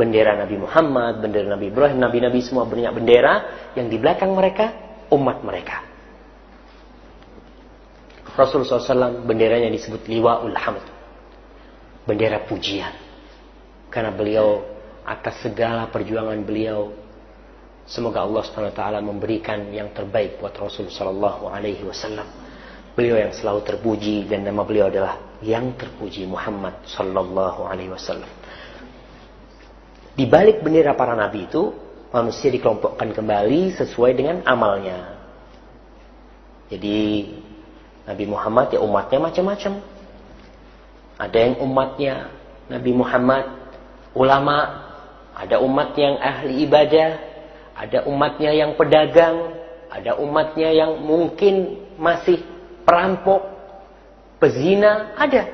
Bendera Nabi Muhammad, bendera Nabi Ibrahim, Nabi-Nabi semua banyak bendera yang di belakang mereka umat mereka. Rasulullah SAW benderanya disebut Liwa'ul Hamd. Bendera pujian. Karena beliau atas segala perjuangan beliau semoga Allah SWT memberikan yang terbaik buat Rasul wasallam Beliau yang selalu terpuji dan nama beliau adalah yang terpuji Muhammad sallallahu alaihi wasallam. Di balik bendera para nabi itu, manusia dikelompokkan kembali sesuai dengan amalnya. Jadi Nabi Muhammad ya umatnya macam-macam. Ada yang umatnya Nabi Muhammad ulama, ada umat yang ahli ibadah, ada umatnya yang pedagang, ada umatnya yang mungkin masih perampok, pezina, ada.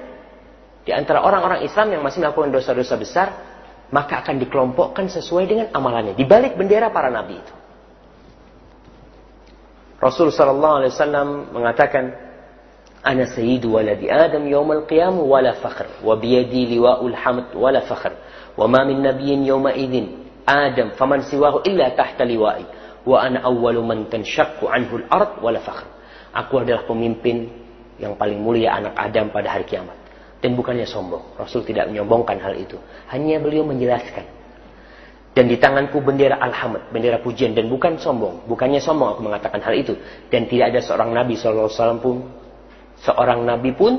Di antara orang-orang Islam yang masih melakukan dosa-dosa besar, maka akan dikelompokkan sesuai dengan amalannya. Di balik bendera para nabi itu. Rasul wasallam mengatakan, "Ana sayyidu waladi Adam yaumal qiyam wala fakhr, wa biyadi liwa'ul hamd wala fakhr, wa ma min nabiyyin yawma idzin Adam faman siwahu illa tahta liwa'i, wa ana awwalu man tanshaqqu anhu al-ard wala fakhr." Aku adalah pemimpin yang paling mulia anak Adam pada hari kiamat. Dan bukannya sombong. Rasul tidak menyombongkan hal itu. Hanya beliau menjelaskan. Dan di tanganku bendera alhamd, bendera pujian. Dan bukan sombong. Bukannya sombong aku mengatakan hal itu. Dan tidak ada seorang Nabi SAW pun. Seorang Nabi pun.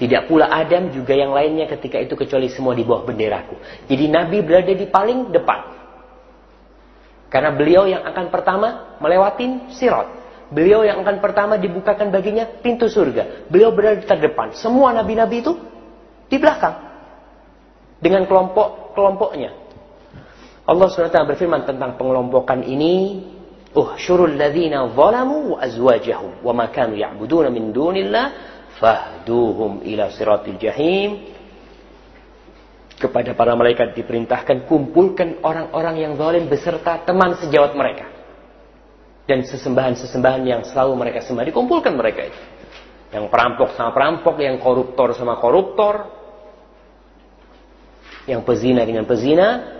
Tidak pula Adam juga yang lainnya ketika itu kecuali semua di bawah benderaku. Jadi Nabi berada di paling depan. Karena beliau yang akan pertama melewatin sirat. Beliau yang akan pertama dibukakan baginya pintu surga. Beliau berada di terdepan. Semua nabi-nabi itu di belakang. Dengan kelompok-kelompoknya. Allah SWT berfirman tentang pengelompokan ini. Uhsyurul ladhina zalamu wa azwajahum. Wa makanu ya'buduna min dunillah. Fahduhum ila siratil jahim. Kepada para malaikat diperintahkan kumpulkan orang-orang yang zalim beserta teman sejawat mereka dan sesembahan-sesembahan yang selalu mereka sembah dikumpulkan mereka itu. Yang perampok sama perampok, yang koruptor sama koruptor, yang pezina dengan pezina,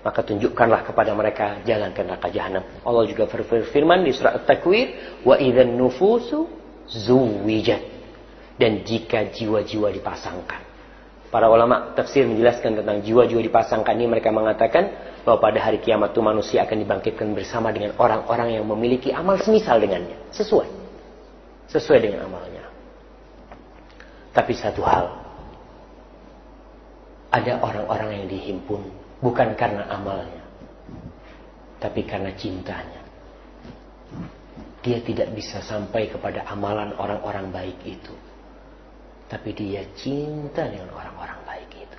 maka tunjukkanlah kepada mereka jalan ke neraka jahanam. Allah juga berfirman di surat At-Takwir, wa idzan nufusu zuwijat. Dan jika jiwa-jiwa dipasangkan. Para ulama tafsir menjelaskan tentang jiwa-jiwa dipasangkan ini mereka mengatakan bahwa pada hari kiamat itu manusia akan dibangkitkan bersama dengan orang-orang yang memiliki amal semisal dengannya. Sesuai. Sesuai dengan amalnya. Tapi satu hal. Ada orang-orang yang dihimpun bukan karena amalnya. Tapi karena cintanya. Dia tidak bisa sampai kepada amalan orang-orang baik itu. Tapi dia cinta dengan orang-orang baik itu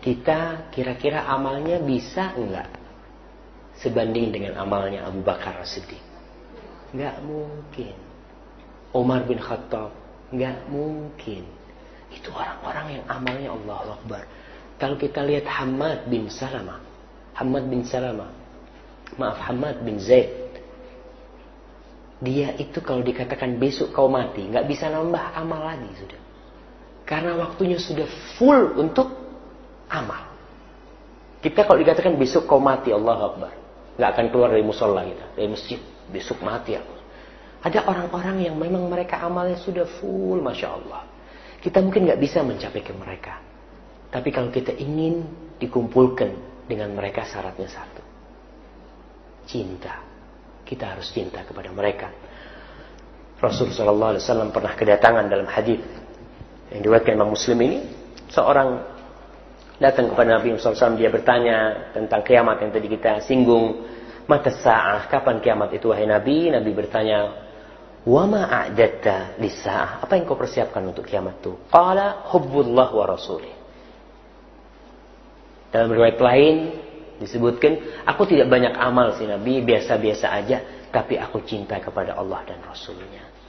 kita kira-kira amalnya bisa enggak sebanding dengan amalnya Abu Bakar Siddiq? Enggak mungkin. Umar bin Khattab, enggak mungkin. Itu orang-orang yang amalnya Allah Akbar. Kalau kita lihat Hamad bin Salama, Hamad bin Salama, maaf Hamad bin Zaid, dia itu kalau dikatakan besok kau mati, nggak bisa nambah amal lagi sudah. Karena waktunya sudah full untuk amal. Kita kalau dikatakan besok kau mati Allah Akbar. Nggak akan keluar dari musola kita. Dari masjid. Besok mati aku. Ada orang-orang yang memang mereka amalnya sudah full. Masya Allah. Kita mungkin nggak bisa mencapai ke mereka. Tapi kalau kita ingin dikumpulkan dengan mereka syaratnya satu. Cinta. kita harus cinta kepada mereka. Rasulullah SAW pernah kedatangan dalam hadis yang diwakilkan Imam Muslim ini seorang datang kepada Nabi SAW dia bertanya tentang kiamat yang tadi kita singgung mata sa'ah kapan kiamat itu wahai Nabi Nabi bertanya wama a'datta lisa'ah apa yang kau persiapkan untuk kiamat itu qala hubbullah wa rasulih dalam riwayat lain disebutkan aku tidak banyak amal sih Nabi biasa-biasa aja tapi aku cinta kepada Allah dan Rasulnya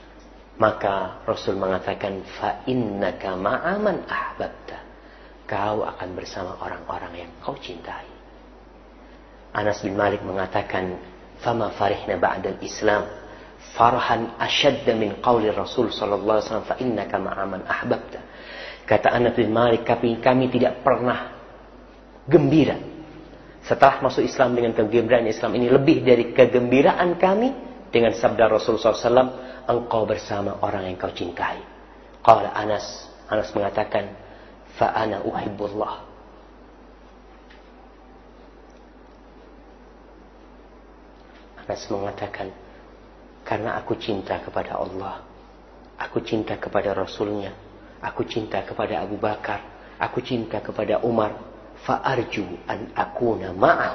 maka Rasul mengatakan fa innaka ma'aman ahbabta. Kau akan bersama orang-orang yang kau cintai. Anas bin Malik mengatakan, "Fama farihna ba'dal Islam farhan ashadda min qawli Rasul sallallahu alaihi wasallam fa innaka ma'aman ahbabta." Kata Anas bin Malik, kami, kami tidak pernah gembira setelah masuk Islam dengan kegembiraan Islam ini lebih dari kegembiraan kami dengan sabda Rasulullah SAW engkau bersama orang yang kau cintai. Qala Anas, Anas mengatakan, fa ana uhibbullah. Anas mengatakan, karena aku cinta kepada Allah, aku cinta kepada Rasulnya, aku cinta kepada Abu Bakar, aku cinta kepada Umar, fa arju an akuna ma'ah.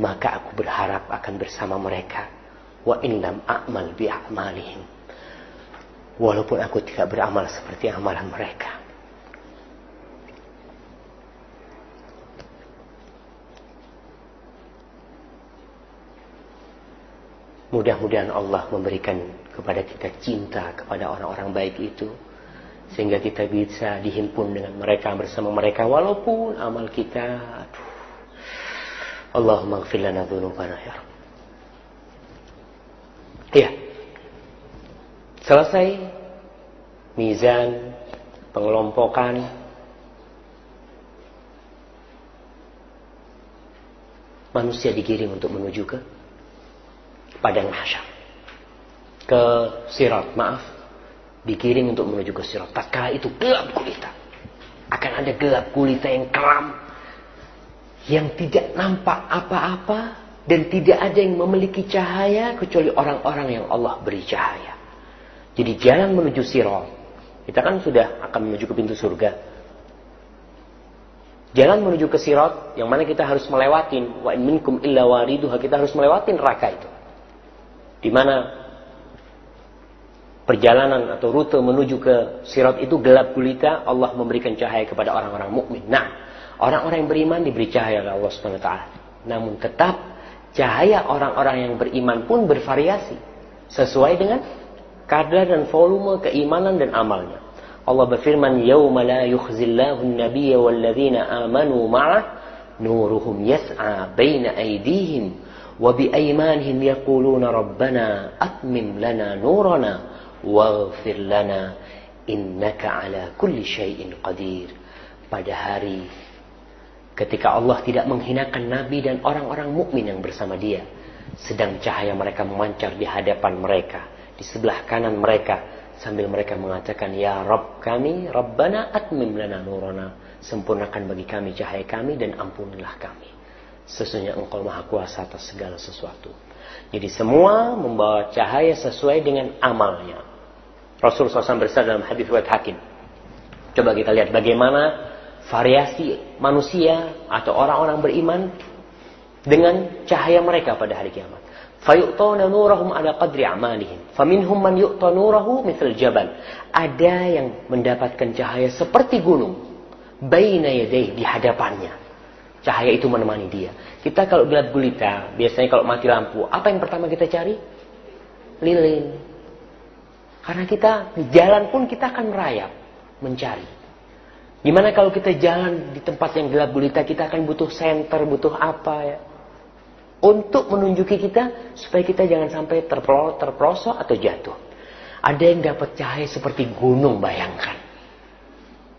Maka aku berharap akan bersama mereka wa in lam a'mal bi a'malihim walaupun aku tidak beramal seperti amalan mereka Mudah-mudahan Allah memberikan kepada kita cinta kepada orang-orang baik itu. Sehingga kita bisa dihimpun dengan mereka bersama mereka. Walaupun amal kita, aduh. Allahumma gfir lana dhunubana ya. Iya. Selesai mizan, pengelompokan, manusia digiring untuk menuju ke padang mahsyar. Ke sirat, maaf. Digiring untuk menuju ke sirat. Tatkala itu gelap gulita. Akan ada gelap gulita yang kelam. Yang tidak nampak apa-apa dan tidak ada yang memiliki cahaya kecuali orang-orang yang Allah beri cahaya. Jadi jalan menuju sirat. Kita kan sudah akan menuju ke pintu surga. Jalan menuju ke sirat yang mana kita harus melewatin wa in minkum illa wariduha kita harus melewatin neraka itu. Di mana perjalanan atau rute menuju ke sirat itu gelap gulita, Allah memberikan cahaya kepada orang-orang mukmin. Nah, orang-orang yang beriman diberi cahaya oleh Allah Subhanahu wa taala. Namun tetap Cahaya orang-orang yang beriman pun bervariasi. Sesuai dengan kadar dan volume keimanan dan amalnya. Allah berfirman, "Yauma la yukhzillahu an-nabiyya walladzina amanu ma'ah nuruhum yas'a baina aydihim wa bi aymanihim yaquluna rabbana atmim lana nurana waghfir lana innaka ala kulli syai'in qadir." Pada hari Ketika Allah tidak menghinakan Nabi dan orang-orang mukmin yang bersama dia. Sedang cahaya mereka memancar di hadapan mereka. Di sebelah kanan mereka. Sambil mereka mengatakan, Ya Rabb kami, Rabbana atmim lana nurana. Sempurnakan bagi kami cahaya kami dan ampunilah kami. Sesungguhnya engkau maha kuasa atas segala sesuatu. Jadi semua membawa cahaya sesuai dengan amalnya. Rasulullah SAW bersabda dalam hadis riwayat Hakim. Coba kita lihat bagaimana variasi manusia atau orang-orang beriman dengan cahaya mereka pada hari kiamat. Fayu'tawna nurahum ala qadri amalihim. Faminhum man yu'ta nurahu mithal jabal. Ada yang mendapatkan cahaya seperti gunung. Baina yadayh di hadapannya. Cahaya itu menemani dia. Kita kalau gelap gulita, biasanya kalau mati lampu, apa yang pertama kita cari? Lilin. Karena kita jalan pun kita akan merayap, mencari. Gimana kalau kita jalan di tempat yang gelap gulita, kita akan butuh senter, butuh apa ya? Untuk menunjuki kita, supaya kita jangan sampai terperosok atau jatuh. Ada yang dapat cahaya seperti gunung, bayangkan.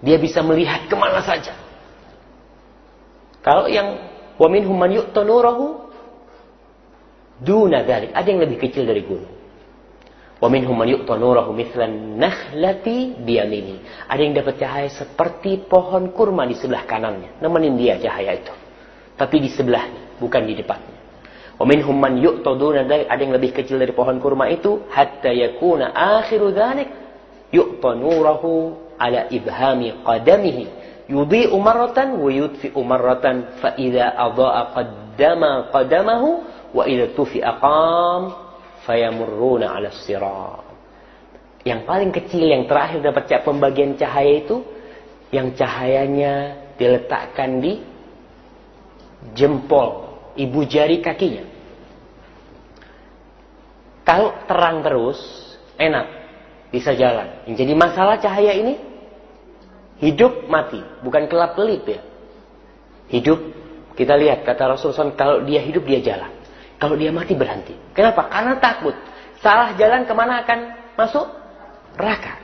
Dia bisa melihat ke mana saja. Kalau yang wamin human yuk tonurahu, duna dari, ada yang lebih kecil dari gunung. Man yu'ta nurahu mithlan nakhlati biyamini. Ada yang dapat cahaya seperti pohon kurma di sebelah kanannya. Nemenin dia cahaya itu. Tapi di sebelahnya, bukan di depannya. Wa minhum man yu'taduna ada yang lebih kecil dari pohon kurma itu hatta yakuna akhiru dzalik yu'ta nurahu ala ibhami qadamihi yudhi'u marratan wa yudfi'u marratan fa qaddama qadamahu wa idza tufi'a qam fayamurruna 'ala sirat yang paling kecil yang terakhir dapat pembagian cahaya itu yang cahayanya diletakkan di jempol ibu jari kakinya. Kalau terang terus, enak, bisa jalan. Yang jadi masalah cahaya ini, hidup mati, bukan kelap kelip ya. Hidup, kita lihat kata Rasulullah kalau dia hidup dia jalan. Kalau dia mati berhenti. Kenapa? Karena takut. Salah jalan ke mana akan masuk? Neraka.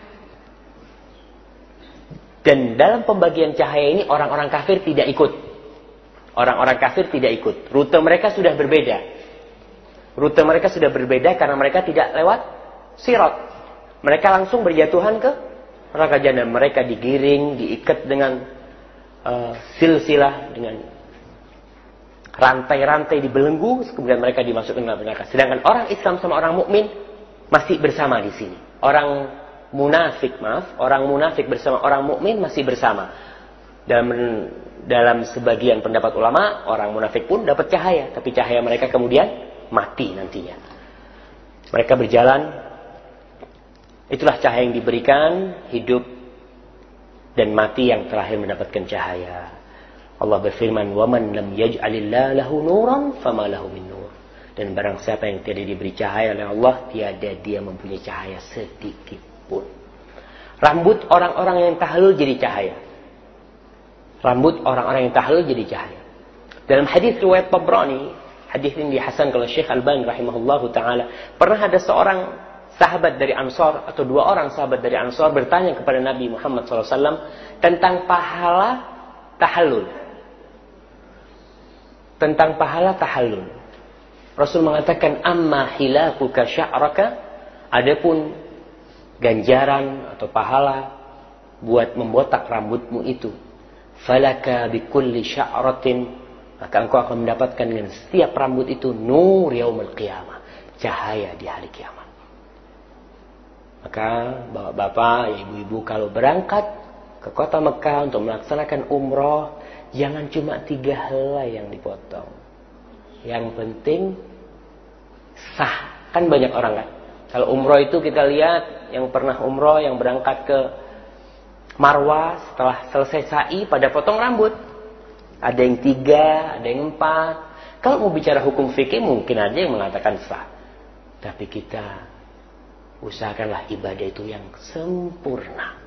Dan dalam pembagian cahaya ini orang-orang kafir tidak ikut. Orang-orang kafir tidak ikut. Rute mereka sudah berbeda. Rute mereka sudah berbeda karena mereka tidak lewat sirot. Mereka langsung berjatuhan ke neraka jahanam. Mereka digiring, diikat dengan uh, silsilah, dengan rantai-rantai dibelenggu, kemudian mereka dimasukkan ke neraka. Sedangkan orang Islam sama orang mukmin masih bersama di sini. Orang munafik, maaf, orang munafik bersama orang mukmin masih bersama. Dan dalam sebagian pendapat ulama, orang munafik pun dapat cahaya, tapi cahaya mereka kemudian mati nantinya. Mereka berjalan, itulah cahaya yang diberikan, hidup dan mati yang terakhir mendapatkan cahaya. Allah berfirman, "Waman lam yaj'alillah lahu nuran fama lahu min nur." Dan barang siapa yang tidak diberi cahaya oleh Allah, tiada dia mempunyai cahaya sedikit pun. Rambut orang-orang yang tahlul jadi cahaya rambut orang-orang yang tahlil jadi cahaya. Dalam hadis riwayat Tabrani, hadis ini dihasan kalau Syekh Al-Bani rahimahullahu taala, pernah ada seorang sahabat dari Ansor atau dua orang sahabat dari Ansor bertanya kepada Nabi Muhammad SAW tentang pahala tahallul. Tentang pahala tahallul. Rasul mengatakan amma hilakuka sya'raka adapun ganjaran atau pahala buat membotak rambutmu itu falaka bikulli sya'ratin maka engkau akan mendapatkan dengan setiap rambut itu nur yaumul qiyamah cahaya di hari kiamat maka bapak-bapak ibu-ibu kalau berangkat ke kota Mekah untuk melaksanakan umroh jangan cuma tiga helai yang dipotong yang penting sah kan banyak orang kan kalau umroh itu kita lihat yang pernah umroh yang berangkat ke Marwah setelah selesai sa'i pada potong rambut. Ada yang tiga, ada yang empat. Kalau mau bicara hukum fikih mungkin ada yang mengatakan sah. Tapi kita usahakanlah ibadah itu yang sempurna.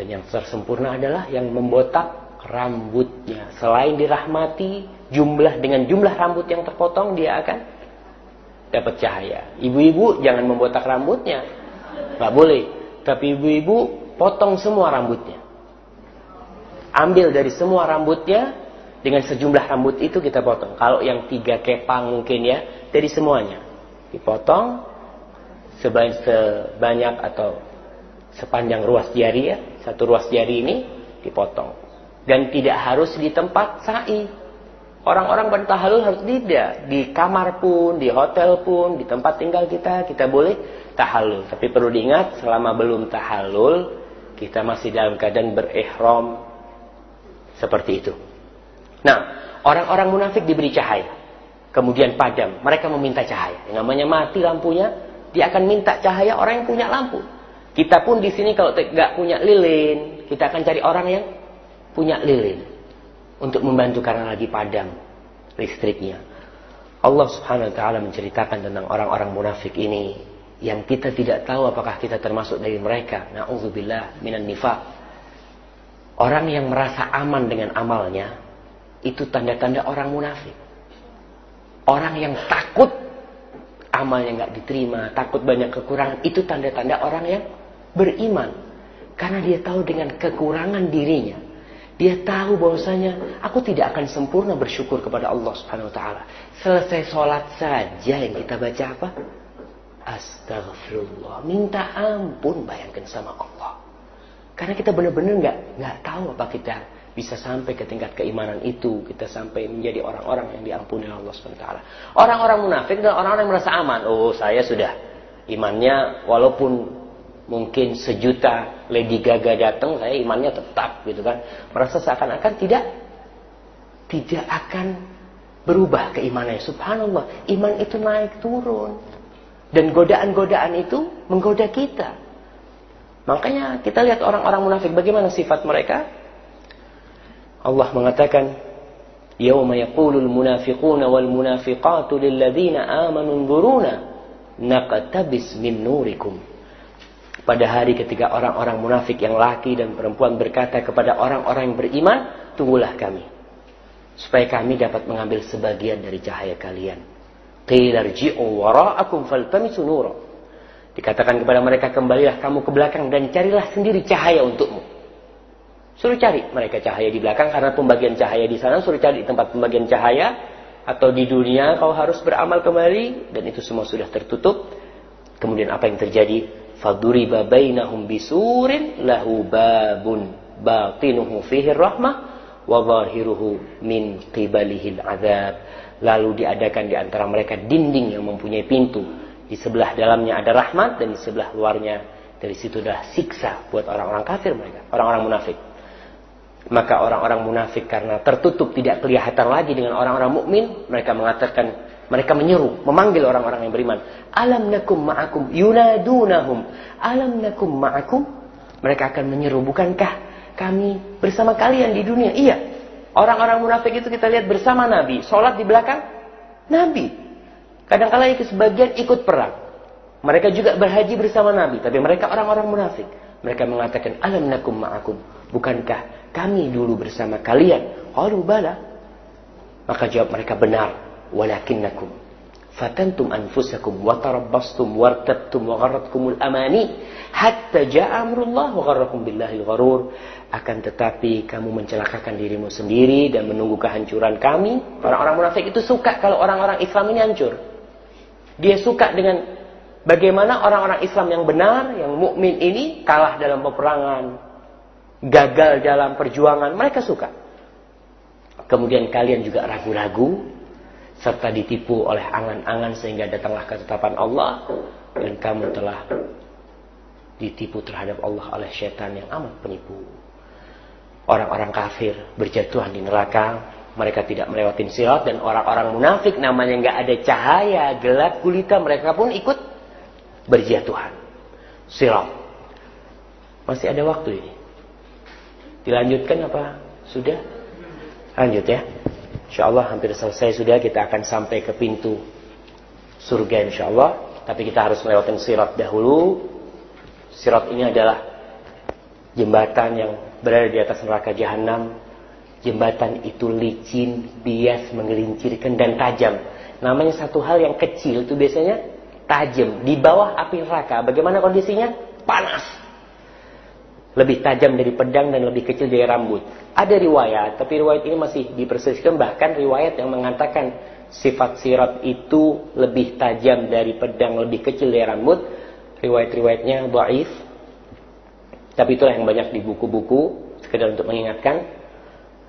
Dan yang tersempurna adalah yang membotak rambutnya. Selain dirahmati, jumlah dengan jumlah rambut yang terpotong dia akan dapat cahaya. Ibu-ibu jangan membotak rambutnya. Gak boleh. Tapi ibu-ibu potong semua rambutnya. Ambil dari semua rambutnya, dengan sejumlah rambut itu kita potong. Kalau yang tiga kepang mungkin ya, dari semuanya. Dipotong sebanyak, sebanyak atau sepanjang ruas jari ya, satu ruas jari ini dipotong. Dan tidak harus di tempat sa'i. Orang-orang bertahalul harus tidak. Di kamar pun, di hotel pun, di tempat tinggal kita, kita boleh tahalul. Tapi perlu diingat, selama belum tahalul, kita masih dalam keadaan berihram seperti itu. Nah, orang-orang munafik diberi cahaya, kemudian padam. Mereka meminta cahaya. Yang namanya mati lampunya, dia akan minta cahaya orang yang punya lampu. Kita pun di sini kalau tidak punya lilin, kita akan cari orang yang punya lilin untuk membantu karena lagi padam listriknya. Allah Subhanahu wa taala menceritakan tentang orang-orang munafik ini yang kita tidak tahu apakah kita termasuk dari mereka. Nauzubillah minan nifaq. Orang yang merasa aman dengan amalnya itu tanda-tanda orang munafik. Orang yang takut amalnya nggak diterima, takut banyak kekurangan, itu tanda-tanda orang yang beriman. Karena dia tahu dengan kekurangan dirinya. Dia tahu bahwasanya aku tidak akan sempurna bersyukur kepada Allah Subhanahu wa taala. Selesai sholat saja yang kita baca apa? Astagfirullah. Minta ampun bayangkan sama Allah. Karena kita benar-benar nggak nggak tahu apa kita bisa sampai ke tingkat keimanan itu, kita sampai menjadi orang-orang yang diampuni Allah SWT. Orang-orang munafik dan orang-orang yang merasa aman. Oh, saya sudah imannya walaupun mungkin sejuta Lady Gaga datang, saya imannya tetap gitu kan. Merasa seakan-akan tidak tidak akan berubah keimanannya. Subhanallah, iman itu naik turun. Dan godaan-godaan itu menggoda kita. Makanya kita lihat orang-orang munafik bagaimana sifat mereka? Allah mengatakan yaqulul munafiquna wal munafiqatu lil ladzina amanu nzuruna naqtabis min nurikum pada hari ketika orang-orang munafik yang laki dan perempuan berkata kepada orang-orang yang beriman, tunggulah kami. Supaya kami dapat mengambil sebagian dari cahaya kalian. Dikatakan kepada mereka, kembalilah kamu ke belakang dan carilah sendiri cahaya untukmu. Suruh cari mereka cahaya di belakang karena pembagian cahaya di sana suruh cari tempat pembagian cahaya atau di dunia kau harus beramal kembali dan itu semua sudah tertutup. Kemudian apa yang terjadi? Bainahum bisurin lahu babun batinuhu fihi rahmah wa zahiruhu min qibalihil azab. Lalu diadakan di antara mereka dinding yang mempunyai pintu. Di sebelah dalamnya ada rahmat dan di sebelah luarnya dari situ adalah siksa buat orang-orang kafir mereka, orang-orang munafik. Maka orang-orang munafik karena tertutup tidak kelihatan lagi dengan orang-orang mukmin, mereka mengatakan mereka menyeru, memanggil orang-orang yang beriman. Alam nakum ma'akum yunadunahum. Alam nakum ma'akum. Mereka akan menyeru, bukankah kami bersama kalian di dunia? Iya. Orang-orang munafik itu kita lihat bersama Nabi. Sholat di belakang Nabi. Kadang-kala ikut sebagian ikut perang. Mereka juga berhaji bersama Nabi. Tapi mereka orang-orang munafik. Mereka mengatakan, Alam nakum ma'akum. Bukankah kami dulu bersama kalian. Qalu bala. Maka jawab mereka benar. Walakinnakum fatantum anfusakum wa tarabbastum wartabtum wa gharratkumul amani hatta ja'a amrullah wa gharrakum billahil gharur akan tetapi kamu mencelakakan dirimu sendiri dan menunggu kehancuran kami. Orang-orang munafik itu suka kalau orang-orang Islam ini hancur. Dia suka dengan bagaimana orang-orang Islam yang benar yang mukmin ini kalah dalam peperangan gagal dalam perjuangan, mereka suka. Kemudian kalian juga ragu-ragu serta ditipu oleh angan-angan sehingga datanglah ketetapan Allah dan kamu telah ditipu terhadap Allah oleh setan yang amat penipu. Orang-orang kafir berjatuhan di neraka, mereka tidak melewati sirat dan orang-orang munafik namanya nggak ada cahaya, gelap gulita, mereka pun ikut berjatuhan. Sirat. Masih ada waktu ini. Dilanjutkan apa? Sudah? Lanjut ya. Insya Allah hampir selesai sudah. Kita akan sampai ke pintu surga insya Allah. Tapi kita harus melewati sirat dahulu. Sirat ini adalah jembatan yang berada di atas neraka jahanam. Jembatan itu licin, bias, mengelincirkan dan tajam. Namanya satu hal yang kecil itu biasanya tajam. Di bawah api neraka. Bagaimana kondisinya? Panas lebih tajam dari pedang dan lebih kecil dari rambut. Ada riwayat, tapi riwayat ini masih diperselisihkan bahkan riwayat yang mengatakan sifat sirat itu lebih tajam dari pedang, lebih kecil dari rambut. Riwayat-riwayatnya dhaif. Tapi itulah yang banyak di buku-buku sekedar untuk mengingatkan.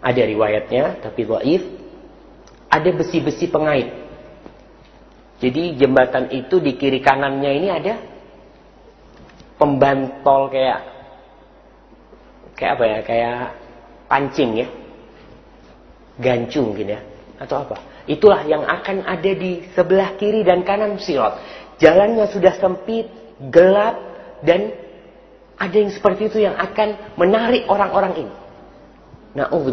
Ada riwayatnya tapi dhaif. Ada besi-besi pengait. Jadi jembatan itu di kiri kanannya ini ada pembantol kayak kayak apa ya? Kayak pancing ya. Gancung gitu ya. Atau apa? Itulah yang akan ada di sebelah kiri dan kanan sirat jalannya sudah sempit gelap dan ada yang seperti itu yang akan menarik orang-orang ini.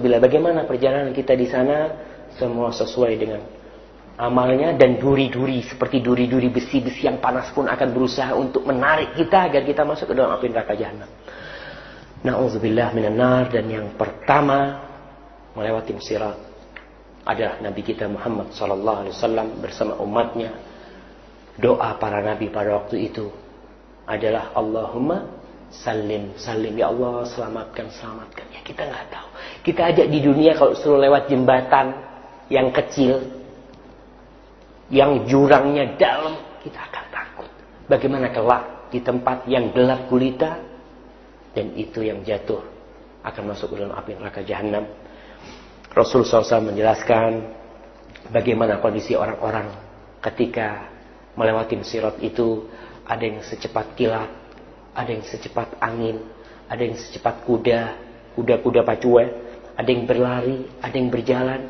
Bila bagaimana perjalanan kita di sana? Semua sesuai dengan amalnya dan duri-duri seperti duri-duri besi-besi yang panas pun akan berusaha untuk menarik kita agar kita masuk ke dalam api neraka jahanam. Na'udzubillah minan nar dan yang pertama melewati sirat adalah Nabi kita Muhammad sallallahu alaihi wasallam bersama umatnya. Doa para nabi pada waktu itu adalah Allahumma salim salim ya Allah selamatkan selamatkan. Ya kita nggak tahu. Kita ajak di dunia kalau suruh lewat jembatan yang kecil yang jurangnya dalam kita akan takut. Bagaimana kelak di tempat yang gelap gulita dan itu yang jatuh akan masuk ke dalam api neraka jahanam. Rasulullah SAW menjelaskan bagaimana kondisi orang-orang ketika melewati sirat itu ada yang secepat kilat, ada yang secepat angin, ada yang secepat kuda, kuda-kuda pacuan, ada yang berlari, ada yang berjalan,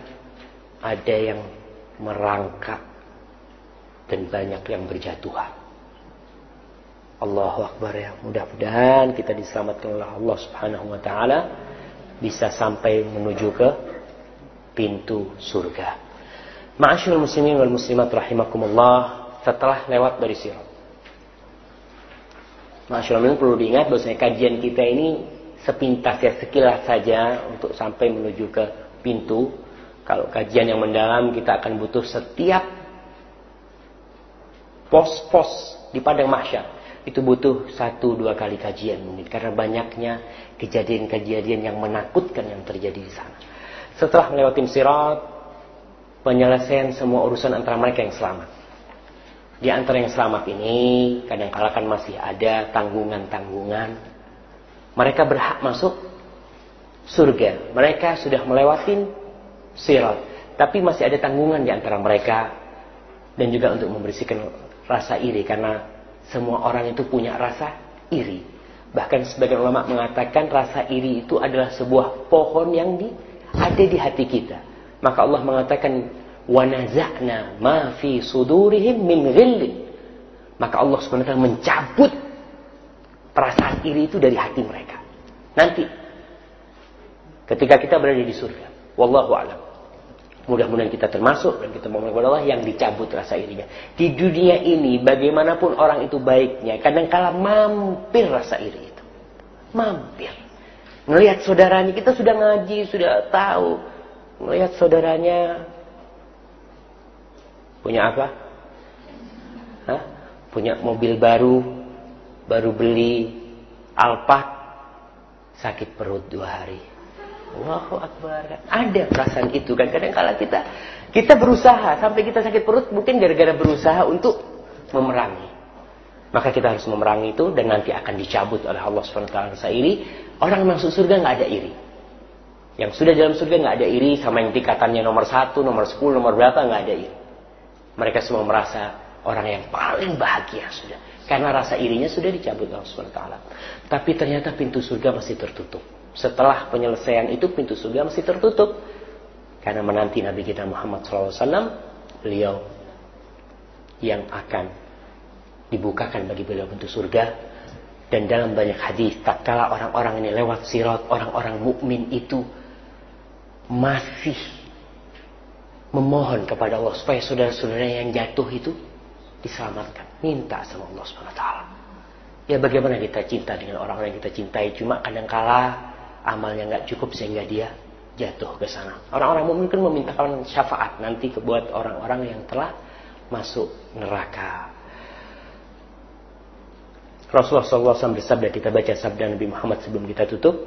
ada yang merangkak dan banyak yang berjatuhan. Allahu Akbar ya. Mudah-mudahan kita diselamatkan oleh Allah Subhanahu wa taala bisa sampai menuju ke pintu surga. Ma'asyiral muslimin wal muslimat rahimakumullah, setelah lewat dari sirat. Ma'asyiral muslimin perlu diingat bahwasanya kajian kita ini sepintas ya sekilas saja untuk sampai menuju ke pintu. Kalau kajian yang mendalam kita akan butuh setiap pos-pos di padang mahsyar itu butuh satu dua kali kajian mungkin karena banyaknya kejadian-kejadian yang menakutkan yang terjadi di sana. Setelah melewati sirat, penyelesaian semua urusan antara mereka yang selamat. Di antara yang selamat ini kadang kala kan masih ada tanggungan-tanggungan. Mereka berhak masuk surga. Mereka sudah melewati sirat, tapi masih ada tanggungan di antara mereka dan juga untuk membersihkan rasa iri karena semua orang itu punya rasa iri. Bahkan sebagian ulama mengatakan rasa iri itu adalah sebuah pohon yang di, ada di hati kita. Maka Allah mengatakan wanazakna ma fi sudurihim min ghillin. Maka Allah SWT mencabut perasaan iri itu dari hati mereka. Nanti ketika kita berada di surga. Wallahu a'lam. Mudah-mudahan kita termasuk dan kita memohon kepada Allah yang dicabut rasa irinya. Di dunia ini bagaimanapun orang itu baiknya, kadang-kala mampir rasa iri itu. Mampir. Melihat saudaranya, kita sudah ngaji, sudah tahu. Melihat saudaranya punya apa? Hah? Punya mobil baru, baru beli Alphard, sakit perut dua hari. Allahu Akbar. Ada perasaan itu kan. Kadang kala kita kita berusaha sampai kita sakit perut mungkin gara-gara berusaha untuk memerangi. Maka kita harus memerangi itu dan nanti akan dicabut oleh Allah SWT rasa iri. Orang masuk surga nggak ada iri. Yang sudah dalam surga nggak ada iri sama yang tingkatannya nomor satu, nomor sepuluh, nomor berapa nggak ada iri. Mereka semua merasa orang yang paling bahagia sudah. Karena rasa irinya sudah dicabut Allah SWT. Tapi ternyata pintu surga masih tertutup. Setelah penyelesaian itu pintu surga masih tertutup. Karena menanti Nabi kita Muhammad SAW, beliau yang akan dibukakan bagi beliau pintu surga. Dan dalam banyak hadis, tak kala orang-orang ini lewat sirat, orang-orang mukmin itu masih memohon kepada Allah supaya saudara-saudara yang jatuh itu diselamatkan. Minta sama Allah SWT. Ya bagaimana kita cinta dengan orang-orang yang kita cintai. Cuma kadang kala amalnya nggak cukup sehingga dia jatuh ke sana. Orang-orang mukmin kan memintakan syafaat nanti kebuat orang-orang yang telah masuk neraka. Rasulullah SAW bersabda kita baca sabda Nabi Muhammad sebelum kita tutup.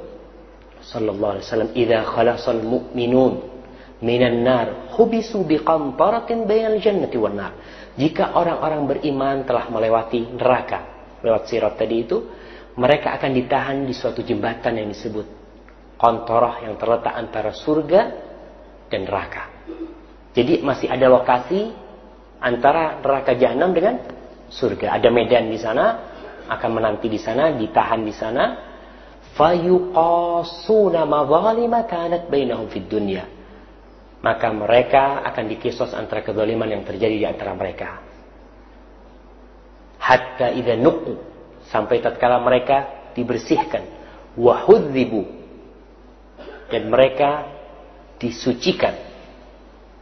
Sallallahu alaihi wasallam, "Idza khalasal mu'minun minan nar, hubisu biqantaratin bainal jannati wan nar." Jika orang-orang beriman telah melewati neraka, lewat sirat tadi itu, mereka akan ditahan di suatu jembatan yang disebut kontorah yang terletak antara surga dan neraka. Jadi masih ada lokasi antara neraka jahanam dengan surga. Ada medan di sana, akan menanti di sana, ditahan di sana. Fayuqasuna madhalima kanat bainahum fid dunya. Maka mereka akan dikisos antara kezaliman yang terjadi di antara mereka. Hatta idza nuqu sampai tatkala mereka dibersihkan wahudzibu dan mereka disucikan.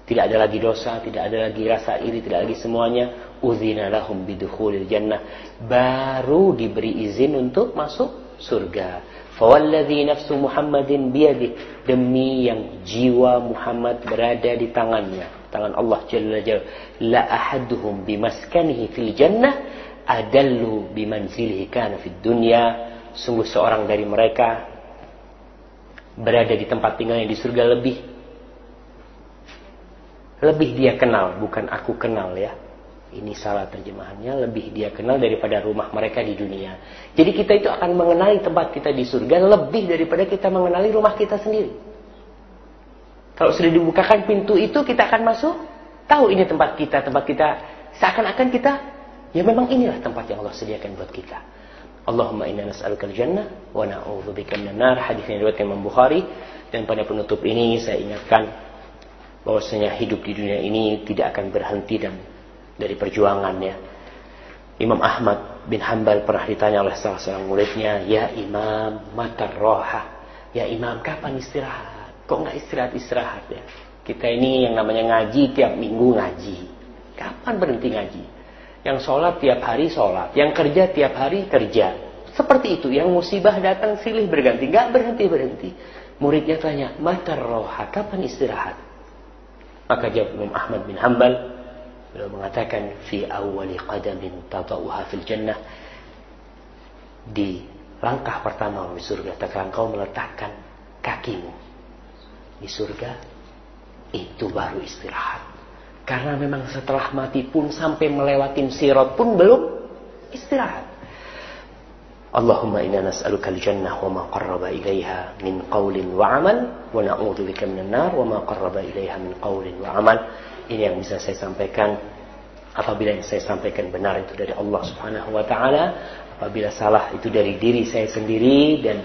Tidak ada lagi dosa, tidak ada lagi rasa iri, tidak lagi semuanya. Udzina lahum bidukhulil jannah. Baru diberi izin untuk masuk surga. Fawalladhi nafsu Muhammadin biyadih. Demi yang jiwa Muhammad berada di tangannya. Tangan Allah Jalla Jalla. La ahaduhum bimaskanihi fil jannah. Adallu bimanzilihi kana fid dunya. Sungguh seorang dari mereka berada di tempat tinggalnya di surga lebih lebih dia kenal bukan aku kenal ya ini salah terjemahannya, lebih dia kenal daripada rumah mereka di dunia. Jadi kita itu akan mengenali tempat kita di surga lebih daripada kita mengenali rumah kita sendiri. Kalau sudah dibukakan pintu itu kita akan masuk, tahu ini tempat kita, tempat kita. Seakan-akan kita, ya memang inilah tempat yang Allah sediakan buat kita. Allahumma inna nas'aluka al-jannah wa na'udzubika minan nar. Hadis yang diriwayatkan Imam Bukhari dan pada penutup ini saya ingatkan bahwasanya hidup di dunia ini tidak akan berhenti dan dari perjuangannya. Imam Ahmad bin Hambal pernah ditanya oleh salah seorang muridnya, Ya Imam, mata roha. Ya Imam, kapan istirahat? Kok nggak istirahat-istirahat ya? Kita ini yang namanya ngaji tiap minggu ngaji. Kapan berhenti ngaji? Yang sholat tiap hari sholat. Yang kerja tiap hari kerja. Seperti itu. Yang musibah datang silih berganti. Nggak berhenti-berhenti. Muridnya tanya, mata roha, kapan istirahat? Maka jawab Imam Ahmad bin Hambal, Beliau mengatakan fi awwali qadamin tata'uha fil jannah di langkah pertama di surga tatkala engkau meletakkan kakimu di surga itu baru istirahat karena memang setelah mati pun sampai melewati sirat pun belum. Istirahat. Allahumma inna nas'aluka al-jannah wa ma qarraba ilaiha min qawlin wa amal wa na'udzu bika minan nar wa ma qarraba ilaiha min qawlin wa amal. Ini yang bisa saya sampaikan. Apabila yang saya sampaikan benar itu dari Allah Subhanahu wa taala, apabila salah itu dari diri saya sendiri dan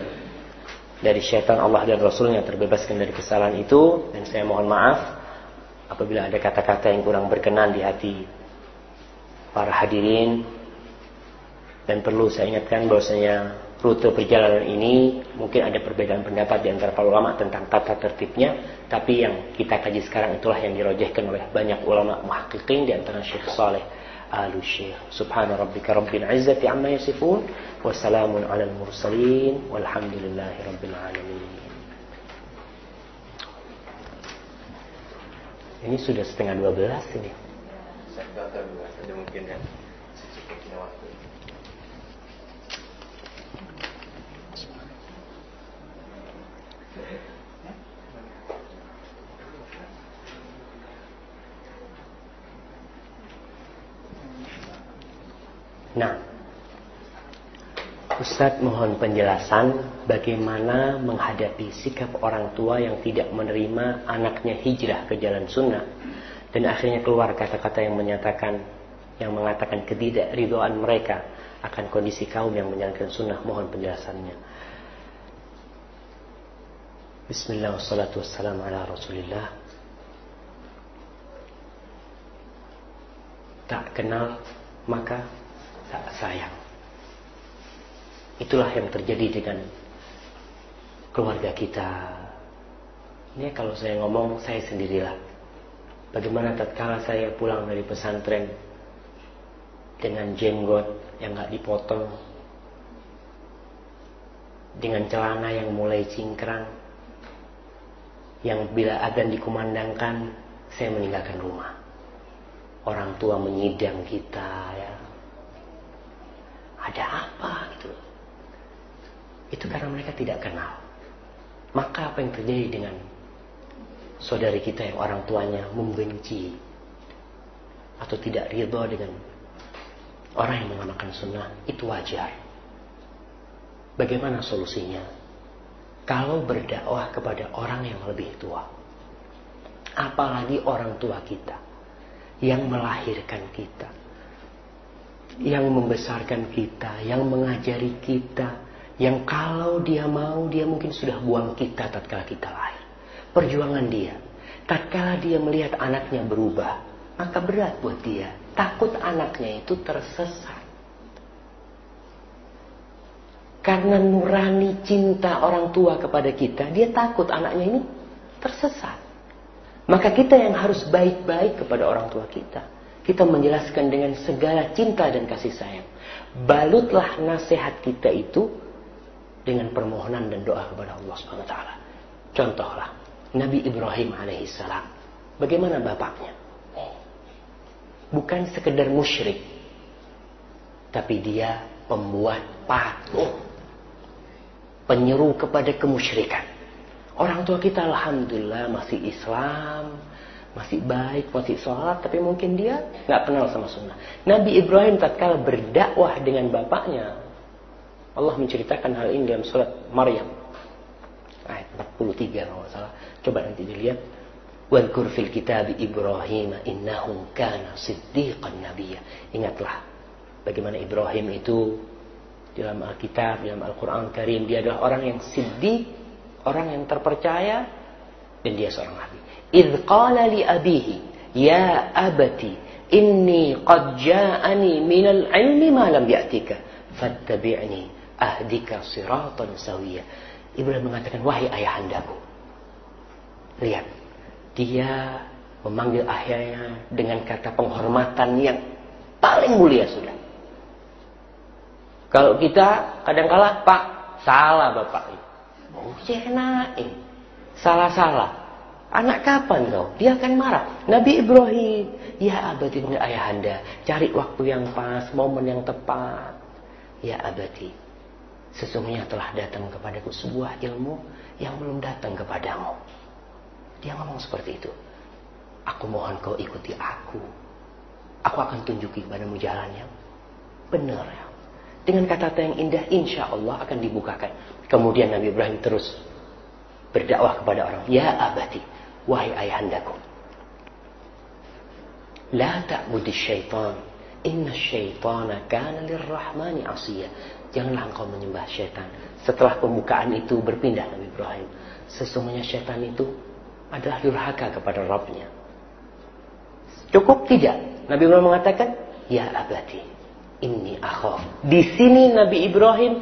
dari syaitan Allah dan Rasulnya terbebaskan dari kesalahan itu dan saya mohon maaf apabila ada kata-kata yang kurang berkenan di hati para hadirin dan perlu saya ingatkan bahwasanya rute perjalanan ini mungkin ada perbedaan pendapat di antara para ulama tentang tata tertibnya tapi yang kita kaji sekarang itulah yang dirojehkan oleh banyak ulama muhaqqiqin di antara Syekh Saleh Alu Syekh Subhana rabbika rabbil izzati amma yasifun wa salamun alal mursalin walhamdulillahi rabbil alamin ini sudah setengah dua belas ini. Setengah dua belas ada mungkin ya secukupnya waktu Nah, Ustadz mohon penjelasan bagaimana menghadapi sikap orang tua yang tidak menerima anaknya hijrah ke jalan sunnah. Dan akhirnya keluar kata-kata yang menyatakan yang mengatakan ketidakridoan mereka akan kondisi kaum yang menjalankan sunnah. Mohon penjelasannya. Bismillah ala tak kenal maka tak sayang. Itulah yang terjadi dengan keluarga kita. Ini kalau saya ngomong saya sendirilah. Bagaimana tatkala saya pulang dari pesantren dengan jenggot yang nggak dipotong, dengan celana yang mulai cingkrang, yang bila adan dikumandangkan saya meninggalkan rumah. Orang tua menyidang kita ya, ada apa gitu. Itu karena mereka tidak kenal. Maka apa yang terjadi dengan saudari kita yang orang tuanya membenci atau tidak ridho dengan orang yang mengamalkan sunnah itu wajar. Bagaimana solusinya? Kalau berdakwah kepada orang yang lebih tua, apalagi orang tua kita yang melahirkan kita, yang membesarkan kita, yang mengajari kita, yang kalau dia mau dia mungkin sudah buang kita tatkala kita lahir. Perjuangan dia. Tatkala dia melihat anaknya berubah, maka berat buat dia. Takut anaknya itu tersesat. Karena nurani cinta orang tua kepada kita, dia takut anaknya ini tersesat. Maka kita yang harus baik-baik kepada orang tua kita kita menjelaskan dengan segala cinta dan kasih sayang. Balutlah nasihat kita itu dengan permohonan dan doa kepada Allah Subhanahu wa taala. Contohlah Nabi Ibrahim alaihissalam. Bagaimana bapaknya? Bukan sekedar musyrik. Tapi dia pembuat patung. Penyeru kepada kemusyrikan. Orang tua kita alhamdulillah masih Islam, Masih baik, masih sholat, tapi mungkin dia nggak kenal sama sunnah. Nabi Ibrahim tatkala berdakwah dengan bapaknya, Allah menceritakan hal ini dalam surat Maryam ayat 43 kalau salah. Coba nanti dilihat. Wadkur fil kitab Ibrahim innahu kana siddiqan nabiyya. Ingatlah bagaimana Ibrahim itu dalam Alkitab, dalam Al-Qur'an Karim dia adalah orang yang siddiq, orang yang terpercaya dan dia seorang nabi. Idz qala li abihi ya abati inni qad ja'ani minal ilmi ma lam ya'tika fattabi'ni ahdika siratan sawiyah. Ibrahim mengatakan, wahai ayahandaku. Lihat, dia memanggil ayahnya dengan kata penghormatan yang paling mulia sudah. Kalau kita kadangkala, Pak, salah Bapak. Oh, cenain. Salah-salah. Anak kapan kau? Dia akan marah. Nabi Ibrahim, ya abadi ayahanda, cari waktu yang pas, momen yang tepat. Ya abadi sesungguhnya telah datang kepadaku sebuah ilmu yang belum datang kepadamu. Dia ngomong seperti itu. Aku mohon kau ikuti aku. Aku akan tunjuki kepadamu jalan yang benar. Dengan kata-kata yang indah, insya Allah akan dibukakan. Kemudian Nabi Ibrahim terus berdakwah kepada orang. Ya abadi, Wahai ayahandaku. La ta'budi syaitan. Inna syaitana kana lirrahmani asiyah. Janganlah engkau menyembah syaitan. Setelah pembukaan itu berpindah Nabi Ibrahim. Sesungguhnya syaitan itu adalah durhaka kepada Rabbnya. Cukup tidak. Nabi Ibrahim mengatakan, Ya abadi, ini akhaf. Di sini Nabi Ibrahim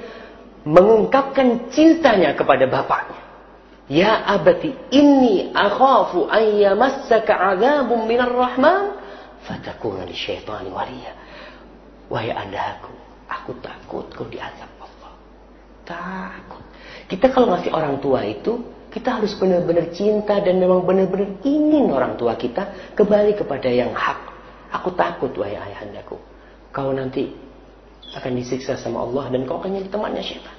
mengungkapkan cintanya kepada bapaknya. Ya abati inni akhafu an yamassaka azabun minar rahman fatakuna li syaitani waliya. Wahai andaku, aku takut kau diazab Allah. Takut. Kita kalau masih orang tua itu, kita harus benar-benar cinta dan memang benar-benar ingin orang tua kita kembali kepada yang hak. Aku takut wahai ayahandaku. Kau nanti akan disiksa sama Allah dan kau akan jadi temannya syaitan.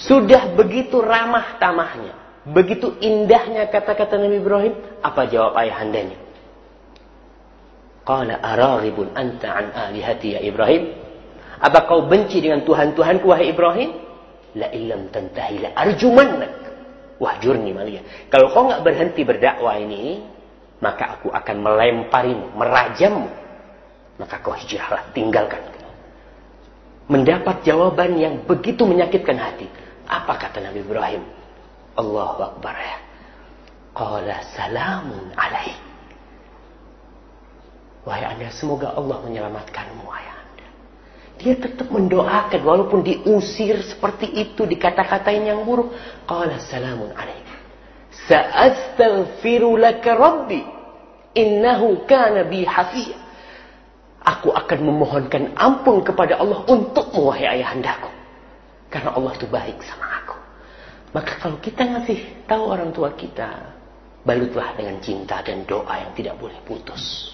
Sudah begitu ramah tamahnya. Begitu indahnya kata-kata Nabi Ibrahim, apa jawab ayahandanya? Qala araghibun anta an alihati ya Ibrahim? Apa kau benci dengan Tuhan-Tuhanku wahai Ibrahim? La illam tantahi la arjumannak. Wahjurni malia. Kalau kau nggak berhenti berdakwah ini, maka aku akan melemparimu, merajammu. Maka kau hijrahlah, tinggalkan. Mendapat jawaban yang begitu menyakitkan hati. Apa kata Nabi Ibrahim? Allahu Akbar ya. Qala salamun alaih. Wahai anda, semoga Allah menyelamatkanmu, anda. Dia tetap mendoakan, walaupun diusir seperti itu, dikata-katain yang buruk. Qala salamun alaih. Sa'astaghfiru laka rabbi. Innahu kana bi hafiyah. Aku akan memohonkan ampun kepada Allah untukmu, wahai ayahandaku. Karena Allah itu baik sama aku. Maka kalau kita ngasih tahu orang tua kita, balutlah dengan cinta dan doa yang tidak boleh putus.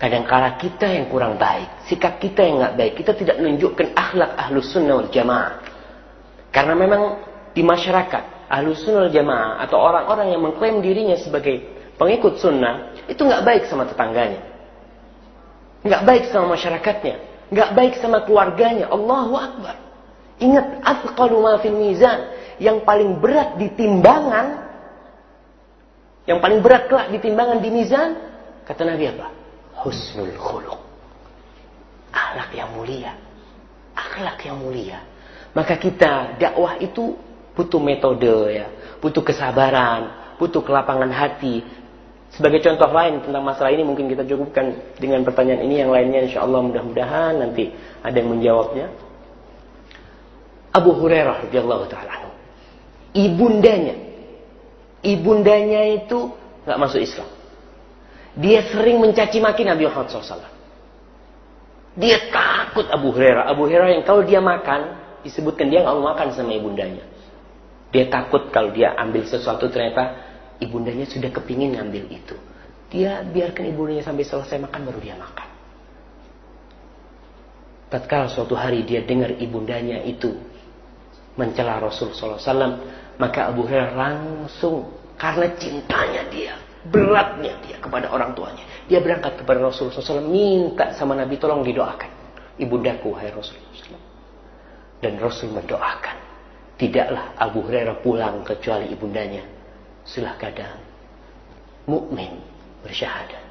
Kadang-kala kita yang kurang baik, sikap kita yang nggak baik, kita tidak menunjukkan akhlak ahlus sunnah wal jamaah. Karena memang di masyarakat ahlus sunnah wal jamaah atau orang-orang yang mengklaim dirinya sebagai pengikut sunnah itu nggak baik sama tetangganya, nggak baik sama masyarakatnya, nggak baik sama keluarganya. Allahu Akbar. Ingat, afqalu ma mizan yang paling berat di timbangan, yang paling berat kelak di timbangan di mizan, kata Nabi apa? Husnul khuluq. Akhlak yang mulia. Akhlak yang mulia. Maka kita dakwah itu butuh metode ya, butuh kesabaran, butuh kelapangan hati. Sebagai contoh lain tentang masalah ini mungkin kita cukupkan dengan pertanyaan ini yang lainnya insya Allah mudah-mudahan nanti ada yang menjawabnya. Abu Hurairah radhiyallahu taala ibundanya. Ibundanya itu nggak masuk Islam. Dia sering mencaci maki Nabi Muhammad SAW. Dia takut Abu Hurairah. Abu Hurairah yang kalau dia makan, disebutkan dia nggak mau makan sama ibundanya. Dia takut kalau dia ambil sesuatu ternyata ibundanya sudah kepingin ngambil itu. Dia biarkan ibundanya sampai selesai makan baru dia makan. Tatkala suatu hari dia dengar ibundanya itu mencela Rasul SAW, maka Abu Hurairah langsung karena cintanya dia beratnya dia kepada orang tuanya. Dia berangkat kepada Rasulullah SAW minta sama Nabi tolong didoakan. Ibundaku hai Rasulullah SAW. Dan Rasul mendoakan. Tidaklah Abu Hurairah pulang kecuali ibundanya. Setelah kadang mukmin bersyahadat.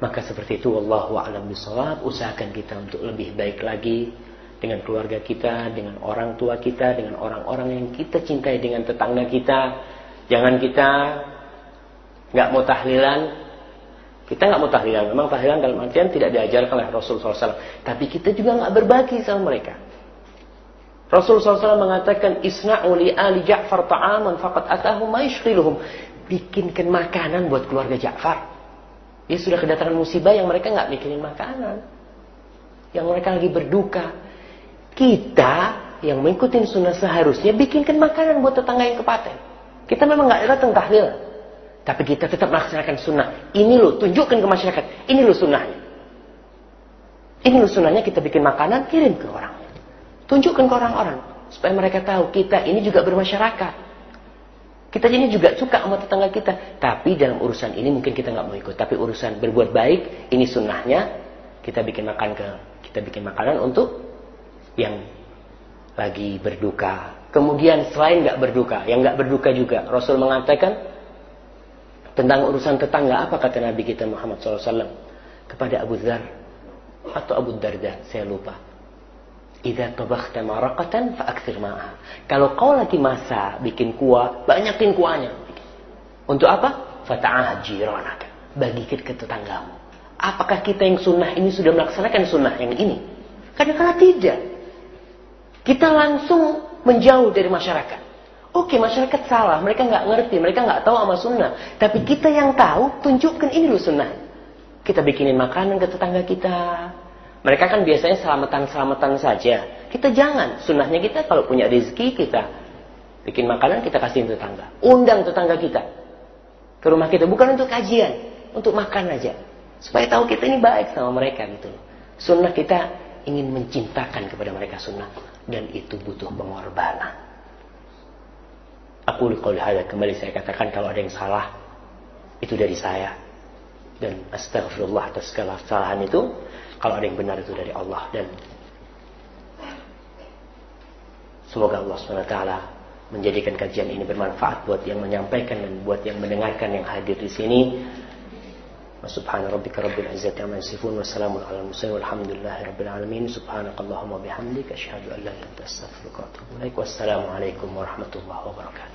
Maka seperti itu Allahu a'lam bishawab, usahakan kita untuk lebih baik lagi dengan keluarga kita, dengan orang tua kita, dengan orang-orang yang kita cintai, dengan tetangga kita. Jangan kita nggak mau tahlilan. Kita nggak mau tahlilan. Memang tahlilan dalam artian tidak diajarkan oleh Rasulullah SAW. Tapi kita juga nggak berbagi sama mereka. Rasulullah SAW mengatakan Isna'u li ali Ja'far ta'aman faqad atahu ma Bikinkan makanan buat keluarga Ja'far. Ya sudah kedatangan musibah yang mereka nggak bikinin makanan. Yang mereka lagi berduka. Kita yang mengikuti sunnah seharusnya bikinkan makanan buat tetangga yang kepaten. Kita memang nggak datang tahlilan. Tapi kita tetap melaksanakan sunnah. Ini loh, tunjukkan ke masyarakat. Ini loh sunnahnya. Ini loh sunnahnya kita bikin makanan, kirim ke orang. Tunjukkan ke orang-orang. Supaya mereka tahu kita ini juga bermasyarakat. Kita ini juga suka sama tetangga kita. Tapi dalam urusan ini mungkin kita nggak mau ikut. Tapi urusan berbuat baik, ini sunnahnya. Kita bikin makan ke, kita bikin makanan untuk yang lagi berduka. Kemudian selain nggak berduka, yang nggak berduka juga, Rasul mengatakan tentang urusan tetangga apa kata Nabi kita Muhammad SAW kepada Abu Dhar atau Abu Darda, saya lupa. Idza tabakhta maraqatan fa'akthir ma'ah. Kalau kau lagi masak bikin kuah, banyakin kuahnya. Untuk apa? Fata'ahad jiranaka. Bagikan ke tetanggamu. Apakah kita yang sunnah ini sudah melaksanakan sunnah yang ini? Kadang-kadang tidak. Kita langsung menjauh dari masyarakat. Oke, masyarakat salah, mereka nggak ngerti, mereka nggak tahu sama sunnah. Tapi kita yang tahu, tunjukkan ini loh sunnah. Kita bikinin makanan ke tetangga kita. Mereka kan biasanya selamatan-selamatan saja. Kita jangan. Sunnahnya kita kalau punya rezeki kita bikin makanan kita kasih ke tetangga. Undang tetangga kita ke rumah kita. Bukan untuk kajian, untuk makan aja. Supaya tahu kita ini baik sama mereka gitu Sunnah kita ingin mencintakan kepada mereka sunnah. Dan itu butuh pengorbanan. Aku kalau ada kembali saya katakan kalau ada yang salah itu dari saya. Dan astagfirullah atas segala kesalahan itu kalau ada yang benar itu dari Allah dan semoga Allah SWT menjadikan kajian ini bermanfaat buat yang menyampaikan dan buat yang mendengarkan yang hadir di sini. Subhana rabbika rabbil izzati amma yasifun wa salamun alal mursalin walhamdulillahi rabbil alamin subhanakallahumma bihamdika asyhadu an la ilaha illa anta astaghfiruka wa atubu ilaik wassalamu alaikum warahmatullahi wabarakatuh